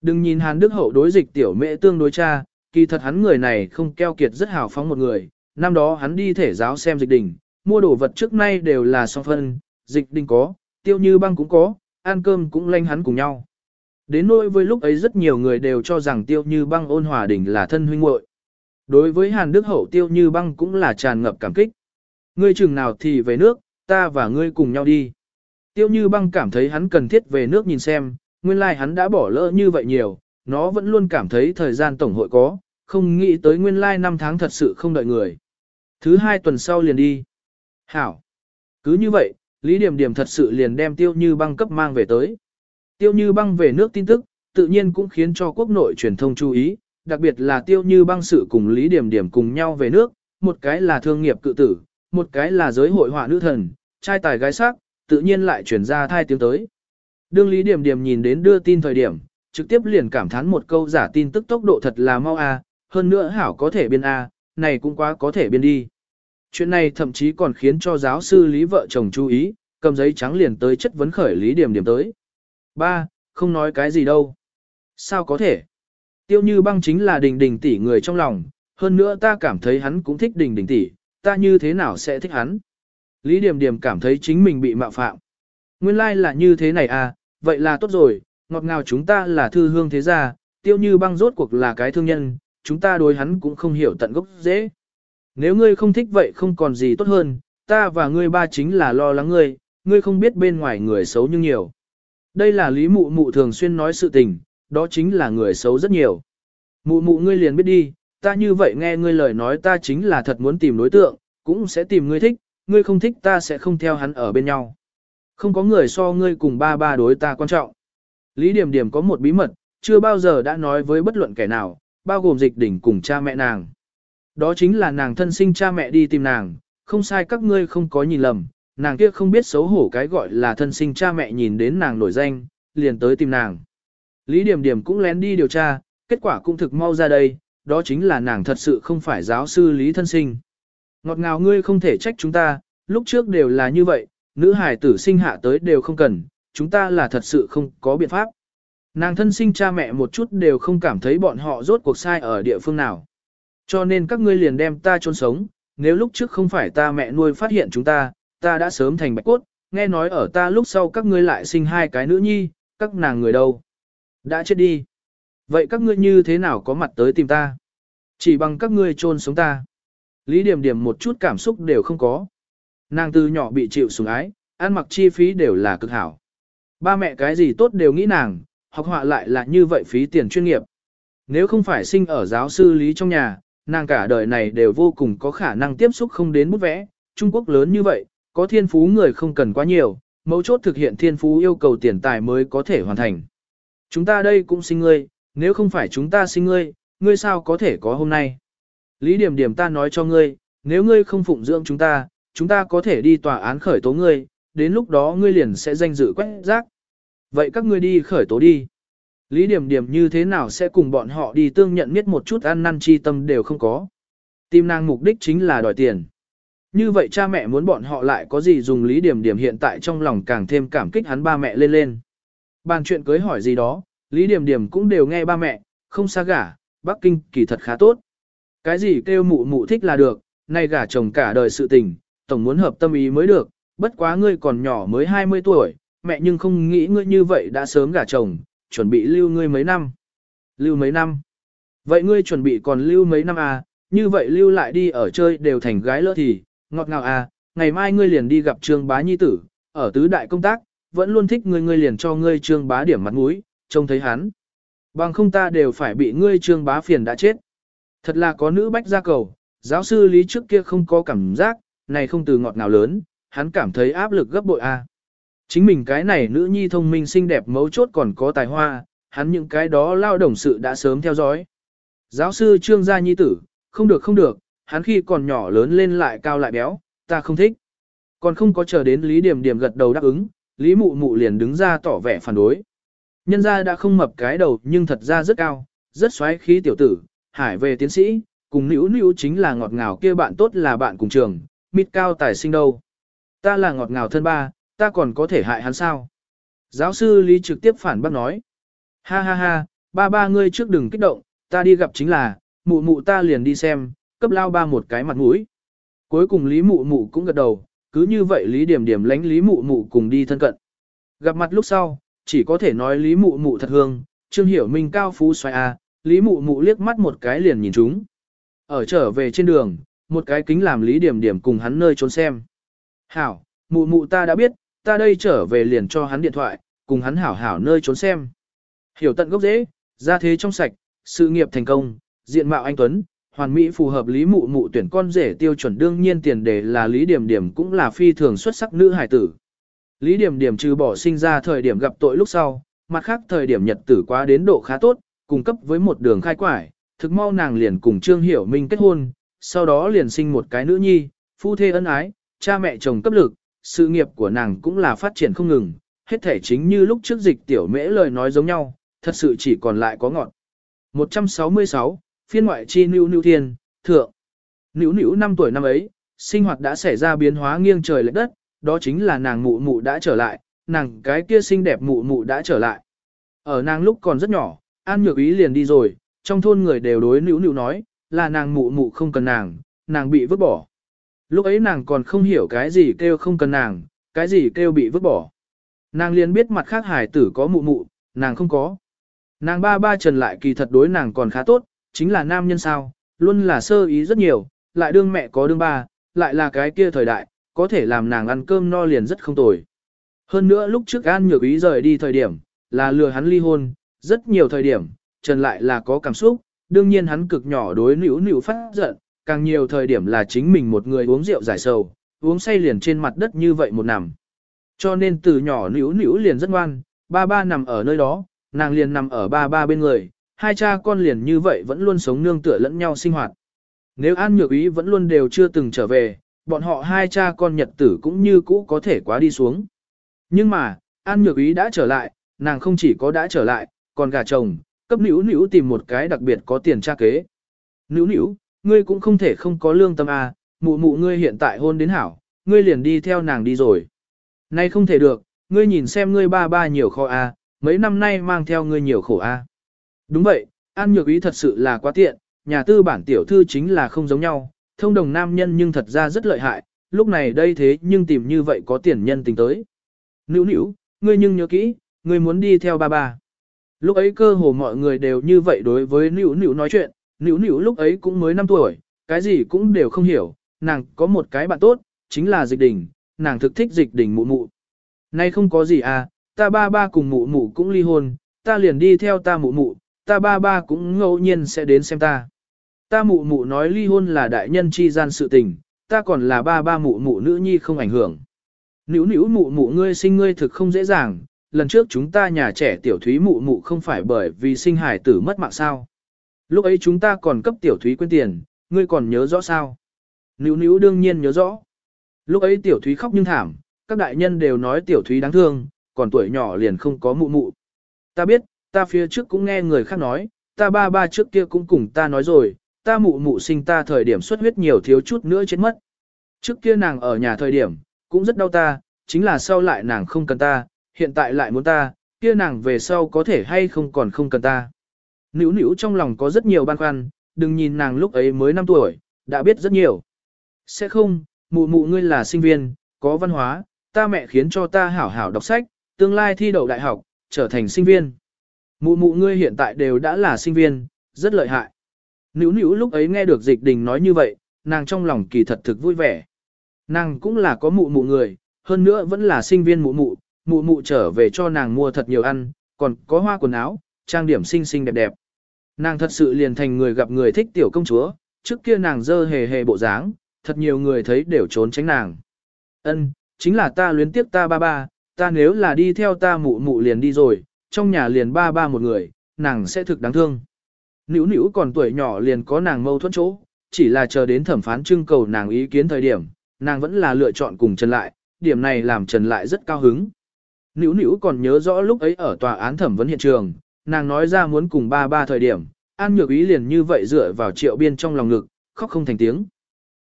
Speaker 1: Đừng nhìn Hàn Đức Hậu đối dịch tiểu mẹ tương đối cha, kỳ thật hắn người này không keo kiệt rất hào phóng một người. Năm đó hắn đi thể giáo xem dịch đình, mua đồ vật trước nay đều là song phân, dịch đình có, Tiêu Như Băng cũng có, ăn cơm cũng lanh hắn cùng nhau. Đến nỗi với lúc ấy rất nhiều người đều cho rằng Tiêu Như Băng ôn hòa đình là thân huynh muội. Đối với Hàn Đức Hậu Tiêu Như Băng cũng là tràn ngập cảm kích. Ngươi chừng nào thì về nước, ta và ngươi cùng nhau đi. Tiêu Như Băng cảm thấy hắn cần thiết về nước nhìn xem, nguyên lai like hắn đã bỏ lỡ như vậy nhiều, nó vẫn luôn cảm thấy thời gian tổng hội có, không nghĩ tới nguyên lai like 5 tháng thật sự không đợi người. Thứ hai tuần sau liền đi. Hảo. Cứ như vậy, Lý Điểm Điểm thật sự liền đem Tiêu Như Băng cấp mang về tới. Tiêu Như Băng về nước tin tức, tự nhiên cũng khiến cho quốc nội truyền thông chú ý, đặc biệt là Tiêu Như Băng sự cùng Lý Điểm Điểm cùng nhau về nước, một cái là thương nghiệp cự tử, một cái là giới hội họa nữ thần, trai tài gái sắc, tự nhiên lại truyền ra thai tiếng tới. Đương Lý Điểm Điểm nhìn đến đưa tin thời điểm, trực tiếp liền cảm thán một câu giả tin tức tốc độ thật là mau a, hơn nữa hảo có thể biên a, này cũng quá có thể biên đi. Chuyện này thậm chí còn khiến cho giáo sư Lý vợ chồng chú ý, cầm giấy trắng liền tới chất vấn khởi Lý Điểm Điểm tới. Ba, không nói cái gì đâu. Sao có thể? Tiêu như băng chính là đình đình tỷ người trong lòng, hơn nữa ta cảm thấy hắn cũng thích đình đình tỷ, ta như thế nào sẽ thích hắn? Lý Điểm Điểm cảm thấy chính mình bị mạo phạm. Nguyên lai like là như thế này à, vậy là tốt rồi, ngọt ngào chúng ta là thư hương thế gia, tiêu như băng rốt cuộc là cái thương nhân, chúng ta đối hắn cũng không hiểu tận gốc dễ. Nếu ngươi không thích vậy không còn gì tốt hơn, ta và ngươi ba chính là lo lắng ngươi, ngươi không biết bên ngoài người xấu như nhiều. Đây là lý mụ mụ thường xuyên nói sự tình, đó chính là người xấu rất nhiều. Mụ mụ ngươi liền biết đi, ta như vậy nghe ngươi lời nói ta chính là thật muốn tìm đối tượng, cũng sẽ tìm ngươi thích, ngươi không thích ta sẽ không theo hắn ở bên nhau. Không có người so ngươi cùng ba ba đối ta quan trọng. Lý Điểm Điểm có một bí mật, chưa bao giờ đã nói với bất luận kẻ nào, bao gồm dịch đỉnh cùng cha mẹ nàng. Đó chính là nàng thân sinh cha mẹ đi tìm nàng, không sai các ngươi không có nhìn lầm, nàng kia không biết xấu hổ cái gọi là thân sinh cha mẹ nhìn đến nàng nổi danh, liền tới tìm nàng. Lý Điểm Điểm cũng lén đi điều tra, kết quả cũng thực mau ra đây, đó chính là nàng thật sự không phải giáo sư Lý thân sinh. Ngọt ngào ngươi không thể trách chúng ta, lúc trước đều là như vậy, nữ hải tử sinh hạ tới đều không cần, chúng ta là thật sự không có biện pháp. Nàng thân sinh cha mẹ một chút đều không cảm thấy bọn họ rốt cuộc sai ở địa phương nào. Cho nên các ngươi liền đem ta trôn sống, nếu lúc trước không phải ta mẹ nuôi phát hiện chúng ta, ta đã sớm thành bạch cốt, nghe nói ở ta lúc sau các ngươi lại sinh hai cái nữ nhi, các nàng người đâu? Đã chết đi. Vậy các ngươi như thế nào có mặt tới tìm ta? Chỉ bằng các ngươi trôn sống ta. Lý Điểm Điểm một chút cảm xúc đều không có. Nàng từ nhỏ bị chịu sủng ái, ăn mặc chi phí đều là cực hảo. Ba mẹ cái gì tốt đều nghĩ nàng, học họa lại là như vậy phí tiền chuyên nghiệp. Nếu không phải sinh ở giáo sư Lý trong nhà, nàng cả đời này đều vô cùng có khả năng tiếp xúc không đến bút vẽ, Trung Quốc lớn như vậy, có thiên phú người không cần quá nhiều, mấu chốt thực hiện thiên phú yêu cầu tiền tài mới có thể hoàn thành. Chúng ta đây cũng sinh ngươi, nếu không phải chúng ta sinh ngươi, ngươi sao có thể có hôm nay. Lý điểm điểm ta nói cho ngươi, nếu ngươi không phụng dưỡng chúng ta, chúng ta có thể đi tòa án khởi tố ngươi, đến lúc đó ngươi liền sẽ danh dự quét rác. Vậy các ngươi đi khởi tố đi. Lý điểm điểm như thế nào sẽ cùng bọn họ đi tương nhận biết một chút ăn năn chi tâm đều không có. Tim nàng mục đích chính là đòi tiền. Như vậy cha mẹ muốn bọn họ lại có gì dùng Lý Điểm Điểm hiện tại trong lòng càng thêm cảm kích hắn ba mẹ lên lên. Bàn chuyện cưới hỏi gì đó, Lý Điểm Điểm cũng đều nghe ba mẹ, không xa gả, Bắc Kinh kỳ thật khá tốt. Cái gì kêu mụ mụ thích là được, nay gả chồng cả đời sự tình, tổng muốn hợp tâm ý mới được, bất quá ngươi còn nhỏ mới 20 tuổi, mẹ nhưng không nghĩ ngươi như vậy đã sớm gả chồng, chuẩn bị lưu ngươi mấy năm. Lưu mấy năm? Vậy ngươi chuẩn bị còn lưu mấy năm à, như vậy lưu lại đi ở chơi đều thành gái lỡ thì, ngọt ngào à, ngày mai ngươi liền đi gặp trương bá nhi tử, ở tứ đại công tác, vẫn luôn thích ngươi ngươi liền cho ngươi trương bá điểm mặt mũi, trông thấy hắn. Bằng không ta đều phải bị ngươi trương bá phiền đã chết. Thật là có nữ bách gia cầu, giáo sư lý trước kia không có cảm giác, này không từ ngọt ngào lớn, hắn cảm thấy áp lực gấp bội a. À. Chính mình cái này nữ nhi thông minh xinh đẹp mấu chốt còn có tài hoa, hắn những cái đó lao động sự đã sớm theo dõi. Giáo sư trương gia nhi tử, không được không được, hắn khi còn nhỏ lớn lên lại cao lại béo, ta không thích. Còn không có chờ đến Lý Điểm Điểm gật đầu đáp ứng, Lý Mụ Mụ liền đứng ra tỏ vẻ phản đối. Nhân gia đã không mập cái đầu nhưng thật ra rất cao, rất xoáy khí tiểu tử, hải về tiến sĩ, cùng nữ nữ chính là ngọt ngào kia bạn tốt là bạn cùng trường, mít cao tài sinh đâu. Ta là ngọt ngào thân ba, ta còn có thể hại hắn sao? Giáo sư Lý trực tiếp phản bác nói. Ha ha ha, ba ba ngươi trước đừng kích động, ta đi gặp chính là, mụ mụ ta liền đi xem, cấp lao ba một cái mặt mũi. Cuối cùng Lý mụ mụ cũng gật đầu, cứ như vậy Lý điểm điểm lánh Lý mụ mụ cùng đi thân cận. Gặp mặt lúc sau, chỉ có thể nói Lý mụ mụ thật hương, Trương Hiểu Minh cao phú xoay a, à, Lý mụ mụ liếc mắt một cái liền nhìn chúng. Ở trở về trên đường, một cái kính làm Lý điểm điểm cùng hắn nơi trốn xem. Hảo, mụ mụ ta đã biết, ta đây trở về liền cho hắn điện thoại, cùng hắn hảo hảo nơi trốn xem. Hiểu tận gốc dễ, ra thế trong sạch, sự nghiệp thành công, diện mạo anh Tuấn, hoàn mỹ phù hợp lý mụ mụ tuyển con rể tiêu chuẩn đương nhiên tiền đề là lý điểm điểm cũng là phi thường xuất sắc nữ hải tử. Lý điểm điểm trừ bỏ sinh ra thời điểm gặp tội lúc sau, mặt khác thời điểm nhật tử quá đến độ khá tốt, cung cấp với một đường khai quải, thực mau nàng liền cùng Trương Hiểu Minh kết hôn, sau đó liền sinh một cái nữ nhi, phu thê ân ái, cha mẹ chồng cấp lực, sự nghiệp của nàng cũng là phát triển không ngừng, hết thể chính như lúc trước dịch tiểu mễ lời nói giống nhau, thật sự chỉ còn lại có ngọn. 166, phiên ngoại chi nưu nưu thiên, thượng. Nữu nữu năm tuổi năm ấy, sinh hoạt đã xảy ra biến hóa nghiêng trời lệch đất, đó chính là nàng mụ mụ đã trở lại, nàng cái kia xinh đẹp mụ mụ đã trở lại. Ở nàng lúc còn rất nhỏ, An Nhược Ý liền đi rồi, trong thôn người đều đối nữu nữu nói, là nàng mụ mụ không cần nàng, nàng bị vứt bỏ. Lúc ấy nàng còn không hiểu cái gì kêu không cần nàng, cái gì kêu bị vứt bỏ. Nàng liền biết mặt khác hải tử có mụ mụ, nàng không có. Nàng ba ba trần lại kỳ thật đối nàng còn khá tốt, chính là nam nhân sao, luôn là sơ ý rất nhiều, lại đương mẹ có đương ba, lại là cái kia thời đại, có thể làm nàng ăn cơm no liền rất không tồi. Hơn nữa lúc trước An Nhược Ý rời đi thời điểm, là lừa hắn ly hôn, rất nhiều thời điểm, Trần lại là có cảm xúc, đương nhiên hắn cực nhỏ đối nữ nữ phát giận, càng nhiều thời điểm là chính mình một người uống rượu giải sầu, uống say liền trên mặt đất như vậy một nằm. Cho nên từ nhỏ nữ nữ liền rất ngoan, ba ba nằm ở nơi đó, nàng liền nằm ở ba ba bên người, hai cha con liền như vậy vẫn luôn sống nương tựa lẫn nhau sinh hoạt. Nếu An Nhược Ý vẫn luôn đều chưa từng trở về, bọn họ hai cha con nhật tử cũng như cũ có thể quá đi xuống. Nhưng mà, An Nhược Ý đã trở lại, nàng không chỉ có đã trở lại, còn gà chồng, cấp nữ nữ tìm một cái đặc biệt có tiền tra kế. Nữ nữ, ngươi cũng không thể không có lương tâm à, mụ mụ ngươi hiện tại hôn đến hảo, ngươi liền đi theo nàng đi rồi. Nay không thể được, ngươi nhìn xem ngươi ba ba nhiều kho à, mấy năm nay mang theo ngươi nhiều khổ à. Đúng vậy, An Nhược Ý thật sự là quá tiện, nhà tư bản tiểu thư chính là không giống nhau, thông đồng nam nhân nhưng thật ra rất lợi hại, lúc này đây thế nhưng tìm như vậy có tiền nhân tình tới. Nữu nữu, ngươi nhưng nhớ kỹ, ngươi muốn đi theo ba ba. Lúc ấy cơ hồ mọi người đều như vậy đối với nữu nữu nói chuyện, nữu nữu lúc ấy cũng mới 5 tuổi, cái gì cũng đều không hiểu, nàng có một cái bạn tốt, chính là dịch đình, nàng thực thích dịch đình mụ mụ. Nay không có gì à, ta ba ba cùng mụ mụ cũng ly hôn, ta liền đi theo ta mụ mụ, ta ba ba cũng ngẫu nhiên sẽ đến xem ta. Ta mụ mụ nói ly hôn là đại nhân chi gian sự tình, ta còn là ba ba mụ mụ nữ nhi không ảnh hưởng. Nữu nữu mụ mụ ngươi sinh ngươi thực không dễ dàng, lần trước chúng ta nhà trẻ tiểu thúy mụ mụ không phải bởi vì sinh hải tử mất mạng sao. Lúc ấy chúng ta còn cấp tiểu thúy quên tiền, ngươi còn nhớ rõ sao? Nữu nữu đương nhiên nhớ rõ. Lúc ấy tiểu thúy khóc nhưng thảm, các đại nhân đều nói tiểu thúy đáng thương, còn tuổi nhỏ liền không có mụ mụ. Ta biết, ta phía trước cũng nghe người khác nói, ta ba ba trước kia cũng cùng ta nói rồi, ta mụ mụ sinh ta thời điểm xuất huyết nhiều thiếu chút nữa chết mất. Trước kia nàng ở nhà thời điểm, cũng rất đau ta, chính là sau lại nàng không cần ta, hiện tại lại muốn ta, kia nàng về sau có thể hay không còn không cần ta. Nữu nữu trong lòng có rất nhiều băn khoăn, đừng nhìn nàng lúc ấy mới 5 tuổi, đã biết rất nhiều. Sẽ không, mụ mụ ngươi là sinh viên, có văn hóa, ta mẹ khiến cho ta hảo hảo đọc sách, tương lai thi đậu đại học, trở thành sinh viên. Mụ mụ ngươi hiện tại đều đã là sinh viên, rất lợi hại. Nữu nữu lúc ấy nghe được dịch đình nói như vậy, nàng trong lòng kỳ thật thực vui vẻ. Nàng cũng là có mụ mụ người, hơn nữa vẫn là sinh viên mụ mụ, mụ mụ trở về cho nàng mua thật nhiều ăn, còn có hoa quần áo, trang điểm xinh xinh đẹp đẹp. Nàng thật sự liền thành người gặp người thích tiểu công chúa, trước kia nàng dơ hề hề bộ dáng, thật nhiều người thấy đều trốn tránh nàng. Ân, chính là ta luyến tiếp ta ba ba, ta nếu là đi theo ta mụ mụ liền đi rồi, trong nhà liền ba ba một người, nàng sẽ thực đáng thương. Nữu nữu còn tuổi nhỏ liền có nàng mâu thuẫn chỗ, chỉ là chờ đến thẩm phán trưng cầu nàng ý kiến thời điểm, nàng vẫn là lựa chọn cùng Trần lại, điểm này làm Trần lại rất cao hứng. Nữu nữu còn nhớ rõ lúc ấy ở tòa án thẩm vấn hiện trường, nàng nói ra muốn cùng ba ba thời điểm, An Nhược Ý liền như vậy dựa vào triệu biên trong lòng ngực, khóc không thành tiếng.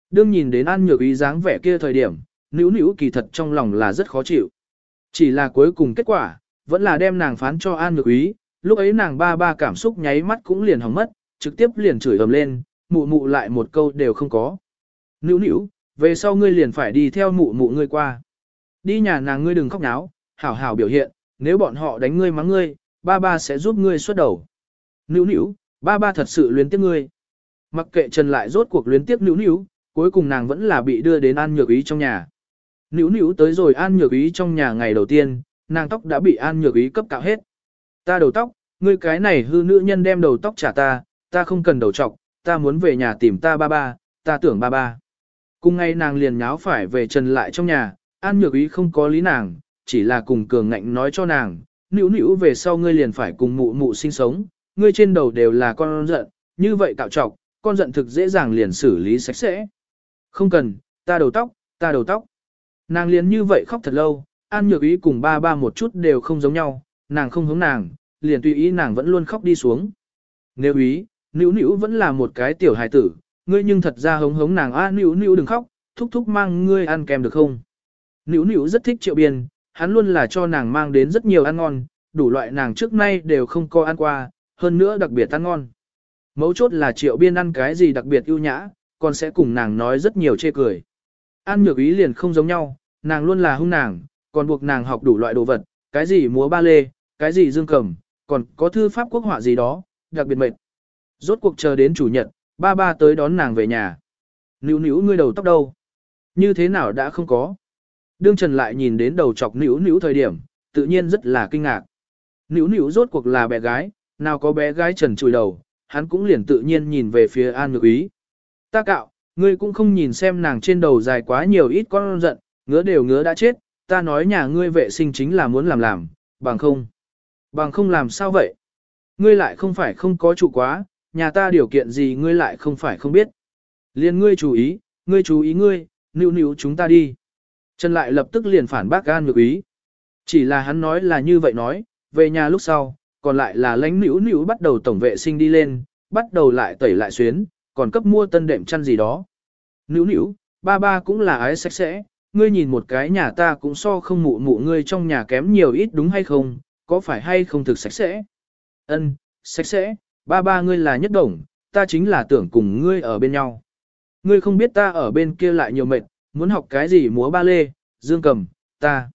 Speaker 1: Đương nhìn đến An Nhược Ý dáng vẻ kia thời điểm, nữu nữu kỳ thật trong lòng là rất khó chịu. Chỉ là cuối cùng kết quả, vẫn là đem nàng phán cho An Nhược Ý, lúc ấy nàng ba ba cảm xúc nháy mắt cũng liền hỏng mất, trực tiếp liền chửi ầm lên, mụ mụ lại một câu đều không có. Nữu nữu, về sau ngươi liền phải đi theo mụ mụ ngươi qua. Đi nhà nàng ngươi đừng khóc náo, hảo hảo biểu hiện, nếu bọn họ đánh ngươi mắng ngươi, ba ba sẽ giúp ngươi xuất đầu. Nữu nữu, ba ba thật sự luyến tiếc ngươi. Mặc kệ Trần lại rốt cuộc luyến tiếc nữu nữu, cuối cùng nàng vẫn là bị đưa đến An Nhược Ý trong nhà. Nữu nữu tới rồi An Nhược Ý trong nhà ngày đầu tiên, nàng tóc đã bị An Nhược Ý cấp cạo hết. Ta đầu tóc, ngươi cái này hư nữ nhân đem đầu tóc trả ta, ta không cần đầu trọc, ta muốn về nhà tìm ta ba ba, ta tưởng ba ba. Cùng ngay nàng liền nháo phải về Trần lại trong nhà, An Nhược Ý không có lý nàng, chỉ là cùng cường ngạnh nói cho nàng, nữu nữu về sau ngươi liền phải cùng mụ mụ sinh sống, ngươi trên đầu đều là con giận, như vậy cạo trọc, con giận thực dễ dàng liền xử lý sạch sẽ. Không cần, ta đầu tóc, ta đầu tóc. Nàng liền như vậy khóc thật lâu, An Nhược Ý cùng ba ba một chút đều không giống nhau, nàng không hướng nàng, liền tùy ý nàng vẫn luôn khóc đi xuống. Nếu ý, nữu nữu vẫn là một cái tiểu hài tử, ngươi nhưng thật ra hống hống nàng a nữu nữu đừng khóc, thúc thúc mang ngươi ăn kèm được không? Nữu nữu rất thích triệu biên, hắn luôn là cho nàng mang đến rất nhiều ăn ngon, đủ loại nàng trước nay đều không có ăn qua, hơn nữa đặc biệt ăn ngon. Mấu chốt là triệu biên ăn cái gì đặc biệt ưu nhã, còn sẽ cùng nàng nói rất nhiều chê cười. An nhược ý liền không giống nhau, nàng luôn là hung nàng, còn buộc nàng học đủ loại đồ vật, cái gì múa ba lê, cái gì dương cầm, còn có thư pháp quốc họa gì đó, đặc biệt mệt. Rốt cuộc chờ đến chủ nhật, ba ba tới đón nàng về nhà. Níu níu ngươi đầu tóc đâu? Như thế nào đã không có? Đương Trần lại nhìn đến đầu chọc níu níu thời điểm, tự nhiên rất là kinh ngạc. Níu níu rốt cuộc là bé gái, nào có bé gái Trần chùi đầu, hắn cũng liền tự nhiên nhìn về phía An Nhược Ý. Ta cạo, ngươi cũng không nhìn xem nàng trên đầu dài quá nhiều ít con giận, ngứa đều ngứa đã chết, ta nói nhà ngươi vệ sinh chính là muốn làm làm, bằng không. Bằng không làm sao vậy? Ngươi lại không phải không có chủ quá, nhà ta điều kiện gì ngươi lại không phải không biết. Liên ngươi chú ý, ngươi chú ý ngươi, níu níu chúng ta đi. Trần lại lập tức liền phản bác gan nhược ý. Chỉ là hắn nói là như vậy nói, về nhà lúc sau, còn lại là lánh nữ nữ bắt đầu tổng vệ sinh đi lên, bắt đầu lại tẩy lại xuyến, còn cấp mua tân đệm chăn gì đó. Nữ nữ, ba ba cũng là ái sạch sẽ, ngươi nhìn một cái nhà ta cũng so không mụ mụ ngươi trong nhà kém nhiều ít đúng hay không, có phải hay không thực sạch sẽ? Ân, sạch sẽ, ba ba ngươi là nhất đồng, ta chính là tưởng cùng ngươi ở bên nhau. Ngươi không biết ta ở bên kia lại nhiều mệt, muốn học cái gì múa ba lê, dương cầm, ta.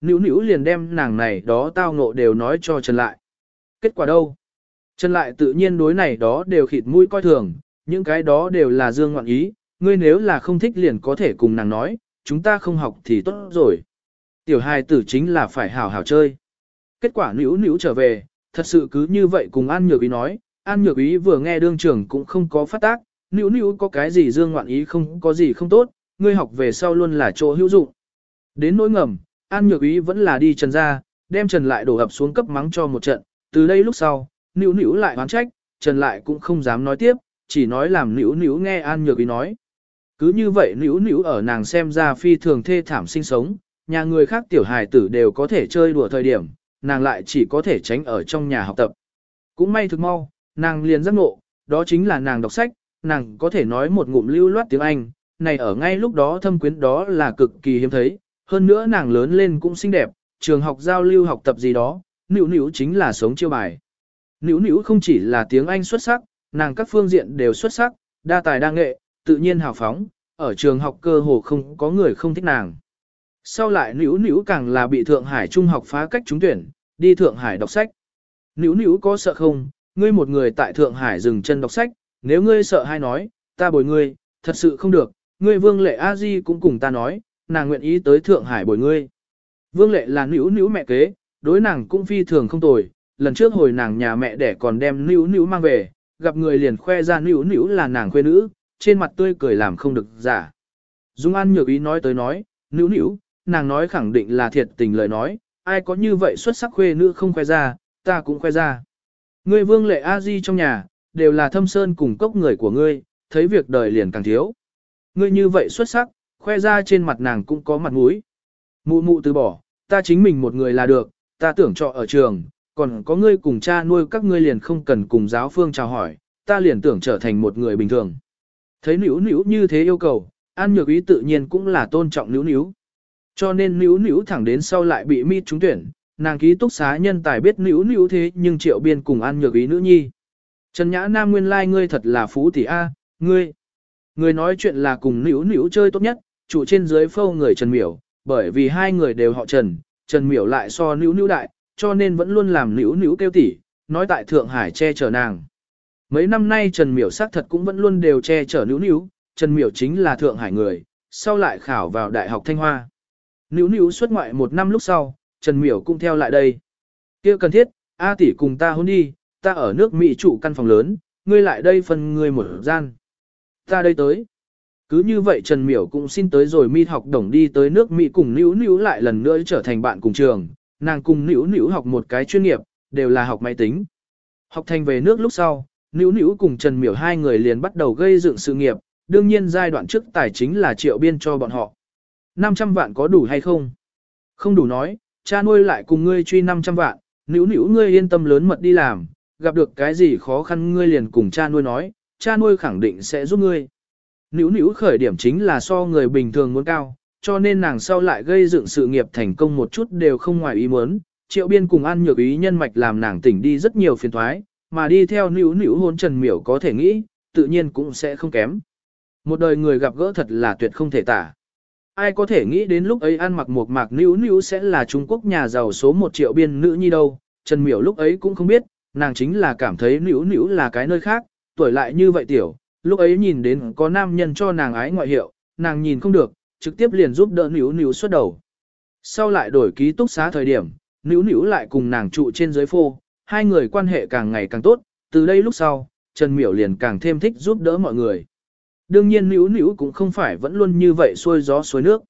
Speaker 1: Nữu nữu liền đem nàng này đó tao ngộ đều nói cho Trần lại. Kết quả đâu? Trần lại tự nhiên đối này đó đều khịt mũi coi thường, những cái đó đều là dương ngoạn ý, ngươi nếu là không thích liền có thể cùng nàng nói, chúng ta không học thì tốt rồi. Tiểu hài tử chính là phải hảo hảo chơi. Kết quả nữu nữu trở về, thật sự cứ như vậy cùng An Nhược Ý nói, An Nhược Ý vừa nghe đương trưởng cũng không có phát tác, nữu nữu có cái gì dương ngoạn ý không có gì không tốt, ngươi học về sau luôn là chỗ hữu dụng. Đến nỗi ngầm, An Nhược Ý vẫn là đi trần ra, đem trần lại đổ ập xuống cấp mắng cho một trận, từ đây lúc sau, nữu nữu lại oán trách, trần lại cũng không dám nói tiếp, chỉ nói làm nữu nữu nghe An Nhược Ý nói. Cứ như vậy nữu nữu ở nàng xem ra phi thường thê thảm sinh sống, nhà người khác tiểu hài tử đều có thể chơi đùa thời điểm, nàng lại chỉ có thể tránh ở trong nhà học tập. Cũng may thực mau, nàng liền giác ngộ, đó chính là nàng đọc sách, nàng có thể nói một ngụm lưu loát tiếng Anh, này ở ngay lúc đó thâm quyến đó là cực kỳ hiếm thấy, hơn nữa nàng lớn lên cũng xinh đẹp, trường học giao lưu học tập gì đó, nữ nữ chính là sống chiêu bài. Nữ nữ không chỉ là tiếng Anh xuất sắc, nàng các phương diện đều xuất sắc, đa tài đa nghệ, tự nhiên hào phóng, ở trường học cơ hồ không có người không thích nàng. Sau lại nữ nữ càng là bị Thượng Hải Trung học phá cách trúng tuyển, đi Thượng Hải đọc sách. Nữ nữ có sợ không, ngươi một người tại Thượng Hải dừng chân đọc sách, nếu ngươi sợ hay nói, ta bồi ngươi, thật sự không được, ngươi vương lệ a di cũng cùng ta nói, nàng nguyện ý tới Thượng Hải bồi ngươi. Vương lệ là nữu nữu mẹ kế, đối nàng cũng phi thường không tồi, lần trước hồi nàng nhà mẹ đẻ còn đem nữu nữu mang về, gặp người liền khoe ra nữu nữu là nàng khuê nữ, trên mặt tươi cười làm không được giả. Dung An nhược ý nói tới nói, nữu nữu, nàng nói khẳng định là thiệt tình lời nói, ai có như vậy xuất sắc khuê nữ không khoe ra, ta cũng khoe ra. Ngươi vương lệ a di trong nhà, đều là thâm sơn cùng cốc người của ngươi, thấy việc đời liền càng thiếu. Ngươi như vậy xuất sắc, khoe ra trên mặt nàng cũng có mặt mũi. Mụ mụ từ bỏ, ta chính mình một người là được, ta tưởng trọ ở trường, còn có ngươi cùng cha nuôi các ngươi liền không cần cùng giáo phương chào hỏi, ta liền tưởng trở thành một người bình thường. Thấy nữ nữ như thế yêu cầu, An Nhược Ý tự nhiên cũng là tôn trọng nữ nữ. Cho nên nữ nữ thẳng đến sau lại bị mi trúng tuyển, nàng ký túc xá nhân tài biết nữ nữ thế nhưng triệu biên cùng An Nhược Ý nữ nhi. Trần Nhã Nam nguyên lai like ngươi thật là phú tỷ A, ngươi. Người nói chuyện là cùng nữ nữ chơi tốt nhất, chủ trên dưới phâu người Trần Miểu, bởi vì hai người đều họ Trần, Trần Miểu lại so nữ nữ đại, cho nên vẫn luôn làm nữ nữ kêu tỷ, nói tại Thượng Hải che chở nàng. Mấy năm nay Trần Miểu xác thật cũng vẫn luôn đều che chở nữ nữ, Trần Miểu chính là Thượng Hải người, sau lại khảo vào Đại học Thanh Hoa. Nữ nữ xuất ngoại một năm lúc sau, Trần Miểu cũng theo lại đây. kia cần thiết, A tỷ cùng ta hôn đi, ta ở nước Mỹ trụ căn phòng lớn, ngươi lại đây phân ngươi một gian. Ta đây tới. Cứ như vậy Trần Miểu cũng xin tới rồi mi học đồng đi tới nước Mỹ cùng Nữu Nữu lại lần nữa trở thành bạn cùng trường, nàng cùng Nữu Nữu học một cái chuyên nghiệp, đều là học máy tính. Học thành về nước lúc sau, Nữu Nữu cùng Trần Miểu hai người liền bắt đầu gây dựng sự nghiệp, đương nhiên giai đoạn trước tài chính là triệu biên cho bọn họ. 500 vạn có đủ hay không? Không đủ nói, cha nuôi lại cùng ngươi truy 500 vạn, Nữu Nữu ngươi yên tâm lớn mật đi làm, gặp được cái gì khó khăn ngươi liền cùng cha nuôi nói, cha nuôi khẳng định sẽ giúp ngươi. Nữu nữu khởi điểm chính là so người bình thường muốn cao, cho nên nàng sau lại gây dựng sự nghiệp thành công một chút đều không ngoài ý muốn. Triệu biên cùng ăn nhược ý nhân mạch làm nàng tỉnh đi rất nhiều phiền thoái, mà đi theo nữu nữu hôn trần miểu có thể nghĩ, tự nhiên cũng sẽ không kém. Một đời người gặp gỡ thật là tuyệt không thể tả. Ai có thể nghĩ đến lúc ấy ăn mặc một mạc nữu nữu sẽ là Trung Quốc nhà giàu số một triệu biên nữ nhi đâu, Trần Miểu lúc ấy cũng không biết, nàng chính là cảm thấy nữu nữu là cái nơi khác, tuổi lại như vậy tiểu, lúc ấy nhìn đến có nam nhân cho nàng ái ngoại hiệu, nàng nhìn không được, trực tiếp liền giúp đỡ níu níu xuất đầu. Sau lại đổi ký túc xá thời điểm, níu níu lại cùng nàng trụ trên dưới phô, hai người quan hệ càng ngày càng tốt, từ đây lúc sau, Trần Miểu liền càng thêm thích giúp đỡ mọi người. Đương nhiên níu níu cũng không phải vẫn luôn như vậy xuôi gió xuôi nước.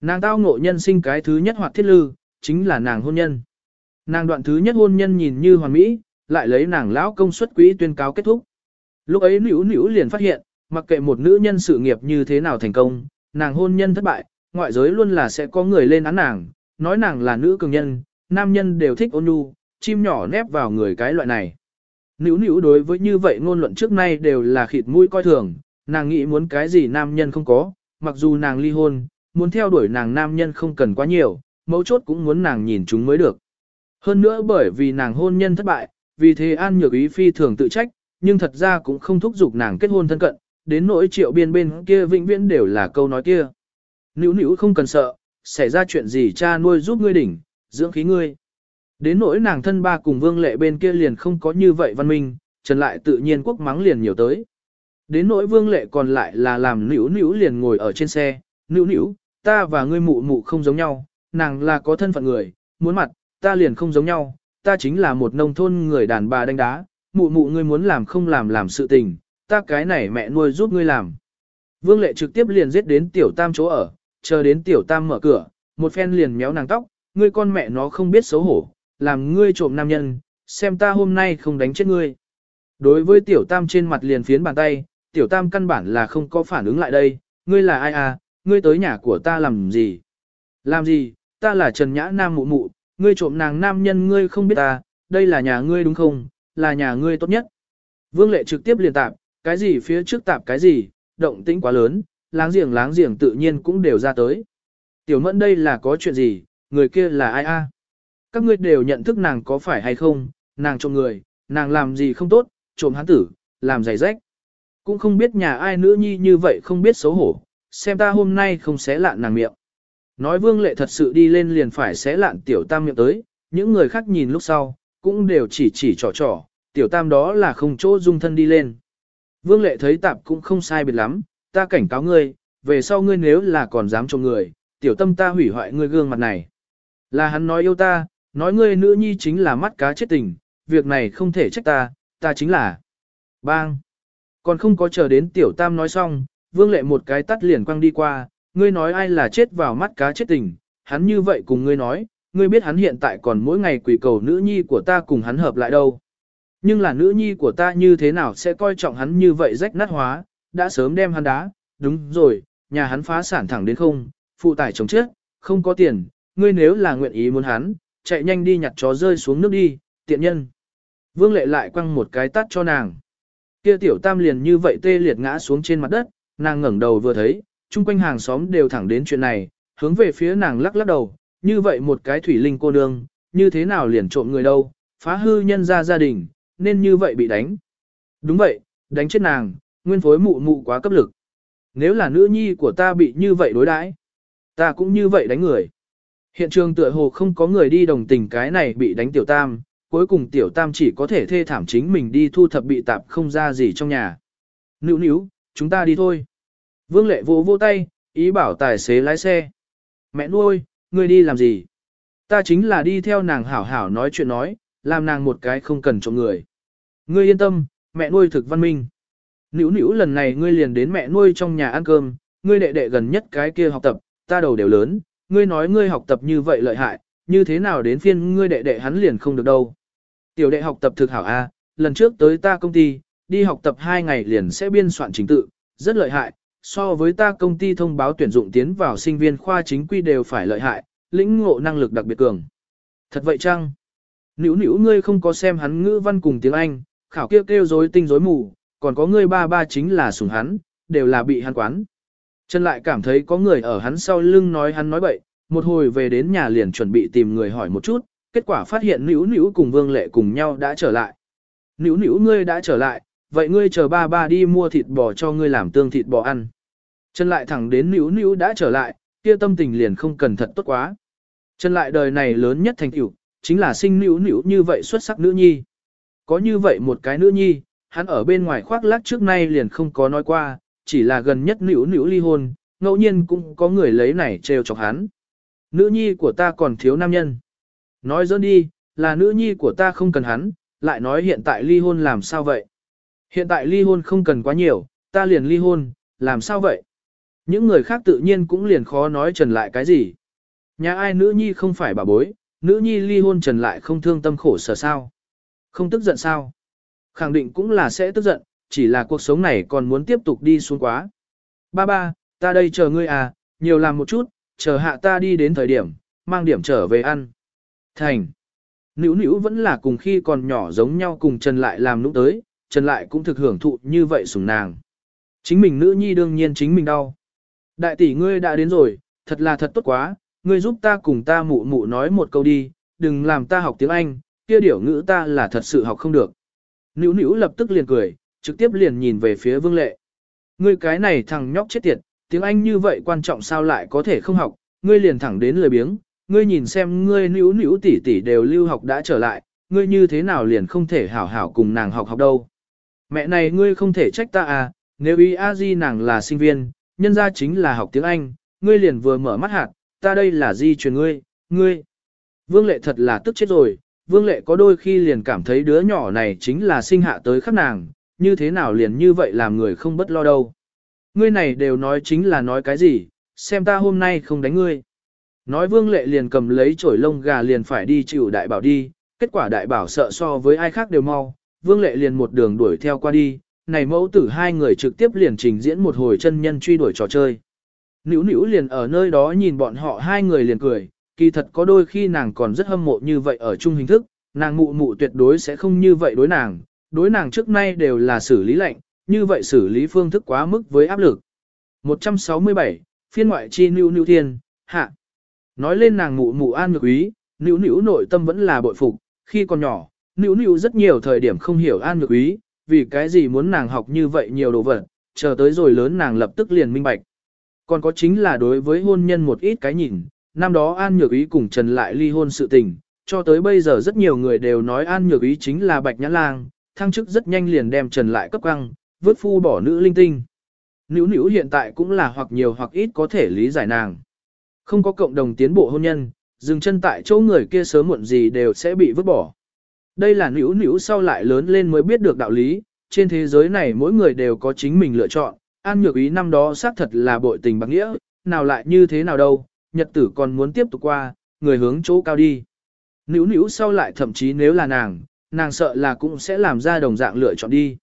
Speaker 1: Nàng tao ngộ nhân sinh cái thứ nhất hoặc thiết lư, chính là nàng hôn nhân. Nàng đoạn thứ nhất hôn nhân nhìn như hoàn mỹ, lại lấy nàng lão công suất quỹ tuyên cáo kết thúc. Lúc ấy nữ nữ liền phát hiện, mặc kệ một nữ nhân sự nghiệp như thế nào thành công, nàng hôn nhân thất bại, ngoại giới luôn là sẽ có người lên án nàng, nói nàng là nữ cường nhân, nam nhân đều thích ôn nhu, chim nhỏ nép vào người cái loại này. Nữ nữ đối với như vậy ngôn luận trước nay đều là khịt mũi coi thường, nàng nghĩ muốn cái gì nam nhân không có, mặc dù nàng ly hôn, muốn theo đuổi nàng nam nhân không cần quá nhiều, mấu chốt cũng muốn nàng nhìn chúng mới được. Hơn nữa bởi vì nàng hôn nhân thất bại, vì thế An Nhược Ý phi thường tự trách, nhưng thật ra cũng không thúc giục nàng kết hôn thân cận, đến nỗi triệu biên bên kia vĩnh viễn đều là câu nói kia. Nữu nữu không cần sợ, xảy ra chuyện gì cha nuôi giúp ngươi đỉnh, dưỡng khí ngươi. Đến nỗi nàng thân ba cùng vương lệ bên kia liền không có như vậy văn minh, trần lại tự nhiên quốc mắng liền nhiều tới. Đến nỗi vương lệ còn lại là làm nữu nữu liền ngồi ở trên xe, nữu nữu, ta và ngươi mụ mụ không giống nhau, nàng là có thân phận người, muốn mặt, ta liền không giống nhau, ta chính là một nông thôn người đàn bà đánh đá, mụ mụ ngươi muốn làm không làm làm sự tình, ta cái này mẹ nuôi giúp ngươi làm. Vương lệ trực tiếp liền giết đến tiểu tam chỗ ở, chờ đến tiểu tam mở cửa, một phen liền méo nàng tóc, ngươi con mẹ nó không biết xấu hổ, làm ngươi trộm nam nhân, xem ta hôm nay không đánh chết ngươi. Đối với tiểu tam trên mặt liền phiến bàn tay, tiểu tam căn bản là không có phản ứng lại đây, ngươi là ai à, ngươi tới nhà của ta làm gì? Làm gì, ta là Trần Nhã Nam mụ mụ, ngươi trộm nàng nam nhân ngươi không biết ta, đây là nhà ngươi đúng không, là nhà ngươi tốt nhất. Vương lệ trực tiếp liền tạp, cái gì phía trước tạp cái gì, động tĩnh quá lớn, láng giềng láng giềng tự nhiên cũng đều ra tới. Tiểu mẫn đây là có chuyện gì, người kia là ai a? Các ngươi đều nhận thức nàng có phải hay không, nàng trộm người, nàng làm gì không tốt, trộm hắn tử, làm giày rách. Cũng không biết nhà ai nữ nhi như vậy không biết xấu hổ, xem ta hôm nay không xé lạn nàng miệng. Nói vương lệ thật sự đi lên liền phải xé lạn tiểu tam miệng tới, những người khác nhìn lúc sau, cũng đều chỉ chỉ trò trò, tiểu tam đó là không chỗ dung thân đi lên. Vương lệ thấy tạp cũng không sai biệt lắm, ta cảnh cáo ngươi, về sau ngươi nếu là còn dám trông người, tiểu tâm ta hủy hoại ngươi gương mặt này. Là hắn nói yêu ta, nói ngươi nữ nhi chính là mắt cá chết tình, việc này không thể trách ta, ta chính là bang. Còn không có chờ đến tiểu tam nói xong, vương lệ một cái tắt liền quăng đi qua, ngươi nói ai là chết vào mắt cá chết tình, hắn như vậy cùng ngươi nói, ngươi biết hắn hiện tại còn mỗi ngày quỷ cầu nữ nhi của ta cùng hắn hợp lại đâu. Nhưng là nữ nhi của ta như thế nào sẽ coi trọng hắn như vậy rách nát hóa, đã sớm đem hắn đá, đúng rồi, nhà hắn phá sản thẳng đến không, phụ tải chống chết, không có tiền, ngươi nếu là nguyện ý muốn hắn, chạy nhanh đi nhặt chó rơi xuống nước đi, tiện nhân. Vương lệ lại quăng một cái tắt cho nàng. Kia tiểu tam liền như vậy tê liệt ngã xuống trên mặt đất, nàng ngẩng đầu vừa thấy, chung quanh hàng xóm đều thẳng đến chuyện này, hướng về phía nàng lắc lắc đầu, như vậy một cái thủy linh cô nương, như thế nào liền trộm người đâu, phá hư nhân ra gia đình, nên như vậy bị đánh. Đúng vậy, đánh chết nàng, nguyên phối mụ mụ quá cấp lực. Nếu là nữ nhi của ta bị như vậy đối đãi, ta cũng như vậy đánh người. Hiện trường tựa hồ không có người đi đồng tình cái này bị đánh tiểu tam, cuối cùng tiểu tam chỉ có thể thê thảm chính mình đi thu thập bị tạp không ra gì trong nhà. Nữu níu, chúng ta đi thôi. Vương lệ vô vô tay, ý bảo tài xế lái xe. Mẹ nuôi, ngươi đi làm gì? Ta chính là đi theo nàng hảo hảo nói chuyện nói, làm nàng một cái không cần trộm người. Ngươi yên tâm, mẹ nuôi thực văn minh. Nữu nữu lần này ngươi liền đến mẹ nuôi trong nhà ăn cơm, ngươi đệ đệ gần nhất cái kia học tập, ta đầu đều lớn, ngươi nói ngươi học tập như vậy lợi hại, như thế nào đến phiên ngươi đệ đệ hắn liền không được đâu. Tiểu đệ học tập thực hảo A, lần trước tới ta công ty, đi học tập 2 ngày liền sẽ biên soạn chính tự, rất lợi hại, so với ta công ty thông báo tuyển dụng tiến vào sinh viên khoa chính quy đều phải lợi hại, lĩnh ngộ năng lực đặc biệt cường. Thật vậy chăng? Nữu nữu ngươi không có xem hắn ngữ văn cùng tiếng Anh, khảo kêu kêu rối tinh rối mù, còn có ngươi ba ba chính là sủng hắn, đều là bị hắn quán. Chân lại cảm thấy có người ở hắn sau lưng nói hắn nói bậy, một hồi về đến nhà liền chuẩn bị tìm người hỏi một chút, kết quả phát hiện nữu nữu cùng vương lệ cùng nhau đã trở lại. Nữu nữu ngươi đã trở lại, vậy ngươi chờ ba ba đi mua thịt bò cho ngươi làm tương thịt bò ăn. Chân lại thẳng đến nữu nữu đã trở lại, kia tâm tình liền không cần thật tốt quá. Chân lại đời này lớn nhất thành tựu chính là sinh nữu nữu như vậy xuất sắc nữ nhi. Có như vậy một cái nữ nhi, hắn ở bên ngoài khoác lác trước nay liền không có nói qua, chỉ là gần nhất nữu nữu ly hôn, ngẫu nhiên cũng có người lấy này trêu chọc hắn. Nữ nhi của ta còn thiếu nam nhân. Nói dỡ đi, là nữ nhi của ta không cần hắn, lại nói hiện tại ly hôn làm sao vậy? Hiện tại ly hôn không cần quá nhiều, ta liền ly hôn, làm sao vậy? Những người khác tự nhiên cũng liền khó nói trần lại cái gì. Nhà ai nữ nhi không phải bà bối, nữ nhi ly hôn trần lại không thương tâm khổ sở sao? Không tức giận sao? Khẳng định cũng là sẽ tức giận, chỉ là cuộc sống này còn muốn tiếp tục đi xuống quá. Ba ba, ta đây chờ ngươi à, nhiều làm một chút, chờ hạ ta đi đến thời điểm, mang điểm trở về ăn. Thành. Nữu nữu vẫn là cùng khi còn nhỏ giống nhau cùng Trần lại làm nũng tới, Trần lại cũng thực hưởng thụ như vậy sủng nàng. Chính mình nữ nhi đương nhiên chính mình đau. Đại tỷ ngươi đã đến rồi, thật là thật tốt quá, ngươi giúp ta cùng ta mụ mụ nói một câu đi, đừng làm ta học tiếng Anh, kia điểu ngữ ta là thật sự học không được. Nữu nữu lập tức liền cười, trực tiếp liền nhìn về phía vương lệ. Ngươi cái này thằng nhóc chết tiệt, tiếng Anh như vậy quan trọng sao lại có thể không học, ngươi liền thẳng đến lười biếng, ngươi nhìn xem ngươi nữu nữu tỷ tỷ đều lưu học đã trở lại, ngươi như thế nào liền không thể hảo hảo cùng nàng học học đâu. Mẹ này ngươi không thể trách ta à, nếu ý a di nàng là sinh viên, nhân ra chính là học tiếng Anh, ngươi liền vừa mở mắt hạt, ta đây là di truyền ngươi, ngươi. Vương lệ thật là tức chết rồi, vương lệ có đôi khi liền cảm thấy đứa nhỏ này chính là sinh hạ tới khắp nàng, như thế nào liền như vậy làm người không bất lo đâu. Ngươi này đều nói chính là nói cái gì, xem ta hôm nay không đánh ngươi. Nói vương lệ liền cầm lấy chổi lông gà liền phải đi chịu đại bảo đi, kết quả đại bảo sợ so với ai khác đều mau, vương lệ liền một đường đuổi theo qua đi, này mẫu tử hai người trực tiếp liền trình diễn một hồi chân nhân truy đuổi trò chơi. Nữu nữu liền ở nơi đó nhìn bọn họ hai người liền cười, kỳ thật có đôi khi nàng còn rất hâm mộ như vậy ở chung hình thức, nàng mụ mụ tuyệt đối sẽ không như vậy đối nàng, đối nàng trước nay đều là xử lý lệnh, như vậy xử lý phương thức quá mức với áp lực. 167, phiên ngoại chi nữu nữu thiên, hạ. Nói lên nàng mụ mụ an ngược ý, nữu nữu nội tâm vẫn là bội phục, khi còn nhỏ, nữu nữu rất nhiều thời điểm không hiểu an nhược ý, vì cái gì muốn nàng học như vậy nhiều đồ vật, chờ tới rồi lớn nàng lập tức liền minh bạch. Còn có chính là đối với hôn nhân một ít cái nhìn, năm đó An Nhược Ý cùng Trần lại ly hôn sự tình, cho tới bây giờ rất nhiều người đều nói An Nhược Ý chính là Bạch Nhã Lang, thăng chức rất nhanh liền đem Trần lại cấp căng, vứt phu bỏ nữ linh tinh. Nữu nữu hiện tại cũng là hoặc nhiều hoặc ít có thể lý giải nàng. Không có cộng đồng tiến bộ hôn nhân, dừng chân tại chỗ người kia sớm muộn gì đều sẽ bị vứt bỏ. Đây là nữ nữ sau lại lớn lên mới biết được đạo lý, trên thế giới này mỗi người đều có chính mình lựa chọn, An Nhược Ý năm đó xác thật là bội tình bạc nghĩa, nào lại như thế nào đâu, nhật tử còn muốn tiếp tục qua, người hướng chỗ cao đi. Nữ nữ sau lại thậm chí nếu là nàng, nàng sợ là cũng sẽ làm ra đồng dạng lựa chọn đi.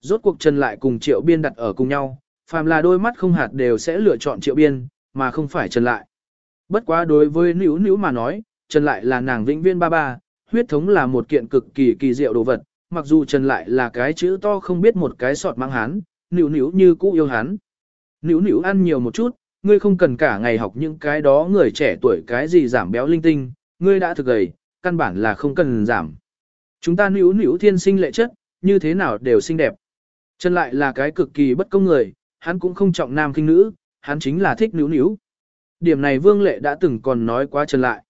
Speaker 1: Rốt cuộc Trần lại cùng Triệu Biên đặt ở cùng nhau, phàm là đôi mắt không hạt đều sẽ lựa chọn Triệu Biên, mà không phải Trần lại. Bất quá đối với nữ nữ mà nói, Trần lại là nàng vĩnh viên ba ba, huyết thống là một kiện cực kỳ kỳ diệu đồ vật, mặc dù Trần lại là cái chữ to không biết một cái sọt mang hắn, nữu nữu như cũ yêu hắn. Nữu nữu ăn nhiều một chút, ngươi không cần cả ngày học những cái đó người trẻ tuổi cái gì giảm béo linh tinh, ngươi đã thực gầy, căn bản là không cần giảm. Chúng ta nữu nữu thiên sinh lệ chất, như thế nào đều xinh đẹp. Trần lại là cái cực kỳ bất công người, hắn cũng không trọng nam kinh nữ, hắn chính là thích nữu nữu. Điểm này vương lệ đã từng còn nói quá Trần lại.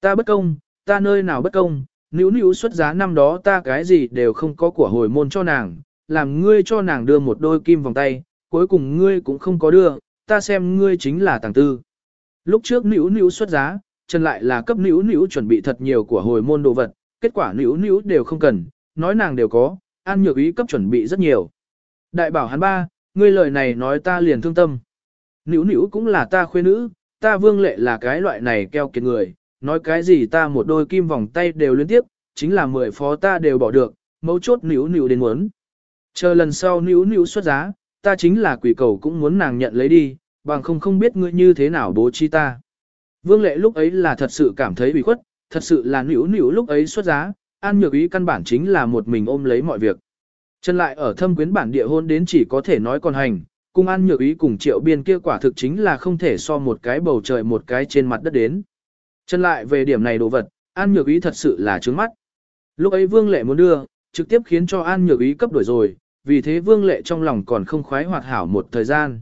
Speaker 1: Ta bất công, ta nơi nào bất công, nữ nữ xuất giá năm đó ta cái gì đều không có của hồi môn cho nàng, làm ngươi cho nàng đưa một đôi kim vòng tay, cuối cùng ngươi cũng không có đưa, ta xem ngươi chính là tàng tư. Lúc trước nữ nữ xuất giá, Trần lại là cấp nữ nữ chuẩn bị thật nhiều của hồi môn đồ vật, kết quả nữ nữ đều không cần, nói nàng đều có, an nhược ý cấp chuẩn bị rất nhiều. Đại bảo hắn ba, ngươi lời này nói ta liền thương tâm. Nữ nữ cũng là ta khuê nữ, ta vương lệ là cái loại này keo kiệt người, nói cái gì ta một đôi kim vòng tay đều liên tiếp, chính là mười phó ta đều bỏ được, mấu chốt nữu nữu đến muốn. Chờ lần sau níu níu xuất giá, ta chính là quỷ cầu cũng muốn nàng nhận lấy đi, bằng không không biết ngươi như thế nào bố trí ta. Vương lệ lúc ấy là thật sự cảm thấy bị khuất, thật sự là níu níu lúc ấy xuất giá, an nhược ý căn bản chính là một mình ôm lấy mọi việc. Chân lại ở thâm quyến bản địa hôn đến chỉ có thể nói còn hành, cùng an nhược ý cùng triệu biên kia quả thực chính là không thể so một cái bầu trời một cái trên mặt đất đến. Chân lại về điểm này đồ vật, an nhược ý thật sự là trướng mắt. Lúc ấy vương lệ muốn đưa, trực tiếp khiến cho an nhược ý cấp đổi rồi, vì thế vương lệ trong lòng còn không khoái hoạt hảo một thời gian.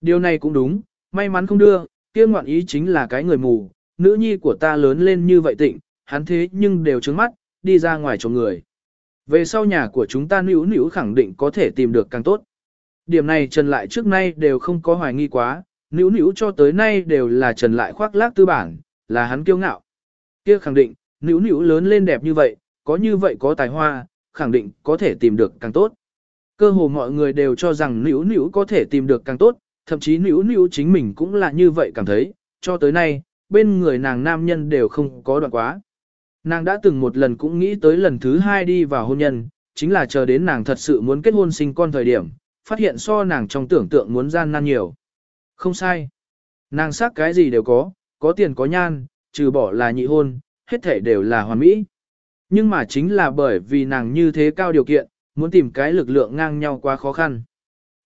Speaker 1: Điều này cũng đúng, may mắn không đưa, kia ngoạn ý chính là cái người mù, nữ nhi của ta lớn lên như vậy tịnh, hắn thế nhưng đều trướng mắt, đi ra ngoài cho người. Về sau nhà của chúng ta nữ nữ khẳng định có thể tìm được càng tốt. Điểm này Trần lại trước nay đều không có hoài nghi quá, nữ nữ cho tới nay đều là Trần lại khoác lác tư bản, là hắn kiêu ngạo. Kia khẳng định, nữ nữ lớn lên đẹp như vậy, có như vậy có tài hoa, khẳng định có thể tìm được càng tốt. Cơ hồ mọi người đều cho rằng nữ nữ có thể tìm được càng tốt, thậm chí nữ nữ chính mình cũng là như vậy cảm thấy, cho tới nay, bên người nàng nam nhân đều không có đoạn quá. Nàng đã từng một lần cũng nghĩ tới lần thứ hai đi vào hôn nhân, chính là chờ đến nàng thật sự muốn kết hôn sinh con thời điểm, phát hiện so nàng trong tưởng tượng muốn gian nan nhiều. Không sai. Nàng xác cái gì đều có, có tiền có nhan, trừ bỏ là nhị hôn, hết thể đều là hoàn mỹ. Nhưng mà chính là bởi vì nàng như thế cao điều kiện, muốn tìm cái lực lượng ngang nhau quá khó khăn.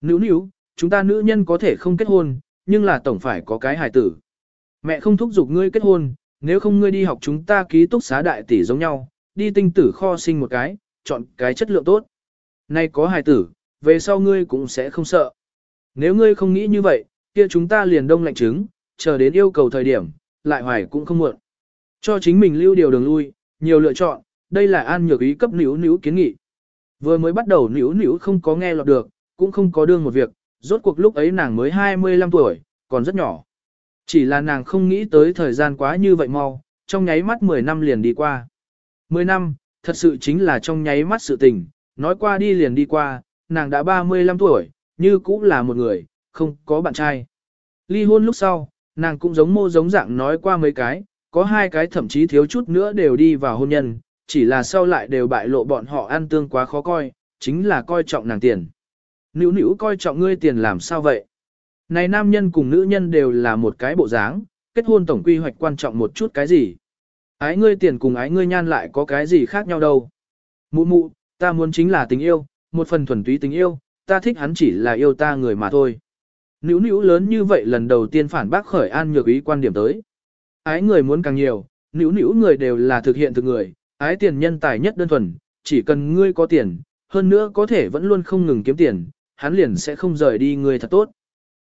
Speaker 1: Nữ nữ, chúng ta nữ nhân có thể không kết hôn, nhưng là tổng phải có cái hài tử. Mẹ không thúc giục ngươi kết hôn, nếu không ngươi đi học chúng ta ký túc xá đại tỷ giống nhau, đi tinh tử kho sinh một cái, chọn cái chất lượng tốt. Nay có hài tử, về sau ngươi cũng sẽ không sợ. Nếu ngươi không nghĩ như vậy, kia chúng ta liền đông lạnh trứng, chờ đến yêu cầu thời điểm, lại hoài cũng không muộn. Cho chính mình lưu điều đường lui, nhiều lựa chọn, đây là an nhược ý cấp nữ nữ kiến nghị. Vừa mới bắt đầu nữ nữ không có nghe lọt được, cũng không có đương một việc, rốt cuộc lúc ấy nàng mới 25 tuổi, còn rất nhỏ. Chỉ là nàng không nghĩ tới thời gian quá như vậy mau, trong nháy mắt 10 năm liền đi qua. 10 năm, thật sự chính là trong nháy mắt sự tình, nói qua đi liền đi qua, nàng đã 35 tuổi, như cũng là một người, không có bạn trai. Ly hôn lúc sau, nàng cũng giống mô giống dạng nói qua mấy cái, có hai cái thậm chí thiếu chút nữa đều đi vào hôn nhân, chỉ là sau lại đều bại lộ bọn họ ăn tương quá khó coi, chính là coi trọng nàng tiền. Nữu nữu coi trọng ngươi tiền làm sao vậy? Này nam nhân cùng nữ nhân đều là một cái bộ dáng, kết hôn tổng quy hoạch quan trọng một chút cái gì? Ái ngươi tiền cùng ái ngươi nhan lại có cái gì khác nhau đâu? Mụ mụ, ta muốn chính là tình yêu, một phần thuần túy tình yêu, ta thích hắn chỉ là yêu ta người mà thôi. Nữu nữu lớn như vậy lần đầu tiên phản bác khởi an nhược ý quan điểm tới. Ái người muốn càng nhiều, nữu nữu người đều là thực hiện thực người, ái tiền nhân tài nhất đơn thuần, chỉ cần ngươi có tiền, hơn nữa có thể vẫn luôn không ngừng kiếm tiền, hắn liền sẽ không rời đi ngươi thật tốt.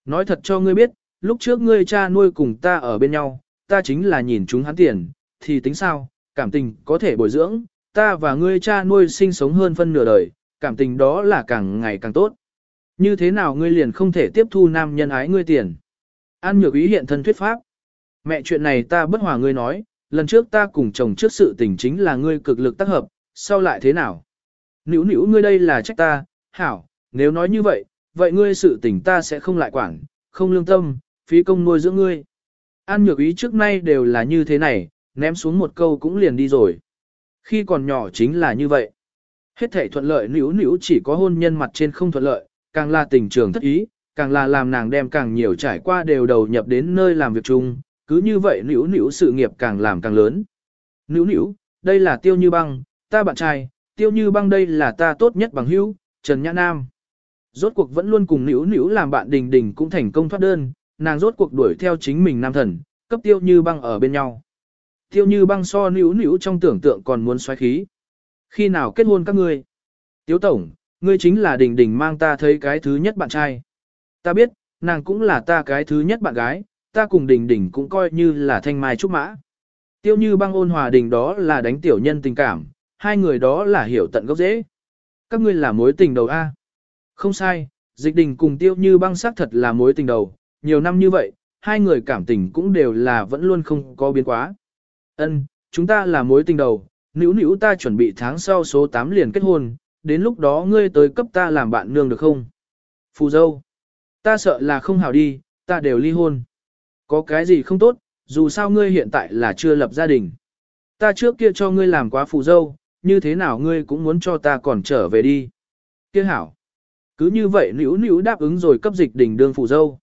Speaker 1: Nói thật cho ngươi biết, lúc trước ngươi cha nuôi cùng ta ở bên nhau, ta chính là nhìn chúng hắn tiền, thì tính sao, cảm tình có thể bồi dưỡng, ta và ngươi cha nuôi sinh sống hơn phân nửa đời, cảm tình đó là càng ngày càng tốt. Như thế nào ngươi liền không thể tiếp thu nam nhân ái ngươi tiền? An nhược ý hiện thân thuyết pháp. Mẹ chuyện này ta bất hòa ngươi nói, lần trước ta cùng chồng trước sự tình chính là ngươi cực lực tác hợp, sau lại thế nào? Nữu nữu ngươi đây là trách ta, hảo, nếu nói như vậy, vậy ngươi sự tình ta sẽ không lại quản, không lương tâm, phí công nuôi dưỡng ngươi. An nhược ý trước nay đều là như thế này, ném xuống một câu cũng liền đi rồi. Khi còn nhỏ chính là như vậy. Hết thể thuận lợi nữu nữu chỉ có hôn nhân mặt trên không thuận lợi, càng là tình trường thất ý, càng là làm nàng đem càng nhiều trải qua đều đầu nhập đến nơi làm việc chung, cứ như vậy nữu nữu sự nghiệp càng làm càng lớn. Nữu nữu, đây là tiêu như băng, ta bạn trai, tiêu như băng đây là ta tốt nhất bằng hữu, Trần Nhã Nam. Rốt cuộc vẫn luôn cùng nữu nữu làm bạn đình đình cũng thành công thoát đơn, nàng rốt cuộc đuổi theo chính mình nam thần, cấp tiêu như băng ở bên nhau. Tiêu như băng so nữu nữu trong tưởng tượng còn muốn xoáy khí. Khi nào kết hôn các ngươi? Tiếu tổng, ngươi chính là đình đình mang ta thấy cái thứ nhất bạn trai. Ta biết, nàng cũng là ta cái thứ nhất bạn gái, ta cùng đình đình cũng coi như là thanh mai trúc mã. Tiêu như băng ôn hòa đình đó là đánh tiểu nhân tình cảm, hai người đó là hiểu tận gốc dễ. Các ngươi là mối tình đầu A. Không sai, dịch đình cùng tiêu như băng xác thật là mối tình đầu, nhiều năm như vậy, hai người cảm tình cũng đều là vẫn luôn không có biến quá. Ân, chúng ta là mối tình đầu, nữ nữ ta chuẩn bị tháng sau số 8 liền kết hôn, đến lúc đó ngươi tới cấp ta làm bạn nương được không? Phù dâu, ta sợ là không hảo đi, ta đều ly hôn. Có cái gì không tốt, dù sao ngươi hiện tại là chưa lập gia đình. Ta trước kia cho ngươi làm quá phù dâu, như thế nào ngươi cũng muốn cho ta còn trở về đi. Kia hảo. Cứ như vậy nữ nữ đáp ứng rồi cấp dịch đình đương phù dâu.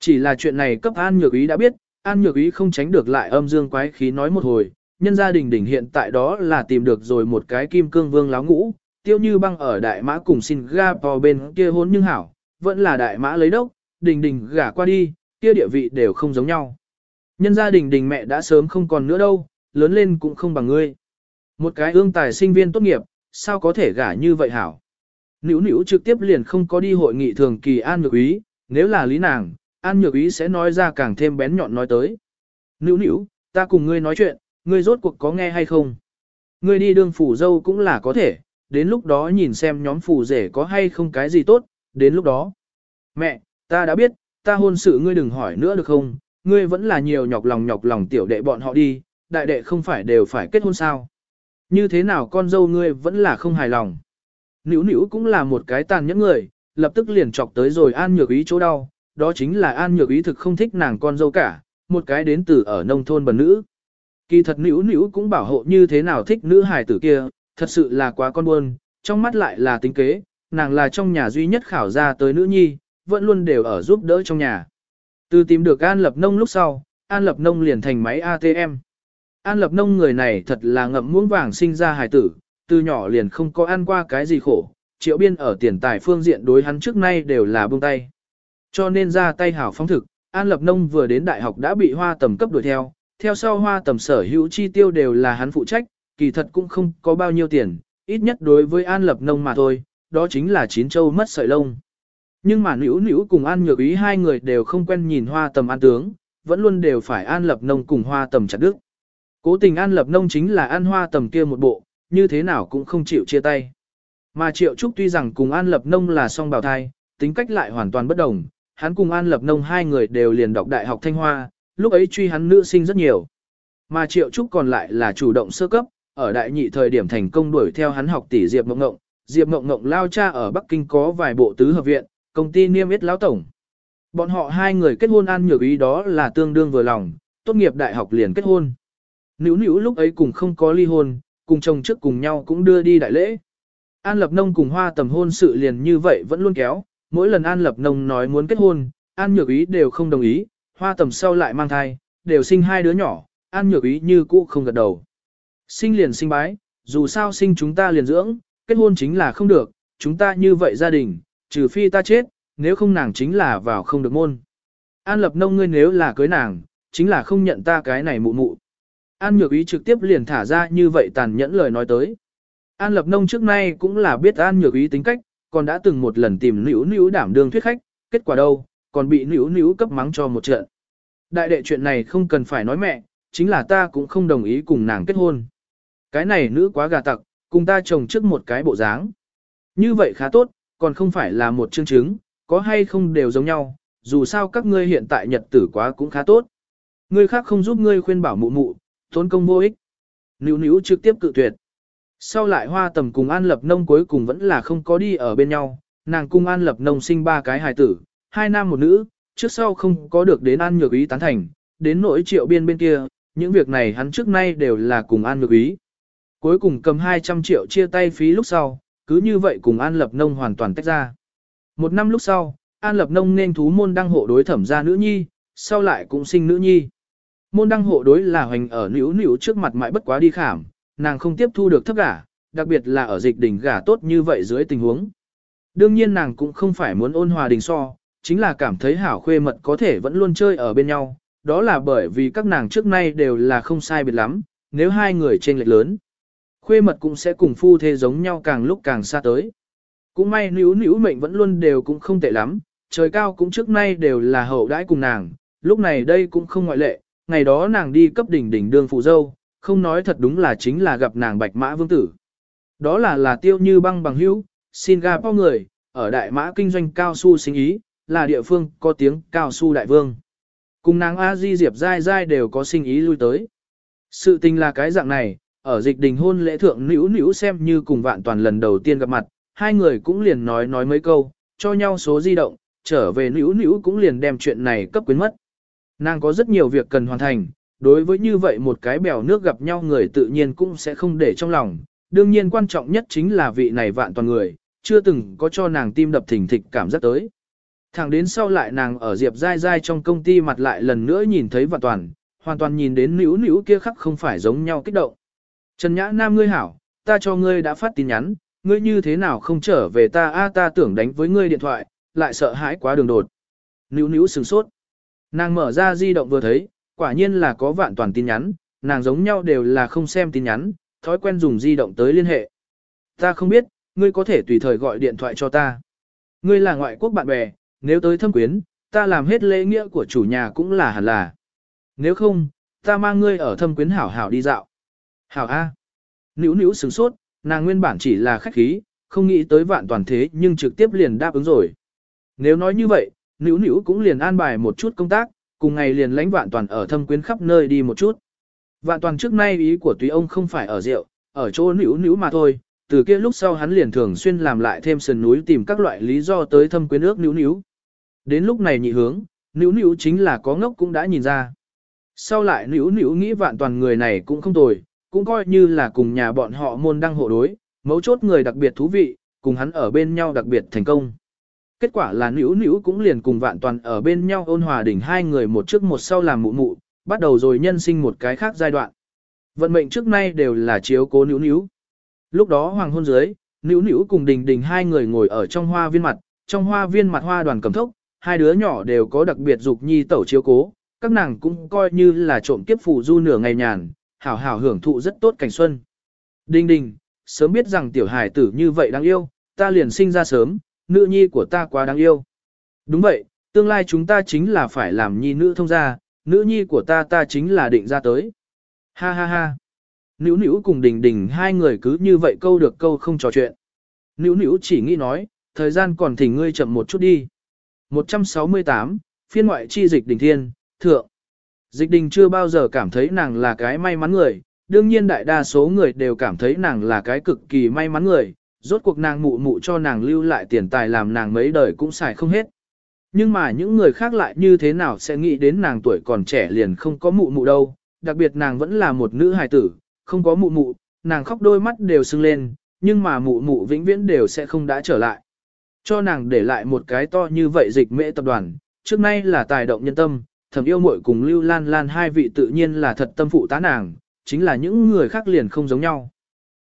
Speaker 1: Chỉ là chuyện này cấp An Nhược Ý đã biết, An Nhược Ý không tránh được lại âm dương quái khí nói một hồi, nhân gia đình đỉnh hiện tại đó là tìm được rồi một cái kim cương vương láo ngũ, tiêu như băng ở Đại Mã cùng Singapore bên kia hôn nhưng hảo, vẫn là Đại Mã lấy đốc, đình đình gả qua đi, kia địa vị đều không giống nhau. Nhân gia đình đình mẹ đã sớm không còn nữa đâu, lớn lên cũng không bằng ngươi. Một cái ương tài sinh viên tốt nghiệp, sao có thể gả như vậy hảo? Nữu nữu trực tiếp liền không có đi hội nghị thường kỳ An Nhược Ý, nếu là lý nàng, An Nhược Ý sẽ nói ra càng thêm bén nhọn nói tới. Nữu nữu, ta cùng ngươi nói chuyện, ngươi rốt cuộc có nghe hay không? Ngươi đi đương phủ dâu cũng là có thể, đến lúc đó nhìn xem nhóm phù rể có hay không cái gì tốt, đến lúc đó. Mẹ, ta đã biết, ta hôn sự ngươi đừng hỏi nữa được không, ngươi vẫn là nhiều nhọc lòng nhọc lòng tiểu đệ bọn họ đi, đại đệ không phải đều phải kết hôn sao. Như thế nào con dâu ngươi vẫn là không hài lòng. Nữu nữu cũng là một cái tàn nhẫn người, lập tức liền chọc tới rồi an nhược ý chỗ đau, đó chính là an nhược ý thực không thích nàng con dâu cả, một cái đến từ ở nông thôn bần nữ. Kỳ thật nữu nữu cũng bảo hộ như thế nào thích nữ hài tử kia, thật sự là quá con buồn, trong mắt lại là tính kế, nàng là trong nhà duy nhất khảo ra tới nữ nhi, vẫn luôn đều ở giúp đỡ trong nhà. Từ tìm được An Lập Nông lúc sau, An Lập Nông liền thành máy ATM. An Lập Nông người này thật là ngậm muỗng vàng sinh ra hài tử, từ nhỏ liền không có ăn qua cái gì khổ, triệu biên ở tiền tài phương diện đối hắn trước nay đều là buông tay. Cho nên ra tay hảo phóng thực, An Lập Nông vừa đến đại học đã bị hoa tầm cấp đuổi theo, theo sau hoa tầm sở hữu chi tiêu đều là hắn phụ trách, kỳ thật cũng không có bao nhiêu tiền, ít nhất đối với An Lập Nông mà thôi, đó chính là chín châu mất sợi lông. Nhưng mà nữ nữ cùng An Nhược Ý hai người đều không quen nhìn hoa tầm an tướng, vẫn luôn đều phải An Lập Nông cùng hoa tầm chặt đức. Cố tình An Lập Nông chính là An hoa tầm kia một bộ, như thế nào cũng không chịu chia tay. Mà Triệu Trúc tuy rằng cùng An Lập Nông là song bào thai, tính cách lại hoàn toàn bất đồng, hắn cùng An Lập Nông hai người đều liền đọc Đại học Thanh Hoa, lúc ấy truy hắn nữ sinh rất nhiều. Mà Triệu Trúc còn lại là chủ động sơ cấp, ở đại nhị thời điểm thành công đuổi theo hắn học tỷ Diệp Mộng Ngộng, Diệp Mộng Ngộng lao cha ở Bắc Kinh có vài bộ tứ hợp viện, công ty niêm yết lão tổng. Bọn họ hai người kết hôn An Nhược Ý đó là tương đương vừa lòng, tốt nghiệp đại học liền kết hôn. Nữu nữu lúc ấy cùng không có ly hôn, cùng chồng trước cùng nhau cũng đưa đi đại lễ. An Lập Nông cùng Hoa Tầm hôn sự liền như vậy vẫn luôn kéo, mỗi lần An Lập Nông nói muốn kết hôn, An Nhược Ý đều không đồng ý, Hoa Tầm sau lại mang thai, đều sinh hai đứa nhỏ, An Nhược Ý như cũ không gật đầu. Sinh liền sinh bái, dù sao sinh chúng ta liền dưỡng, kết hôn chính là không được, chúng ta như vậy gia đình, trừ phi ta chết, nếu không nàng chính là vào không được môn. An Lập Nông ngươi nếu là cưới nàng, chính là không nhận ta cái này mụ mụ. An Nhược Ý trực tiếp liền thả ra như vậy tàn nhẫn lời nói tới. An Lập Nông trước nay cũng là biết An Nhược Ý tính cách, còn đã từng một lần tìm nữ nữ đảm đương thuyết khách, kết quả đâu, còn bị nữ nữ cấp mắng cho một trận. Đại đệ chuyện này không cần phải nói mẹ, chính là ta cũng không đồng ý cùng nàng kết hôn. Cái này nữ quá gà tặc, cùng ta chồng trước một cái bộ dáng. Như vậy khá tốt, còn không phải là một chương chứng, có hay không đều giống nhau, dù sao các ngươi hiện tại nhật tử quá cũng khá tốt. Ngươi khác không giúp ngươi khuyên bảo mụ mụ, tốn công vô ích. Níu níu trực tiếp cự tuyệt. Sau lại hoa tầm cùng An Lập Nông cuối cùng vẫn là không có đi ở bên nhau, nàng cùng An Lập Nông sinh ba cái hài tử, hai nam một nữ, trước sau không có được đến An Nhược Ý tán thành, đến nỗi triệu biên bên kia, những việc này hắn trước nay đều là cùng An Nhược Ý. Cuối cùng cầm 200 triệu chia tay phí lúc sau, cứ như vậy cùng An Lập Nông hoàn toàn tách ra. Một năm lúc sau, An Lập Nông nên thú môn đăng hộ đối thẩm ra nữ nhi, sau lại cũng sinh nữ nhi. Môn đăng hộ đối là hoành ở nữ nữ trước mặt mãi bất quá đi khảm, nàng không tiếp thu được thấp gả, đặc biệt là ở dịch đỉnh gả tốt như vậy dưới tình huống. Đương nhiên nàng cũng không phải muốn ôn hòa đình so, chính là cảm thấy hảo khuê mật có thể vẫn luôn chơi ở bên nhau, đó là bởi vì các nàng trước nay đều là không sai biệt lắm, nếu hai người trên lệch lớn. Khuê mật cũng sẽ cùng phu thê giống nhau càng lúc càng xa tới. Cũng may nữ nữ mệnh vẫn luôn đều cũng không tệ lắm, trời cao cũng trước nay đều là hậu đãi cùng nàng, lúc này đây cũng không ngoại lệ, ngày đó nàng đi cấp đỉnh đỉnh đương phụ dâu, không nói thật đúng là chính là gặp nàng bạch mã vương tử. Đó là là tiêu như băng bằng hữu, Singapore người, ở đại mã kinh doanh cao su sinh ý, là địa phương có tiếng cao su đại vương. Cùng nàng A Di Diệp dai dai đều có sinh ý lui tới. Sự tình là cái dạng này, ở dịch đình hôn lễ thượng nữu nữu xem như cùng vạn toàn lần đầu tiên gặp mặt, hai người cũng liền nói nói mấy câu, cho nhau số di động, trở về nữu nữu cũng liền đem chuyện này cấp quyến mất. Nàng có rất nhiều việc cần hoàn thành, đối với như vậy một cái bèo nước gặp nhau người tự nhiên cũng sẽ không để trong lòng, đương nhiên quan trọng nhất chính là vị này vạn toàn người, chưa từng có cho nàng tim đập thình thịch cảm giác tới. Thẳng đến sau lại nàng ở Diệp Giai Giai trong công ty mặt lại lần nữa nhìn thấy vạn toàn, hoàn toàn nhìn đến nữ nữ kia khắc không phải giống nhau kích động. Trần Nhã Nam ngươi hảo, ta cho ngươi đã phát tin nhắn, ngươi như thế nào không trở về ta a ta tưởng đánh với ngươi điện thoại, lại sợ hãi quá đường đột. Níu níu sừng sốt. Nàng mở ra di động vừa thấy, quả nhiên là có vạn toàn tin nhắn, nàng giống nhau đều là không xem tin nhắn, thói quen dùng di động tới liên hệ. Ta không biết, ngươi có thể tùy thời gọi điện thoại cho ta. Ngươi là ngoại quốc bạn bè, nếu tới thâm quyến, ta làm hết lễ nghĩa của chủ nhà cũng là hẳn là. Nếu không, ta mang ngươi ở thâm quyến hảo hảo đi dạo. Hảo A. Nữu nữu sừng sốt, nàng nguyên bản chỉ là khách khí, không nghĩ tới vạn toàn thế nhưng trực tiếp liền đáp ứng rồi. Nếu nói như vậy, nữu nữu cũng liền an bài một chút công tác, cùng ngày liền lãnh vạn toàn ở thâm quyến khắp nơi đi một chút. Vạn toàn trước nay ý của tùy ông không phải ở rượu, ở chỗ nữu nữu mà thôi, từ kia lúc sau hắn liền thường xuyên làm lại thêm sườn núi tìm các loại lý do tới thâm quyến ước nữu nữu. Đến lúc này nhị hướng, nữu nữu chính là có ngốc cũng đã nhìn ra. Sau lại nữu nữu nghĩ vạn toàn người này cũng không tồi, cũng coi như là cùng nhà bọn họ môn đăng hộ đối, mấu chốt người đặc biệt thú vị, cùng hắn ở bên nhau đặc biệt thành công. Kết quả là nữu nữu cũng liền cùng vạn toàn ở bên nhau ôn hòa đỉnh hai người một trước một sau làm mụ mụ, bắt đầu rồi nhân sinh một cái khác giai đoạn. Vận mệnh trước nay đều là chiếu cố nữu nữu. Lúc đó hoàng hôn dưới, nữu nữu cùng đình đình hai người ngồi ở trong hoa viên mặt, trong hoa viên mặt hoa đoàn cầm thốc, hai đứa nhỏ đều có đặc biệt dục nhi tẩu chiếu cố, các nàng cũng coi như là trộm kiếp phù du nửa ngày nhàn, hảo hảo hưởng thụ rất tốt cảnh xuân. Đình đình, sớm biết rằng tiểu hài tử như vậy đáng yêu, ta liền sinh ra sớm, nữ nhi của ta quá đáng yêu. Đúng vậy, tương lai chúng ta chính là phải làm nhi nữ thông gia, nữ nhi của ta ta chính là định ra tới. Ha ha ha. Nữu nữu cùng đình đình hai người cứ như vậy câu được câu không trò chuyện. Nữu nữu chỉ nghĩ nói, thời gian còn thỉnh ngươi chậm một chút đi. 168, phiên ngoại chi dịch đình thiên, thượng. Dịch đình chưa bao giờ cảm thấy nàng là cái may mắn người, đương nhiên đại đa số người đều cảm thấy nàng là cái cực kỳ may mắn người, rốt cuộc nàng mụ mụ cho nàng lưu lại tiền tài làm nàng mấy đời cũng xài không hết. Nhưng mà những người khác lại như thế nào sẽ nghĩ đến nàng tuổi còn trẻ liền không có mụ mụ đâu, đặc biệt nàng vẫn là một nữ hài tử, không có mụ mụ, nàng khóc đôi mắt đều sưng lên, nhưng mà mụ mụ vĩnh viễn đều sẽ không đã trở lại. Cho nàng để lại một cái to như vậy dịch mễ tập đoàn, trước nay là tài động nhân tâm, Thẩm yêu muội cùng Lưu Lan Lan hai vị tự nhiên là thật tâm phụ tá nàng, chính là những người khác liền không giống nhau.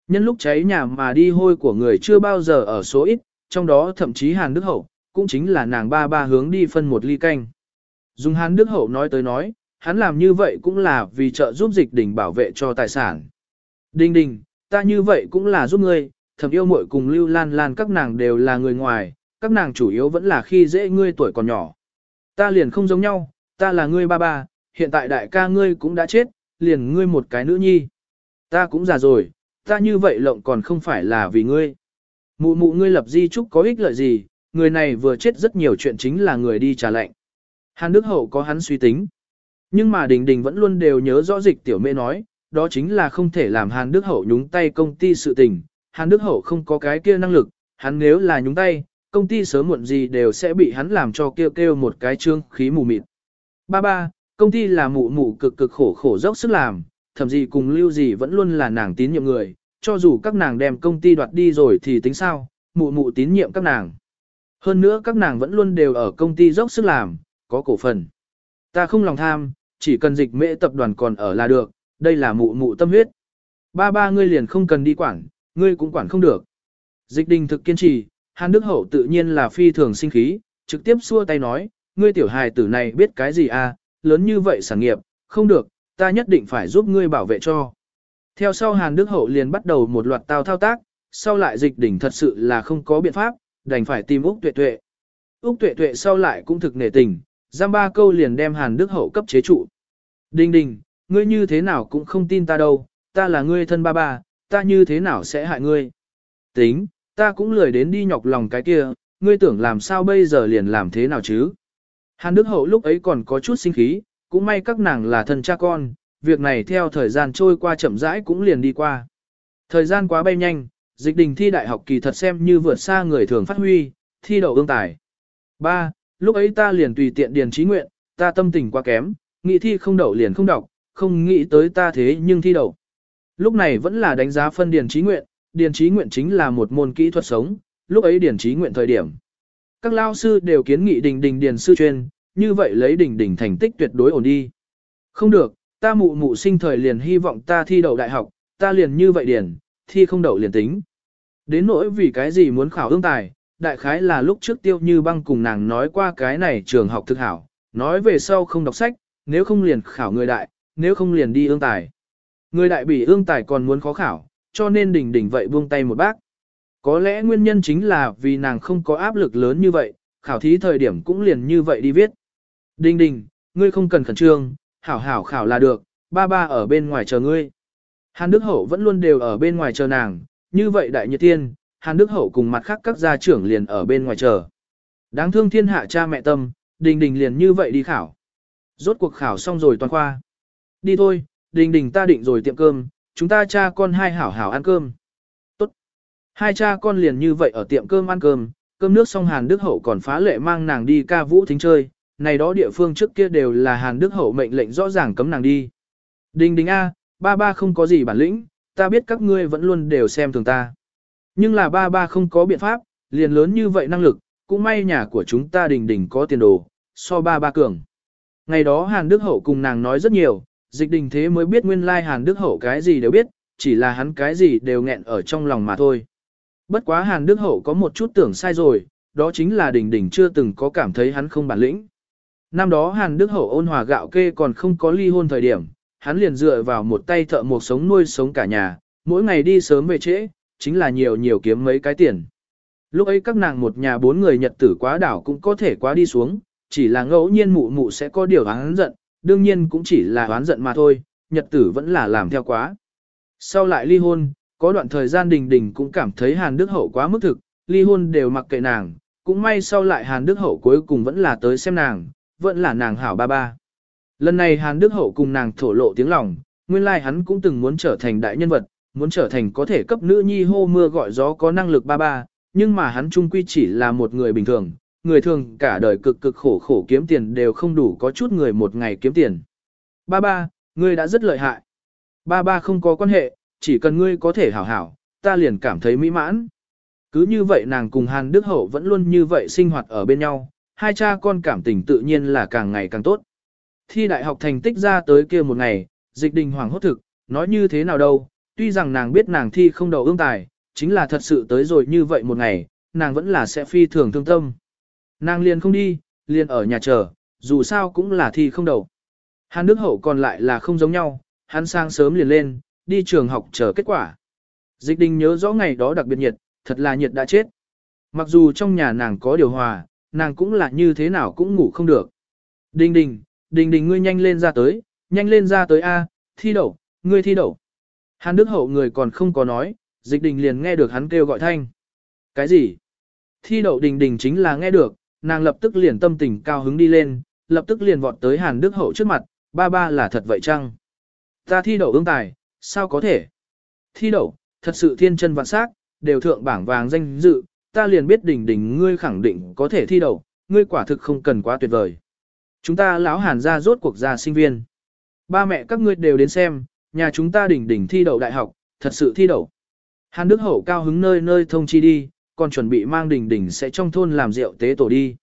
Speaker 1: Nhân lúc cháy nhà mà đi hôi của người chưa bao giờ ở số ít, trong đó thậm chí Hàn Đức Hậu, cũng chính là nàng ba ba hướng đi phân một ly canh. Dùng Hàn Đức Hậu nói tới nói, hắn làm như vậy cũng là vì trợ giúp dịch đình bảo vệ cho tài sản. Đình đình, ta như vậy cũng là giúp ngươi, thầm yêu muội cùng Lưu Lan Lan các nàng đều là người ngoài, các nàng chủ yếu vẫn là khi dễ ngươi tuổi còn nhỏ. Ta liền không giống nhau, ta là ngươi ba ba, hiện tại đại ca ngươi cũng đã chết, liền ngươi một cái nữ nhi. Ta cũng già rồi, ta như vậy lộng còn không phải là vì ngươi. Mụ mụ ngươi lập di trúc có ích lợi gì, người này vừa chết rất nhiều chuyện chính là người đi trả lệnh. Hàn Đức Hậu có hắn suy tính. Nhưng mà Đình Đình vẫn luôn đều nhớ rõ dịch tiểu mê nói, đó chính là không thể làm Hàn Đức Hậu nhúng tay công ty sự tình. Hàn Đức Hậu không có cái kia năng lực, hắn nếu là nhúng tay, công ty sớm muộn gì đều sẽ bị hắn làm cho kêu kêu một cái trương khí mù mịt. Ba ba, công ty là mụ mụ cực cực khổ khổ dốc sức làm, thậm gì cùng lưu gì vẫn luôn là nàng tín nhiệm người, cho dù các nàng đem công ty đoạt đi rồi thì tính sao, mụ mụ tín nhiệm các nàng. Hơn nữa các nàng vẫn luôn đều ở công ty dốc sức làm, có cổ phần. Ta không lòng tham, chỉ cần dịch mễ tập đoàn còn ở là được, đây là mụ mụ tâm huyết. Ba ba ngươi liền không cần đi quản, ngươi cũng quản không được. Dịch đình thực kiên trì, Hàn Đức Hậu tự nhiên là phi thường sinh khí, trực tiếp xua tay nói, ngươi tiểu hài tử này biết cái gì à, lớn như vậy sản nghiệp, không được, ta nhất định phải giúp ngươi bảo vệ cho. Theo sau Hàn Đức Hậu liền bắt đầu một loạt tao thao tác, sau lại dịch đỉnh thật sự là không có biện pháp, đành phải tìm Úc Tuệ Tuệ. Úc Tuệ Tuệ sau lại cũng thực nể tình, giam ba câu liền đem Hàn Đức Hậu cấp chế trụ. Đình đình, ngươi như thế nào cũng không tin ta đâu, ta là ngươi thân ba ba, ta như thế nào sẽ hại ngươi. Tính, ta cũng lười đến đi nhọc lòng cái kia, ngươi tưởng làm sao bây giờ liền làm thế nào chứ. Hàn Đức Hậu lúc ấy còn có chút sinh khí, cũng may các nàng là thân cha con, việc này theo thời gian trôi qua chậm rãi cũng liền đi qua. Thời gian quá bay nhanh, dịch đình thi đại học kỳ thật xem như vượt xa người thường phát huy, thi đậu ương tài. 3. Lúc ấy ta liền tùy tiện điền trí nguyện, ta tâm tình quá kém, nghĩ thi không đậu liền không đọc, không nghĩ tới ta thế nhưng thi đậu. Lúc này vẫn là đánh giá phân điền trí nguyện, điền trí nguyện chính là một môn kỹ thuật sống, lúc ấy điền trí nguyện thời điểm. Các lao sư đều kiến nghị đình đình điền sư chuyên, như vậy lấy đình đình thành tích tuyệt đối ổn đi. Không được, ta mụ mụ sinh thời liền hy vọng ta thi đậu đại học, ta liền như vậy điền, thi không đậu liền tính. Đến nỗi vì cái gì muốn khảo ương tài, đại khái là lúc trước tiêu như băng cùng nàng nói qua cái này trường học thực hảo, nói về sau không đọc sách, nếu không liền khảo người đại, nếu không liền đi ương tài. Người đại bị ương tài còn muốn khó khảo, cho nên đỉnh đỉnh vậy buông tay một bác. Có lẽ nguyên nhân chính là vì nàng không có áp lực lớn như vậy, khảo thí thời điểm cũng liền như vậy đi viết. Đinh đình, ngươi không cần khẩn trương, hảo hảo khảo là được, ba ba ở bên ngoài chờ ngươi. Hàn Đức Hậu vẫn luôn đều ở bên ngoài chờ nàng, như vậy đại nhiệt tiên, Hàn Đức Hậu cùng mặt khác các gia trưởng liền ở bên ngoài chờ. Đáng thương thiên hạ cha mẹ tâm, đình đình liền như vậy đi khảo. Rốt cuộc khảo xong rồi toàn khoa. Đi thôi, đình đình ta định rồi tiệm cơm, chúng ta cha con hai hảo hảo ăn cơm. Hai cha con liền như vậy ở tiệm cơm ăn cơm, cơm nước xong Hàn Đức Hậu còn phá lệ mang nàng đi ca vũ thính chơi, này đó địa phương trước kia đều là Hàn Đức Hậu mệnh lệnh rõ ràng cấm nàng đi. Đình đình A, ba ba không có gì bản lĩnh, ta biết các ngươi vẫn luôn đều xem thường ta. Nhưng là ba ba không có biện pháp, liền lớn như vậy năng lực, cũng may nhà của chúng ta đình đình có tiền đồ, so ba ba cường. Ngày đó Hàn Đức Hậu cùng nàng nói rất nhiều, dịch đình thế mới biết nguyên lai Hàn Đức Hậu cái gì đều biết, chỉ là hắn cái gì đều nghẹn ở trong lòng mà thôi. Bất quá Hàn Đức Hậu có một chút tưởng sai rồi, đó chính là đình đình chưa từng có cảm thấy hắn không bản lĩnh. Năm đó Hàn Đức Hậu ôn hòa gạo kê còn không có ly hôn thời điểm, hắn liền dựa vào một tay thợ một sống nuôi sống cả nhà, mỗi ngày đi sớm về trễ, chính là nhiều nhiều kiếm mấy cái tiền. Lúc ấy các nàng một nhà bốn người nhật tử quá đảo cũng có thể quá đi xuống, chỉ là ngẫu nhiên mụ mụ sẽ có điều hắn giận, đương nhiên cũng chỉ là oán giận mà thôi, nhật tử vẫn là làm theo quá. Sau lại ly hôn, có đoạn thời gian đình đình cũng cảm thấy Hàn Đức Hậu quá mức thực, ly hôn đều mặc kệ nàng, cũng may sau lại Hàn Đức Hậu cuối cùng vẫn là tới xem nàng, vẫn là nàng hảo ba ba. Lần này Hàn Đức Hậu cùng nàng thổ lộ tiếng lòng, nguyên lai like hắn cũng từng muốn trở thành đại nhân vật, muốn trở thành có thể cấp nữ nhi hô mưa gọi gió có năng lực ba ba, nhưng mà hắn trung quy chỉ là một người bình thường, người thường cả đời cực cực khổ khổ kiếm tiền đều không đủ có chút người một ngày kiếm tiền. Ba ba, ngươi đã rất lợi hại. Ba ba không có quan hệ, chỉ cần ngươi có thể hảo hảo, ta liền cảm thấy mỹ mãn. Cứ như vậy nàng cùng Hàn Đức Hậu vẫn luôn như vậy sinh hoạt ở bên nhau, hai cha con cảm tình tự nhiên là càng ngày càng tốt. Thi đại học thành tích ra tới kia một ngày, dịch đình hoàng hốt thực, nói như thế nào đâu, tuy rằng nàng biết nàng thi không đầu ương tài, chính là thật sự tới rồi như vậy một ngày, nàng vẫn là sẽ phi thường thương tâm. Nàng liền không đi, liền ở nhà chờ, dù sao cũng là thi không đầu. Hàn Đức Hậu còn lại là không giống nhau, hắn sang sớm liền lên, đi trường học chờ kết quả. Dịch đình nhớ rõ ngày đó đặc biệt nhiệt, thật là nhiệt đã chết. Mặc dù trong nhà nàng có điều hòa, nàng cũng là như thế nào cũng ngủ không được. Đình đình, đình đình ngươi nhanh lên ra tới, nhanh lên ra tới A, thi đậu, ngươi thi đậu. Hàn Đức Hậu người còn không có nói, dịch đình liền nghe được hắn kêu gọi thanh. Cái gì? Thi đậu đình đình chính là nghe được, nàng lập tức liền tâm tình cao hứng đi lên, lập tức liền vọt tới Hàn Đức Hậu trước mặt, ba ba là thật vậy chăng? Ta thi đậu ương tài, sao có thể? Thi đậu, thật sự thiên chân vạn sắc, đều thượng bảng vàng danh dự, ta liền biết đỉnh đỉnh ngươi khẳng định có thể thi đậu, ngươi quả thực không cần quá tuyệt vời. Chúng ta lão hàn ra rốt cuộc ra sinh viên. Ba mẹ các ngươi đều đến xem, nhà chúng ta đỉnh đỉnh thi đậu đại học, thật sự thi đậu. Hàn Đức Hậu cao hứng nơi nơi thông chi đi, còn chuẩn bị mang đỉnh đỉnh sẽ trong thôn làm rượu tế tổ đi.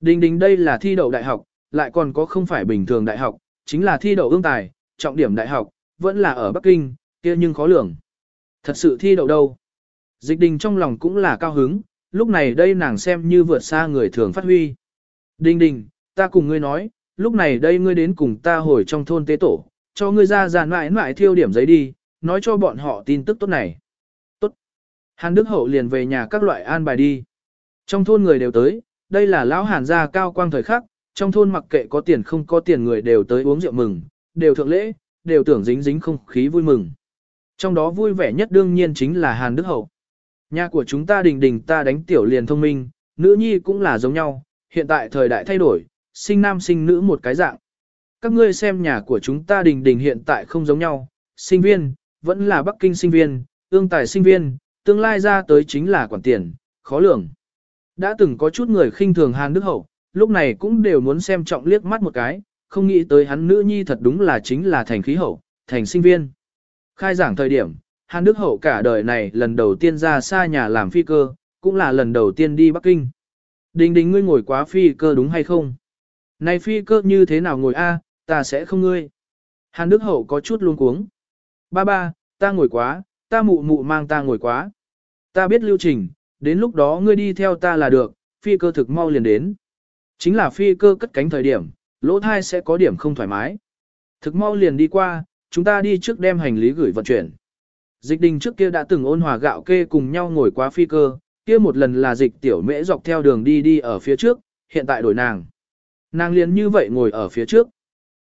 Speaker 1: Đỉnh đỉnh đây là thi đậu đại học, lại còn có không phải bình thường đại học, chính là thi đậu ương tài, trọng điểm đại học, vẫn là ở Bắc Kinh, kia nhưng khó lường. Thật sự thi đậu đâu. Dịch đình trong lòng cũng là cao hứng, lúc này đây nàng xem như vượt xa người thường phát huy. Đình đình, ta cùng ngươi nói, lúc này đây ngươi đến cùng ta hồi trong thôn tế tổ, cho ngươi ra giàn mãi mãi thiêu điểm giấy đi, nói cho bọn họ tin tức tốt này. Tốt. Hàn Đức Hậu liền về nhà các loại an bài đi. Trong thôn người đều tới, đây là lão hàn gia cao quang thời khắc, trong thôn mặc kệ có tiền không có tiền người đều tới uống rượu mừng, đều thượng lễ, đều tưởng dính dính không khí vui mừng. Trong đó vui vẻ nhất đương nhiên chính là Hàn Đức Hậu. Nhà của chúng ta đình đình ta đánh tiểu liền thông minh, nữ nhi cũng là giống nhau, hiện tại thời đại thay đổi, sinh nam sinh nữ một cái dạng. Các ngươi xem nhà của chúng ta đình đình hiện tại không giống nhau, sinh viên, vẫn là Bắc Kinh sinh viên, ương tài sinh viên, tương lai ra tới chính là quản tiền, khó lường. Đã từng có chút người khinh thường Hàn Đức Hậu, lúc này cũng đều muốn xem trọng liếc mắt một cái, không nghĩ tới hắn nữ nhi thật đúng là chính là thành khí hậu, thành sinh viên. Khai giảng thời điểm, Hàn Đức Hậu cả đời này lần đầu tiên ra xa nhà làm phi cơ, cũng là lần đầu tiên đi Bắc Kinh. Đình đình ngươi ngồi quá phi cơ đúng hay không? Này phi cơ như thế nào ngồi a? ta sẽ không ngươi. Hàn Đức Hậu có chút luống cuống. Ba ba, ta ngồi quá, ta mụ mụ mang ta ngồi quá. Ta biết lưu trình, đến lúc đó ngươi đi theo ta là được, phi cơ thực mau liền đến. Chính là phi cơ cất cánh thời điểm, lỗ thai sẽ có điểm không thoải mái. Thực mau liền đi qua, chúng ta đi trước đem hành lý gửi vận chuyển. Dịch đình trước kia đã từng ôn hòa gạo kê cùng nhau ngồi qua phi cơ, kia một lần là dịch tiểu mễ dọc theo đường đi đi ở phía trước, hiện tại đổi nàng. Nàng liền như vậy ngồi ở phía trước.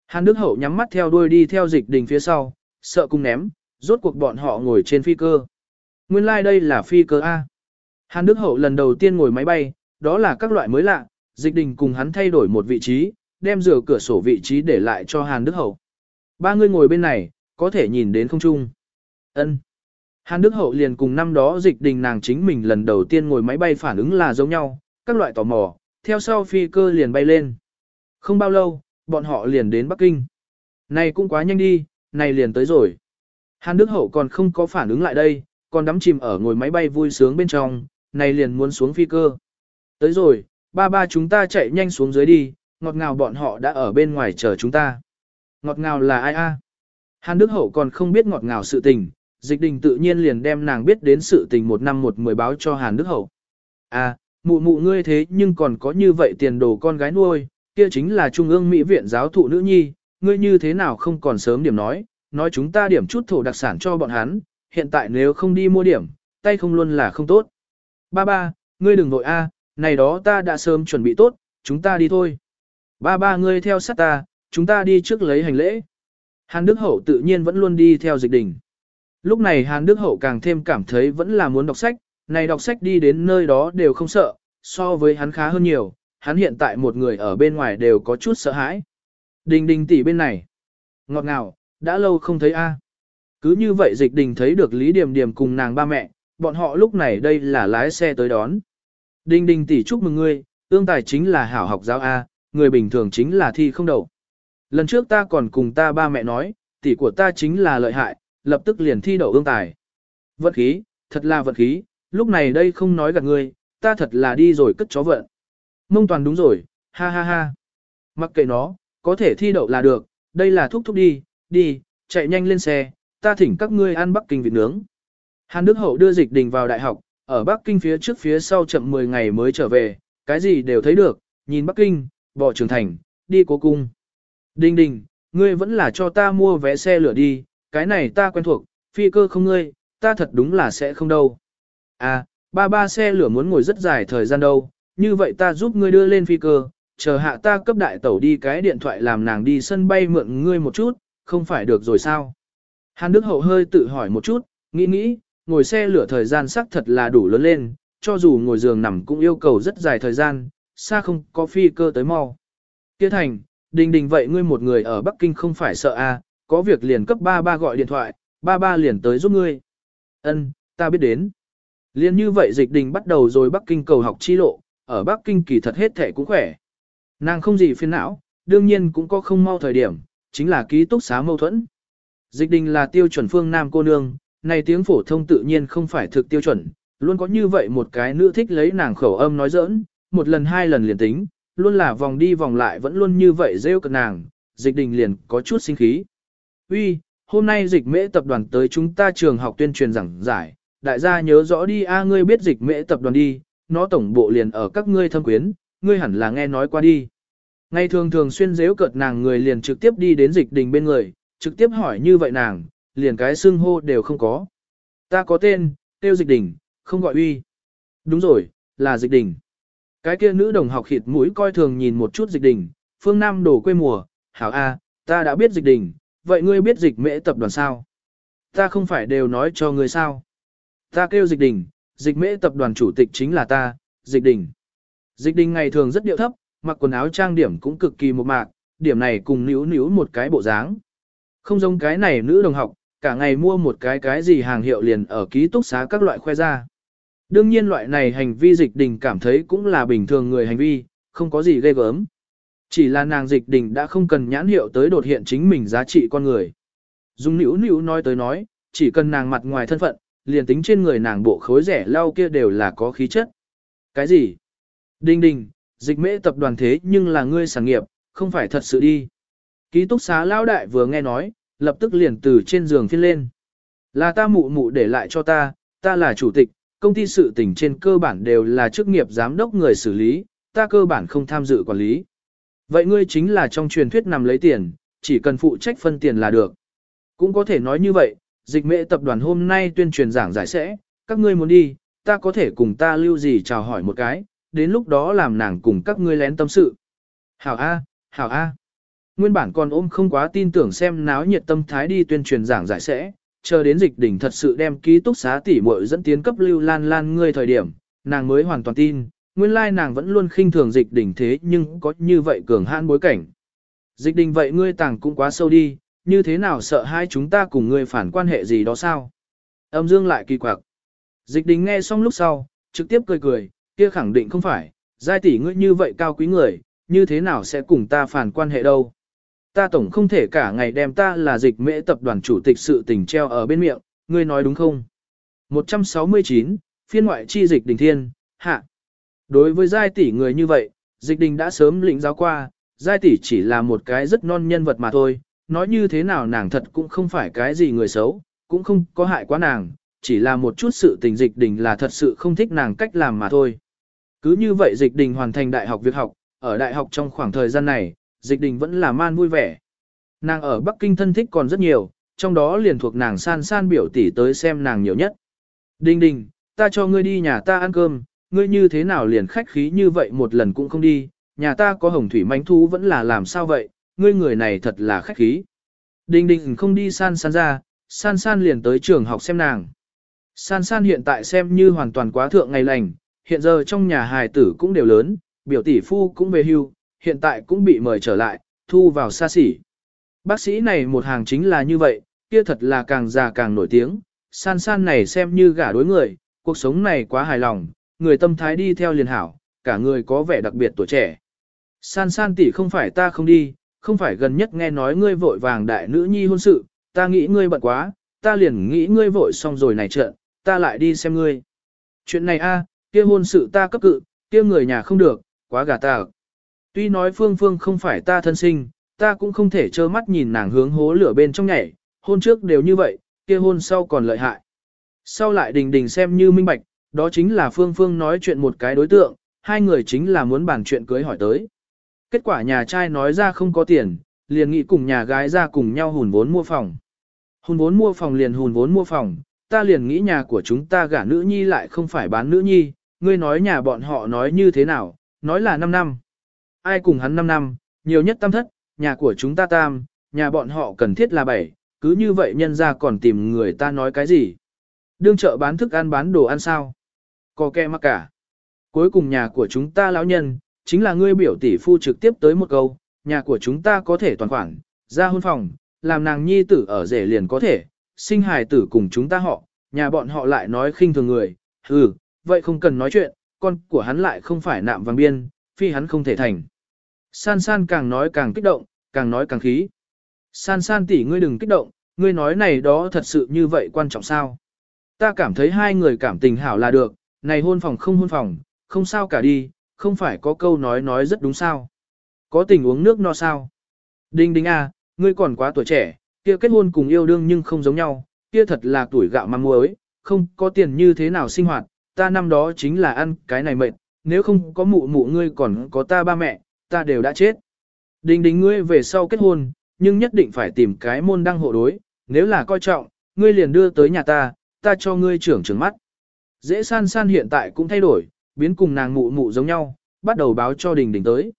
Speaker 1: Hàn Đức Hậu nhắm mắt theo đuôi đi theo dịch đình phía sau, sợ cung ném, rốt cuộc bọn họ ngồi trên phi cơ. Nguyên lai like đây là phi cơ A. Hàn Đức Hậu lần đầu tiên ngồi máy bay, đó là các loại mới lạ, dịch đình cùng hắn thay đổi một vị trí, đem rửa cửa sổ vị trí để lại cho Hàn Đức Hậu. Ba người ngồi bên này, có thể nhìn đến không trung. Ân. Hàn Đức Hậu liền cùng năm đó dịch đình nàng chính mình lần đầu tiên ngồi máy bay phản ứng là giống nhau, các loại tò mò, theo sau phi cơ liền bay lên. Không bao lâu, bọn họ liền đến Bắc Kinh. Này cũng quá nhanh đi, này liền tới rồi. Hàn Đức Hậu còn không có phản ứng lại đây, còn đắm chìm ở ngồi máy bay vui sướng bên trong, này liền muốn xuống phi cơ. Tới rồi, ba ba chúng ta chạy nhanh xuống dưới đi, ngọt ngào bọn họ đã ở bên ngoài chờ chúng ta. Ngọt ngào là ai a? Hàn Đức Hậu còn không biết ngọt ngào sự tình, dịch đình tự nhiên liền đem nàng biết đến sự tình một năm một mười báo cho Hàn Đức Hậu. À, mụ mụ ngươi thế nhưng còn có như vậy tiền đồ con gái nuôi, kia chính là Trung ương Mỹ viện giáo thụ nữ nhi, ngươi như thế nào không còn sớm điểm nói, nói chúng ta điểm chút thổ đặc sản cho bọn hắn, hiện tại nếu không đi mua điểm, tay không luôn là không tốt. Ba ba, ngươi đừng nội a, này đó ta đã sớm chuẩn bị tốt, chúng ta đi thôi. Ba ba ngươi theo sát ta, chúng ta đi trước lấy hành lễ. Hàn Đức Hậu tự nhiên vẫn luôn đi theo dịch đình. Lúc này Hàn Đức Hậu càng thêm cảm thấy vẫn là muốn đọc sách, này đọc sách đi đến nơi đó đều không sợ, so với hắn khá hơn nhiều, hắn hiện tại một người ở bên ngoài đều có chút sợ hãi. Đình đình tỷ bên này. Ngọt ngào, đã lâu không thấy a. Cứ như vậy dịch đình thấy được Lý Điềm Điềm cùng nàng ba mẹ, bọn họ lúc này đây là lái xe tới đón. Đình đình tỷ chúc mừng ngươi, tương tài chính là hảo học giáo A, người bình thường chính là thi không đậu. Lần trước ta còn cùng ta ba mẹ nói, tỷ của ta chính là lợi hại, lập tức liền thi đậu ương tài. Vận khí, thật là vận khí, lúc này đây không nói gạt ngươi, ta thật là đi rồi cất chó vận. Mông toàn đúng rồi, ha ha ha. Mặc kệ nó, có thể thi đậu là được, đây là thúc thúc đi, đi, chạy nhanh lên xe, ta thỉnh các ngươi ăn Bắc Kinh vịt nướng. Hàn Đức Hậu đưa dịch đình vào đại học, ở Bắc Kinh phía trước phía sau chậm 10 ngày mới trở về, cái gì đều thấy được, nhìn Bắc Kinh, bỏ trường thành, đi cố cung. Đình đình, ngươi vẫn là cho ta mua vé xe lửa đi, cái này ta quen thuộc, phi cơ không ngươi, ta thật đúng là sẽ không đâu. À, ba ba xe lửa muốn ngồi rất dài thời gian đâu, như vậy ta giúp ngươi đưa lên phi cơ, chờ hạ ta cấp đại tẩu đi cái điện thoại làm nàng đi sân bay mượn ngươi một chút, không phải được rồi sao? Hàn Đức Hậu hơi tự hỏi một chút, nghĩ nghĩ, ngồi xe lửa thời gian sắc thật là đủ lớn lên, cho dù ngồi giường nằm cũng yêu cầu rất dài thời gian, xa không có phi cơ tới mau. Kia thành, đình đình vậy ngươi một người ở Bắc Kinh không phải sợ à, có việc liền cấp ba ba gọi điện thoại, ba ba liền tới giúp ngươi. Ân, ta biết đến. Liên như vậy dịch đình bắt đầu rồi Bắc Kinh cầu học chi lộ, ở Bắc Kinh kỳ thật hết thể cũng khỏe. Nàng không gì phiền não, đương nhiên cũng có không mau thời điểm, chính là ký túc xá mâu thuẫn. Dịch đình là tiêu chuẩn phương Nam cô nương, này tiếng phổ thông tự nhiên không phải thực tiêu chuẩn, luôn có như vậy một cái nữ thích lấy nàng khẩu âm nói giỡn, một lần hai lần liền tính, luôn là vòng đi vòng lại vẫn luôn như vậy rêu cực nàng, dịch đình liền có chút sinh khí. Uy, hôm nay dịch mễ tập đoàn tới chúng ta trường học tuyên truyền giảng giải, đại gia nhớ rõ đi a ngươi biết dịch mễ tập đoàn đi, nó tổng bộ liền ở các ngươi thâm quyến, ngươi hẳn là nghe nói qua đi. Ngày thường thường xuyên dễu cợt nàng người liền trực tiếp đi đến dịch đình bên người, trực tiếp hỏi như vậy nàng, liền cái xưng hô đều không có. Ta có tên, tiêu dịch đình, không gọi uy. Đúng rồi, là dịch đình. Cái kia nữ đồng học khịt mũi coi thường nhìn một chút dịch đình, phương Nam đổ quê mùa, hảo A, ta đã biết dịch đình, vậy ngươi biết dịch mễ tập đoàn sao? Ta không phải đều nói cho ngươi sao? Ta kêu dịch đình, dịch mễ tập đoàn chủ tịch chính là ta, dịch đình. Dịch đình ngày thường rất điệu thấp, mặc quần áo trang điểm cũng cực kỳ một mạc, điểm này cùng níu níu một cái bộ dáng. Không giống cái này nữ đồng học, cả ngày mua một cái cái gì hàng hiệu liền ở ký túc xá các loại khoe ra. Đương nhiên loại này hành vi dịch đình cảm thấy cũng là bình thường người hành vi, không có gì ghê gớm. Chỉ là nàng dịch đình đã không cần nhãn hiệu tới đột hiện chính mình giá trị con người. Dung nữ nữ nói tới nói, chỉ cần nàng mặt ngoài thân phận, liền tính trên người nàng bộ khối rẻ lau kia đều là có khí chất. Cái gì? Đinh đình, dịch mễ tập đoàn thế nhưng là ngươi sản nghiệp, không phải thật sự đi. Ký túc xá lao đại vừa nghe nói, lập tức liền từ trên giường phiên lên. Là ta mụ mụ để lại cho ta, ta là chủ tịch, công ty sự tình trên cơ bản đều là chức nghiệp giám đốc người xử lý, ta cơ bản không tham dự quản lý. Vậy ngươi chính là trong truyền thuyết nằm lấy tiền, chỉ cần phụ trách phân tiền là được. Cũng có thể nói như vậy, dịch mệ tập đoàn hôm nay tuyên truyền giảng giải sẽ, các ngươi muốn đi, ta có thể cùng ta lưu gì chào hỏi một cái, đến lúc đó làm nàng cùng các ngươi lén tâm sự. Hảo A, Hảo A. Nguyên bản còn ôm không quá tin tưởng xem náo nhiệt tâm thái đi tuyên truyền giảng giải sẽ, chờ đến dịch đỉnh thật sự đem ký túc xá tỉ muội dẫn tiến cấp lưu lan lan ngươi thời điểm, nàng mới hoàn toàn tin, nguyên lai nàng vẫn luôn khinh thường dịch đỉnh thế nhưng có như vậy cường hãn bối cảnh. Dịch đỉnh vậy ngươi tàng cũng quá sâu đi, như thế nào sợ hai chúng ta cùng ngươi phản quan hệ gì đó sao? Âm dương lại kỳ quặc. Dịch đỉnh nghe xong lúc sau, trực tiếp cười cười, kia khẳng định không phải, giai tỷ ngươi như vậy cao quý người, như thế nào sẽ cùng ta phản quan hệ đâu? Ta tổng không thể cả ngày đem ta là dịch mễ tập đoàn chủ tịch sự tình treo ở bên miệng, ngươi nói đúng không? 169, phiên ngoại chi dịch đình thiên, hạ. Đối với giai tỷ người như vậy, dịch đình đã sớm lĩnh giáo qua, giai tỷ chỉ là một cái rất non nhân vật mà thôi, nói như thế nào nàng thật cũng không phải cái gì người xấu, cũng không có hại quá nàng, chỉ là một chút sự tình dịch đình là thật sự không thích nàng cách làm mà thôi. Cứ như vậy dịch đình hoàn thành đại học việc học, ở đại học trong khoảng thời gian này, dịch đình vẫn là man vui vẻ. Nàng ở Bắc Kinh thân thích còn rất nhiều, trong đó liền thuộc nàng san san biểu tỷ tới xem nàng nhiều nhất. Đình đình, ta cho ngươi đi nhà ta ăn cơm, ngươi như thế nào liền khách khí như vậy một lần cũng không đi, nhà ta có hồng thủy mánh thú vẫn là làm sao vậy, ngươi người này thật là khách khí. Đình đình không đi san san ra, san san liền tới trường học xem nàng. San san hiện tại xem như hoàn toàn quá thượng ngày lành, hiện giờ trong nhà hài tử cũng đều lớn, biểu tỷ phu cũng về hưu, hiện tại cũng bị mời trở lại, thu vào xa xỉ. Bác sĩ này một hàng chính là như vậy, kia thật là càng già càng nổi tiếng, san san này xem như gả đối người, cuộc sống này quá hài lòng, người tâm thái đi theo liền hảo, cả người có vẻ đặc biệt tuổi trẻ. San san tỷ không phải ta không đi, không phải gần nhất nghe nói ngươi vội vàng đại nữ nhi hôn sự, ta nghĩ ngươi bận quá, ta liền nghĩ ngươi vội xong rồi này trợn, ta lại đi xem ngươi. Chuyện này a, kia hôn sự ta cấp cự, kia người nhà không được, quá gà ta. Tuy nói Phương Phương không phải ta thân sinh, ta cũng không thể trơ mắt nhìn nàng hướng hố lửa bên trong nhảy, hôn trước đều như vậy, kia hôn sau còn lợi hại. Sau lại đình đình xem như minh bạch, đó chính là Phương Phương nói chuyện một cái đối tượng, hai người chính là muốn bàn chuyện cưới hỏi tới. Kết quả nhà trai nói ra không có tiền, liền nghĩ cùng nhà gái ra cùng nhau hùn vốn mua phòng. Hùn vốn mua phòng liền hùn vốn mua phòng, ta liền nghĩ nhà của chúng ta gả nữ nhi lại không phải bán nữ nhi, ngươi nói nhà bọn họ nói như thế nào, nói là 5 năm. Ai cùng hắn 5 năm, nhiều nhất tam thất, nhà của chúng ta tam, nhà bọn họ cần thiết là 7, cứ như vậy nhân ra còn tìm người ta nói cái gì. Đương chợ bán thức ăn bán đồ ăn sao? Có kẹ mắc cả. Cuối cùng nhà của chúng ta lão nhân, chính là ngươi biểu tỷ phu trực tiếp tới một câu, nhà của chúng ta có thể toàn khoản, ra hôn phòng, làm nàng nhi tử ở rể liền có thể, sinh hài tử cùng chúng ta họ, nhà bọn họ lại nói khinh thường người, ừ, vậy không cần nói chuyện, con của hắn lại không phải nạm vàng biên, phi hắn không thể thành. San san càng nói càng kích động, càng nói càng khí. San san tỷ ngươi đừng kích động, ngươi nói này đó thật sự như vậy quan trọng sao? Ta cảm thấy hai người cảm tình hảo là được, này hôn phòng không hôn phòng, không sao cả đi, không phải có câu nói nói rất đúng sao. Có tình uống nước no sao. Đinh đinh à, ngươi còn quá tuổi trẻ, kia kết hôn cùng yêu đương nhưng không giống nhau, kia thật là tuổi gạo măng muối, không có tiền như thế nào sinh hoạt, ta năm đó chính là ăn cái này mệt, nếu không có mụ mụ ngươi còn có ta ba mẹ, ta đều đã chết. đình đình ngươi về sau kết hôn, nhưng nhất định phải tìm cái môn đăng hộ đối, nếu là coi trọng, ngươi liền đưa tới nhà ta, ta cho ngươi trưởng trưởng mắt. Dễ san san hiện tại cũng thay đổi, biến cùng nàng mụ mụ giống nhau, bắt đầu báo cho đình đình tới.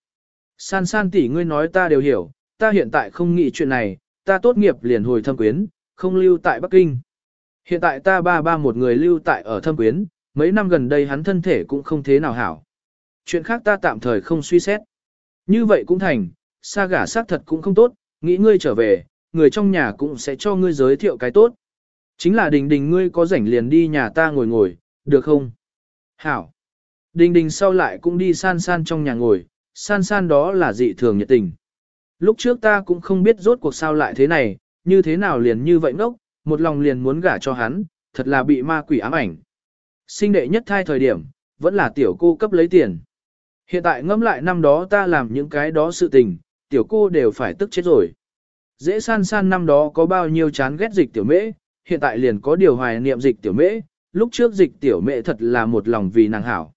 Speaker 1: San san tỷ ngươi nói ta đều hiểu, ta hiện tại không nghĩ chuyện này, ta tốt nghiệp liền hồi thâm quyến, không lưu tại Bắc Kinh. Hiện tại ta ba ba một người lưu tại ở thâm quyến, mấy năm gần đây hắn thân thể cũng không thế nào hảo. Chuyện khác ta tạm thời không suy xét. Như vậy cũng thành, xa gả xác thật cũng không tốt, nghĩ ngươi trở về, người trong nhà cũng sẽ cho ngươi giới thiệu cái tốt. Chính là đình đình ngươi có rảnh liền đi nhà ta ngồi ngồi, được không? Hảo. Đình đình sau lại cũng đi san san trong nhà ngồi, san san đó là dị thường nhiệt tình. Lúc trước ta cũng không biết rốt cuộc sao lại thế này, như thế nào liền như vậy ngốc, một lòng liền muốn gả cho hắn, thật là bị ma quỷ ám ảnh. Sinh đệ nhất thai thời điểm, vẫn là tiểu cô cấp lấy tiền. Hiện tại ngẫm lại năm đó ta làm những cái đó sự tình, tiểu cô đều phải tức chết rồi. Dễ san san năm đó có bao nhiêu chán ghét dịch tiểu mễ, hiện tại liền có điều hoài niệm dịch tiểu mễ, lúc trước dịch tiểu mễ thật là một lòng vì nàng hảo.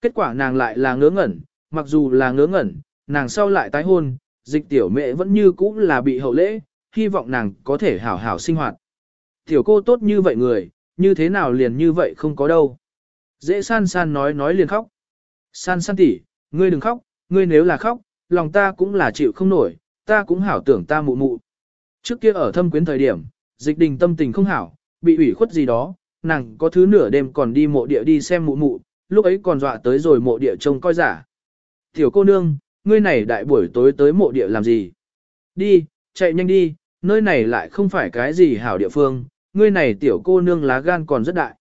Speaker 1: Kết quả nàng lại là ngớ ngẩn, mặc dù là ngớ ngẩn, nàng sau lại tái hôn, dịch tiểu mễ vẫn như cũ là bị hậu lễ, hy vọng nàng có thể hảo hảo sinh hoạt. Tiểu cô tốt như vậy người, như thế nào liền như vậy không có đâu. Dễ san san nói nói liền khóc. San san tỷ, ngươi đừng khóc, ngươi nếu là khóc, lòng ta cũng là chịu không nổi, ta cũng hảo tưởng ta mụ mụ. Trước kia ở thâm quyến thời điểm, dịch đình tâm tình không hảo, bị ủy khuất gì đó, nàng có thứ nửa đêm còn đi mộ địa đi xem mụ mụ, lúc ấy còn dọa tới rồi mộ địa trông coi giả. Tiểu cô nương, ngươi này đại buổi tối tới mộ địa làm gì? Đi, chạy nhanh đi, nơi này lại không phải cái gì hảo địa phương, ngươi này tiểu cô nương lá gan còn rất đại.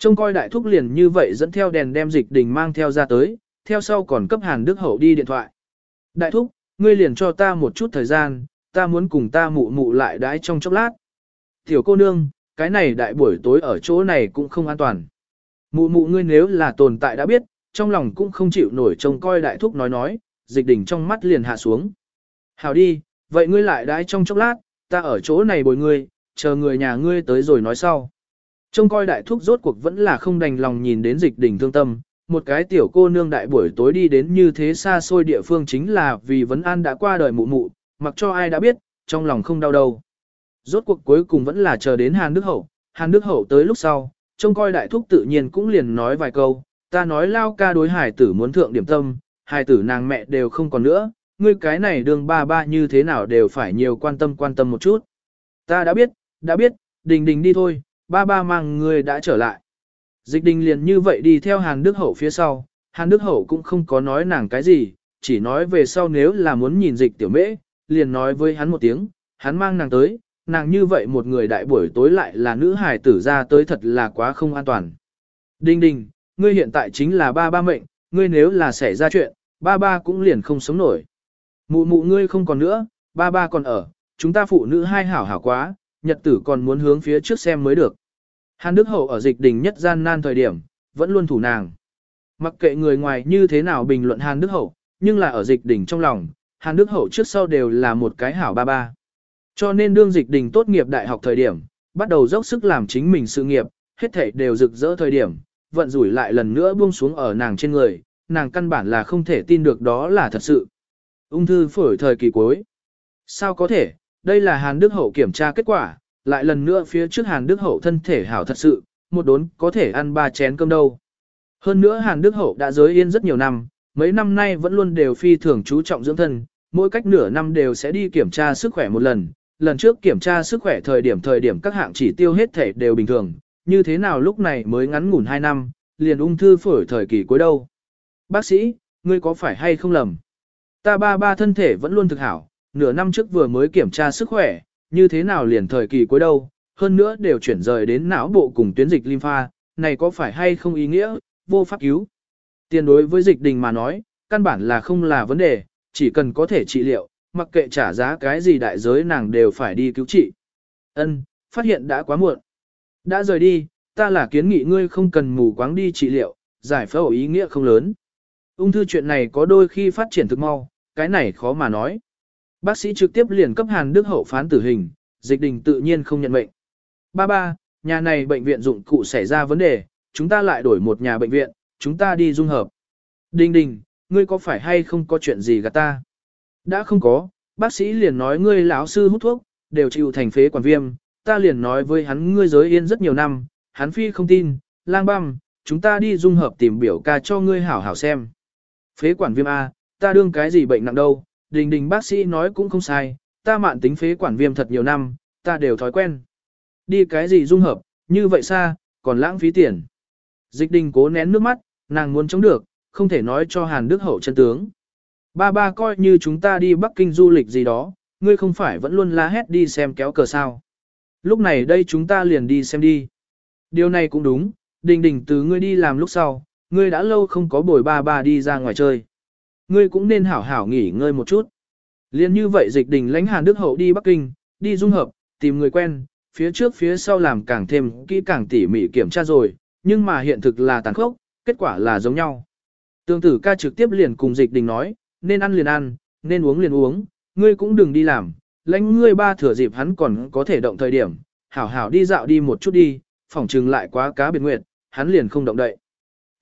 Speaker 1: Trông coi đại thúc liền như vậy dẫn theo đèn đem dịch đình mang theo ra tới, theo sau còn cấp Hàn Đức Hậu đi điện thoại. Đại thúc, ngươi liền cho ta một chút thời gian, ta muốn cùng ta mụ mụ lại đãi trong chốc lát. Tiểu cô nương, cái này đại buổi tối ở chỗ này cũng không an toàn. Mụ mụ ngươi nếu là tồn tại đã biết, trong lòng cũng không chịu nổi trông coi đại thúc nói nói, dịch đỉnh trong mắt liền hạ xuống. Hảo đi, vậy ngươi lại đãi trong chốc lát, ta ở chỗ này bồi ngươi, chờ người nhà ngươi tới rồi nói sau. Trông coi đại thúc rốt cuộc vẫn là không đành lòng nhìn đến dịch đỉnh thương tâm, một cái tiểu cô nương đại buổi tối đi đến như thế xa xôi địa phương chính là vì vấn an đã qua đời mụ mụ, mặc cho ai đã biết, trong lòng không đau đâu. Rốt cuộc cuối cùng vẫn là chờ đến Hàn Đức Hậu, Hàn Đức Hậu tới lúc sau, trông coi đại thúc tự nhiên cũng liền nói vài câu, ta nói lao ca đối hải tử muốn thượng điểm tâm, hải tử nàng mẹ đều không còn nữa, ngươi cái này đường ba ba như thế nào đều phải nhiều quan tâm quan tâm một chút. Ta đã biết, đã biết, đình đình đi thôi, ba ba mang ngươi đã trở lại. Dịch đình liền như vậy đi theo Hàn Đức Hậu phía sau, Hàn Đức Hậu cũng không có nói nàng cái gì, chỉ nói về sau nếu là muốn nhìn dịch tiểu mễ, liền nói với hắn một tiếng, hắn mang nàng tới, nàng như vậy một người đại buổi tối lại là nữ hài tử ra tới thật là quá không an toàn. Đinh đình, ngươi hiện tại chính là ba ba mệnh, ngươi nếu là xảy ra chuyện, ba ba cũng liền không sống nổi. Mụ mụ ngươi không còn nữa, ba ba còn ở, chúng ta phụ nữ hai hảo hảo quá, nhật tử còn muốn hướng phía trước xem mới được. Hàn Đức Hậu ở dịch đình nhất gian nan thời điểm, vẫn luôn thủ nàng. Mặc kệ người ngoài như thế nào bình luận Hàn Đức Hậu, nhưng là ở dịch đình trong lòng, Hàn Đức Hậu trước sau đều là một cái hảo ba ba. Cho nên đương dịch đình tốt nghiệp đại học thời điểm, bắt đầu dốc sức làm chính mình sự nghiệp, hết thảy đều rực rỡ thời điểm, vận rủi lại lần nữa buông xuống ở nàng trên người, nàng căn bản là không thể tin được đó là thật sự. Ung thư phổi thời kỳ cuối. Sao có thể, đây là Hàn Đức Hậu kiểm tra kết quả, lại lần nữa phía trước Hàn Đức Hậu thân thể hảo thật sự, một đốn có thể ăn ba chén cơm đâu. Hơn nữa Hàn Đức Hậu đã giới yên rất nhiều năm, mấy năm nay vẫn luôn đều phi thường chú trọng dưỡng thân, mỗi cách nửa năm đều sẽ đi kiểm tra sức khỏe một lần. Lần trước kiểm tra sức khỏe thời điểm thời điểm các hạng chỉ tiêu hết thể đều bình thường, như thế nào lúc này mới ngắn ngủn 2 năm, liền ung thư phổi thời kỳ cuối đâu. Bác sĩ, ngươi có phải hay không lầm? Ta ba ba thân thể vẫn luôn thực hảo, nửa năm trước vừa mới kiểm tra sức khỏe, như thế nào liền thời kỳ cuối đâu, hơn nữa đều chuyển rời đến não bộ cùng tuyến dịch lympha, này có phải hay không ý nghĩa, vô pháp cứu. Tiền đối với dịch đình mà nói, căn bản là không là vấn đề, chỉ cần có thể trị liệu, mặc kệ trả giá cái gì đại giới nàng đều phải đi cứu trị. Ân, phát hiện đã quá muộn. Đã rời đi, ta là kiến nghị ngươi không cần mù quáng đi trị liệu, giải phẫu ý nghĩa không lớn. Ung thư chuyện này có đôi khi phát triển thực mau, cái này khó mà nói. Bác sĩ trực tiếp liền cấp Hàn Đức Hậu phán tử hình, dịch đình tự nhiên không nhận mệnh. Ba ba, nhà này bệnh viện dụng cụ xảy ra vấn đề, chúng ta lại đổi một nhà bệnh viện, chúng ta đi dung hợp. Đình đình, ngươi có phải hay không có chuyện gì gạt ta? Đã không có, bác sĩ liền nói ngươi lão sư hút thuốc, đều chịu thành phế quản viêm, ta liền nói với hắn ngươi giới yên rất nhiều năm, hắn phi không tin, lang băm, chúng ta đi dung hợp tìm biểu ca cho ngươi hảo hảo xem. Phế quản viêm A, ta đương cái gì bệnh nặng đâu, đình đình bác sĩ nói cũng không sai, ta mạn tính phế quản viêm thật nhiều năm, ta đều thói quen. Đi cái gì dung hợp, như vậy xa, còn lãng phí tiền. Dịch đình cố nén nước mắt, nàng muốn chống được, không thể nói cho Hàn Đức Hậu chân tướng. Ba ba coi như chúng ta đi Bắc Kinh du lịch gì đó, ngươi không phải vẫn luôn la hét đi xem kéo cờ sao. Lúc này đây chúng ta liền đi xem đi. Điều này cũng đúng, đình đình từ ngươi đi làm lúc sau, ngươi đã lâu không có bồi ba ba đi ra ngoài chơi. Ngươi cũng nên hảo hảo nghỉ ngơi một chút. Liên như vậy dịch đình lãnh Hàn Đức Hậu đi Bắc Kinh, đi dung hợp, tìm người quen, phía trước phía sau làm càng thêm kỹ càng tỉ mỉ kiểm tra rồi, nhưng mà hiện thực là tàn khốc, kết quả là giống nhau. Tương tử ca trực tiếp liền cùng dịch đình nói, nên ăn liền ăn, nên uống liền uống, ngươi cũng đừng đi làm, lãnh ngươi ba thừa dịp hắn còn có thể động thời điểm, hảo hảo đi dạo đi một chút đi, phỏng trừng lại quá cá biệt nguyệt, hắn liền không động đậy.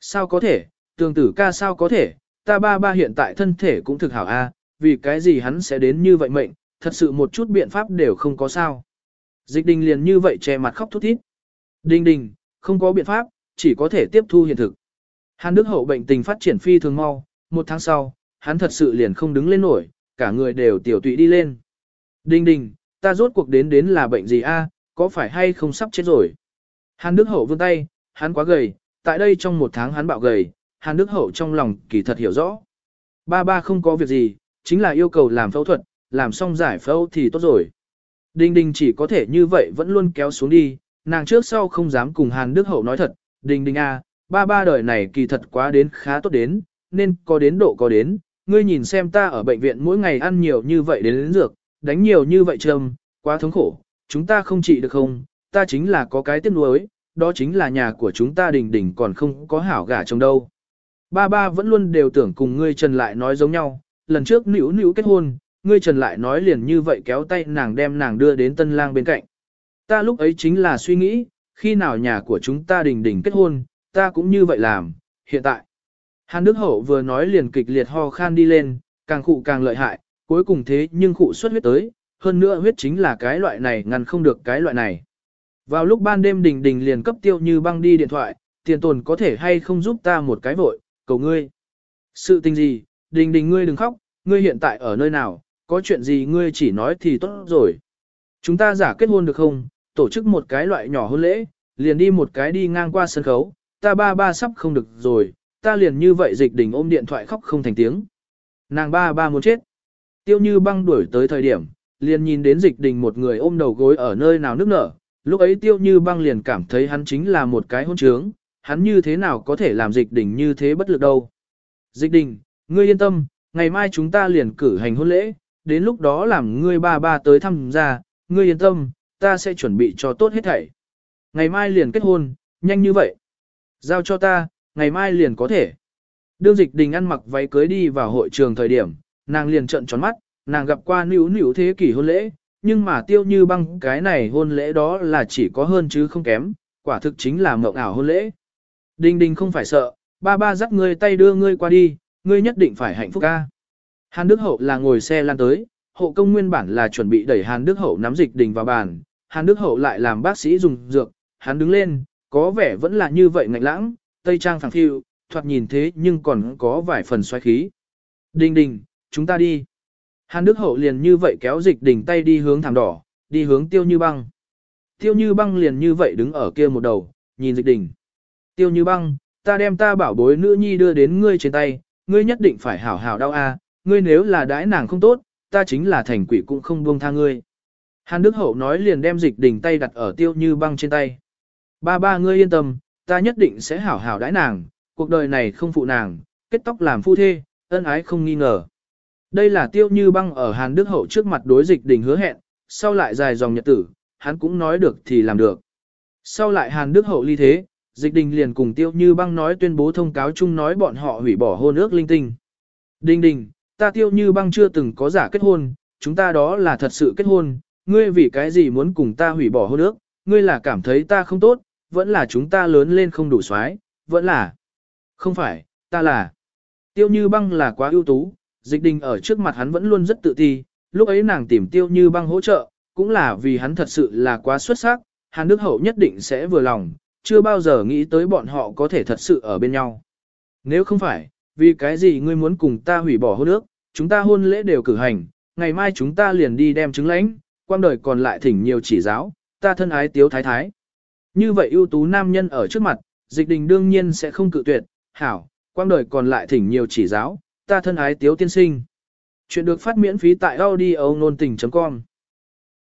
Speaker 1: Sao có thể, tương tử ca sao có thể, ta ba ba hiện tại thân thể cũng thực hảo a, vì cái gì hắn sẽ đến như vậy mệnh, thật sự một chút biện pháp đều không có sao. Dịch đình liền như vậy che mặt khóc thút thít. Đình đình, không có biện pháp, chỉ có thể tiếp thu hiện thực. Hàn Đức Hậu bệnh tình phát triển phi thường mau, một tháng sau, hắn thật sự liền không đứng lên nổi, cả người đều tiểu tụy đi lên. Đình đình, ta rốt cuộc đến đến là bệnh gì a? có phải hay không sắp chết rồi? Hàn Đức Hậu vươn tay, hắn quá gầy, tại đây trong một tháng hắn bạo gầy, Hàn Đức Hậu trong lòng kỳ thật hiểu rõ. Ba ba không có việc gì, chính là yêu cầu làm phẫu thuật, làm xong giải phẫu thì tốt rồi. Đinh Đinh chỉ có thể như vậy vẫn luôn kéo xuống đi, nàng trước sau không dám cùng Hàn Đức Hậu nói thật, Đinh Đinh a, ba ba đời này kỳ thật quá đến khá tốt đến, nên có đến độ có đến, ngươi nhìn xem ta ở bệnh viện mỗi ngày ăn nhiều như vậy đến, đến dược, đánh nhiều như vậy trầm, quá thống khổ, chúng ta không trị được không, ta chính là có cái tiếc nuối, đó chính là nhà của chúng ta đình đình còn không có hảo gả chồng đâu. Ba ba vẫn luôn đều tưởng cùng ngươi Trần lại nói giống nhau, lần trước nữ nữ kết hôn, ngươi Trần lại nói liền như vậy kéo tay nàng đem nàng đưa đến tân lang bên cạnh. Ta lúc ấy chính là suy nghĩ, khi nào nhà của chúng ta đình đình kết hôn, ta cũng như vậy làm, hiện tại. Hàn Đức Hậu vừa nói liền kịch liệt ho khan đi lên, càng khụ càng lợi hại, cuối cùng thế nhưng khụ xuất huyết tới, hơn nữa huyết chính là cái loại này ngăn không được cái loại này. Vào lúc ban đêm đình đình liền cấp tiêu như băng đi điện thoại, tiền tồn có thể hay không giúp ta một cái vội, cầu ngươi. Sự tình gì, đình đình ngươi đừng khóc, ngươi hiện tại ở nơi nào, có chuyện gì ngươi chỉ nói thì tốt rồi. Chúng ta giả kết hôn được không, tổ chức một cái loại nhỏ hôn lễ, liền đi một cái đi ngang qua sân khấu, ta ba ba sắp không được rồi, ta liền như vậy dịch đình ôm điện thoại khóc không thành tiếng. Nàng ba ba muốn chết. Tiêu như băng đuổi tới thời điểm, liền nhìn đến dịch đình một người ôm đầu gối ở nơi nào nước nở, lúc ấy tiêu như băng liền cảm thấy hắn chính là một cái hôn trướng, hắn như thế nào có thể làm dịch đình như thế bất lực đâu. Dịch đình, ngươi yên tâm, ngày mai chúng ta liền cử hành hôn lễ, đến lúc đó làm ngươi ba ba tới thăm ra, ngươi yên tâm, ta sẽ chuẩn bị cho tốt hết thảy. Ngày mai liền kết hôn, nhanh như vậy. Giao cho ta, ngày mai liền có thể. Đương dịch đình ăn mặc váy cưới đi vào hội trường thời điểm, nàng liền trợn tròn mắt, nàng gặp qua nữ nữ thế kỷ hôn lễ, nhưng mà tiêu như băng cái này hôn lễ đó là chỉ có hơn chứ không kém, quả thực chính là mộng ảo hôn lễ. Đình đình không phải sợ, ba ba dắt ngươi tay đưa ngươi qua đi, ngươi nhất định phải hạnh phúc ca. Hàn Đức Hậu là ngồi xe lan tới, hộ công nguyên bản là chuẩn bị đẩy Hàn Đức Hậu nắm dịch đình vào bàn, Hàn Đức Hậu lại làm bác sĩ dùng dược, hắn đứng lên, có vẻ vẫn là như vậy ngạnh lãng, tây trang phẳng phiu, thoạt nhìn thế nhưng còn có vài phần xoáy khí. Đình đình, chúng ta đi. Hàn Đức Hậu liền như vậy kéo dịch đình tay đi hướng thảm đỏ, đi hướng tiêu như băng. Tiêu như băng liền như vậy đứng ở kia một đầu, nhìn dịch đình. Tiêu như băng, ta đem ta bảo bối nữ nhi đưa đến ngươi trên tay, ngươi nhất định phải hảo hảo đau a, ngươi nếu là đãi nàng không tốt, ta chính là thành quỷ cũng không buông tha ngươi. Hàn Đức Hậu nói liền đem dịch đình tay đặt ở tiêu như băng trên tay. Ba ba ngươi yên tâm, ta nhất định sẽ hảo hảo đãi nàng, cuộc đời này không phụ nàng, kết tóc làm phu thê, ân ái không nghi ngờ. Đây là tiêu như băng ở Hàn Đức Hậu trước mặt đối dịch đình hứa hẹn, sau lại dài dòng nhật tử, hắn cũng nói được thì làm được. Sau lại Hàn Đức Hậu ly thế, dịch đình liền cùng tiêu như băng nói tuyên bố thông cáo chung nói bọn họ hủy bỏ hôn ước linh tinh. Đình đình, ta tiêu như băng chưa từng có giả kết hôn, chúng ta đó là thật sự kết hôn, ngươi vì cái gì muốn cùng ta hủy bỏ hôn ước, ngươi là cảm thấy ta không tốt, vẫn là chúng ta lớn lên không đủ soái, vẫn là. Không phải, ta là. Tiêu như băng là quá ưu tú, dịch đình ở trước mặt hắn vẫn luôn rất tự ti, lúc ấy nàng tìm tiêu như băng hỗ trợ, cũng là vì hắn thật sự là quá xuất sắc, Hàn Đức Hậu nhất định sẽ vừa lòng, chưa bao giờ nghĩ tới bọn họ có thể thật sự ở bên nhau. Nếu không phải, vì cái gì ngươi muốn cùng ta hủy bỏ hôn ước, chúng ta hôn lễ đều cử hành, ngày mai chúng ta liền đi đem chứng lãnh, quang đời còn lại thỉnh nhiều chỉ giáo, ta thân ái tiếu thái thái. Như vậy ưu tú nam nhân ở trước mặt, dịch đình đương nhiên sẽ không cự tuyệt, hảo, quang đời còn lại thỉnh nhiều chỉ giáo, ta thân ái tiếu tiên sinh. Chuyện được phát miễn phí tại audio nôn tình.com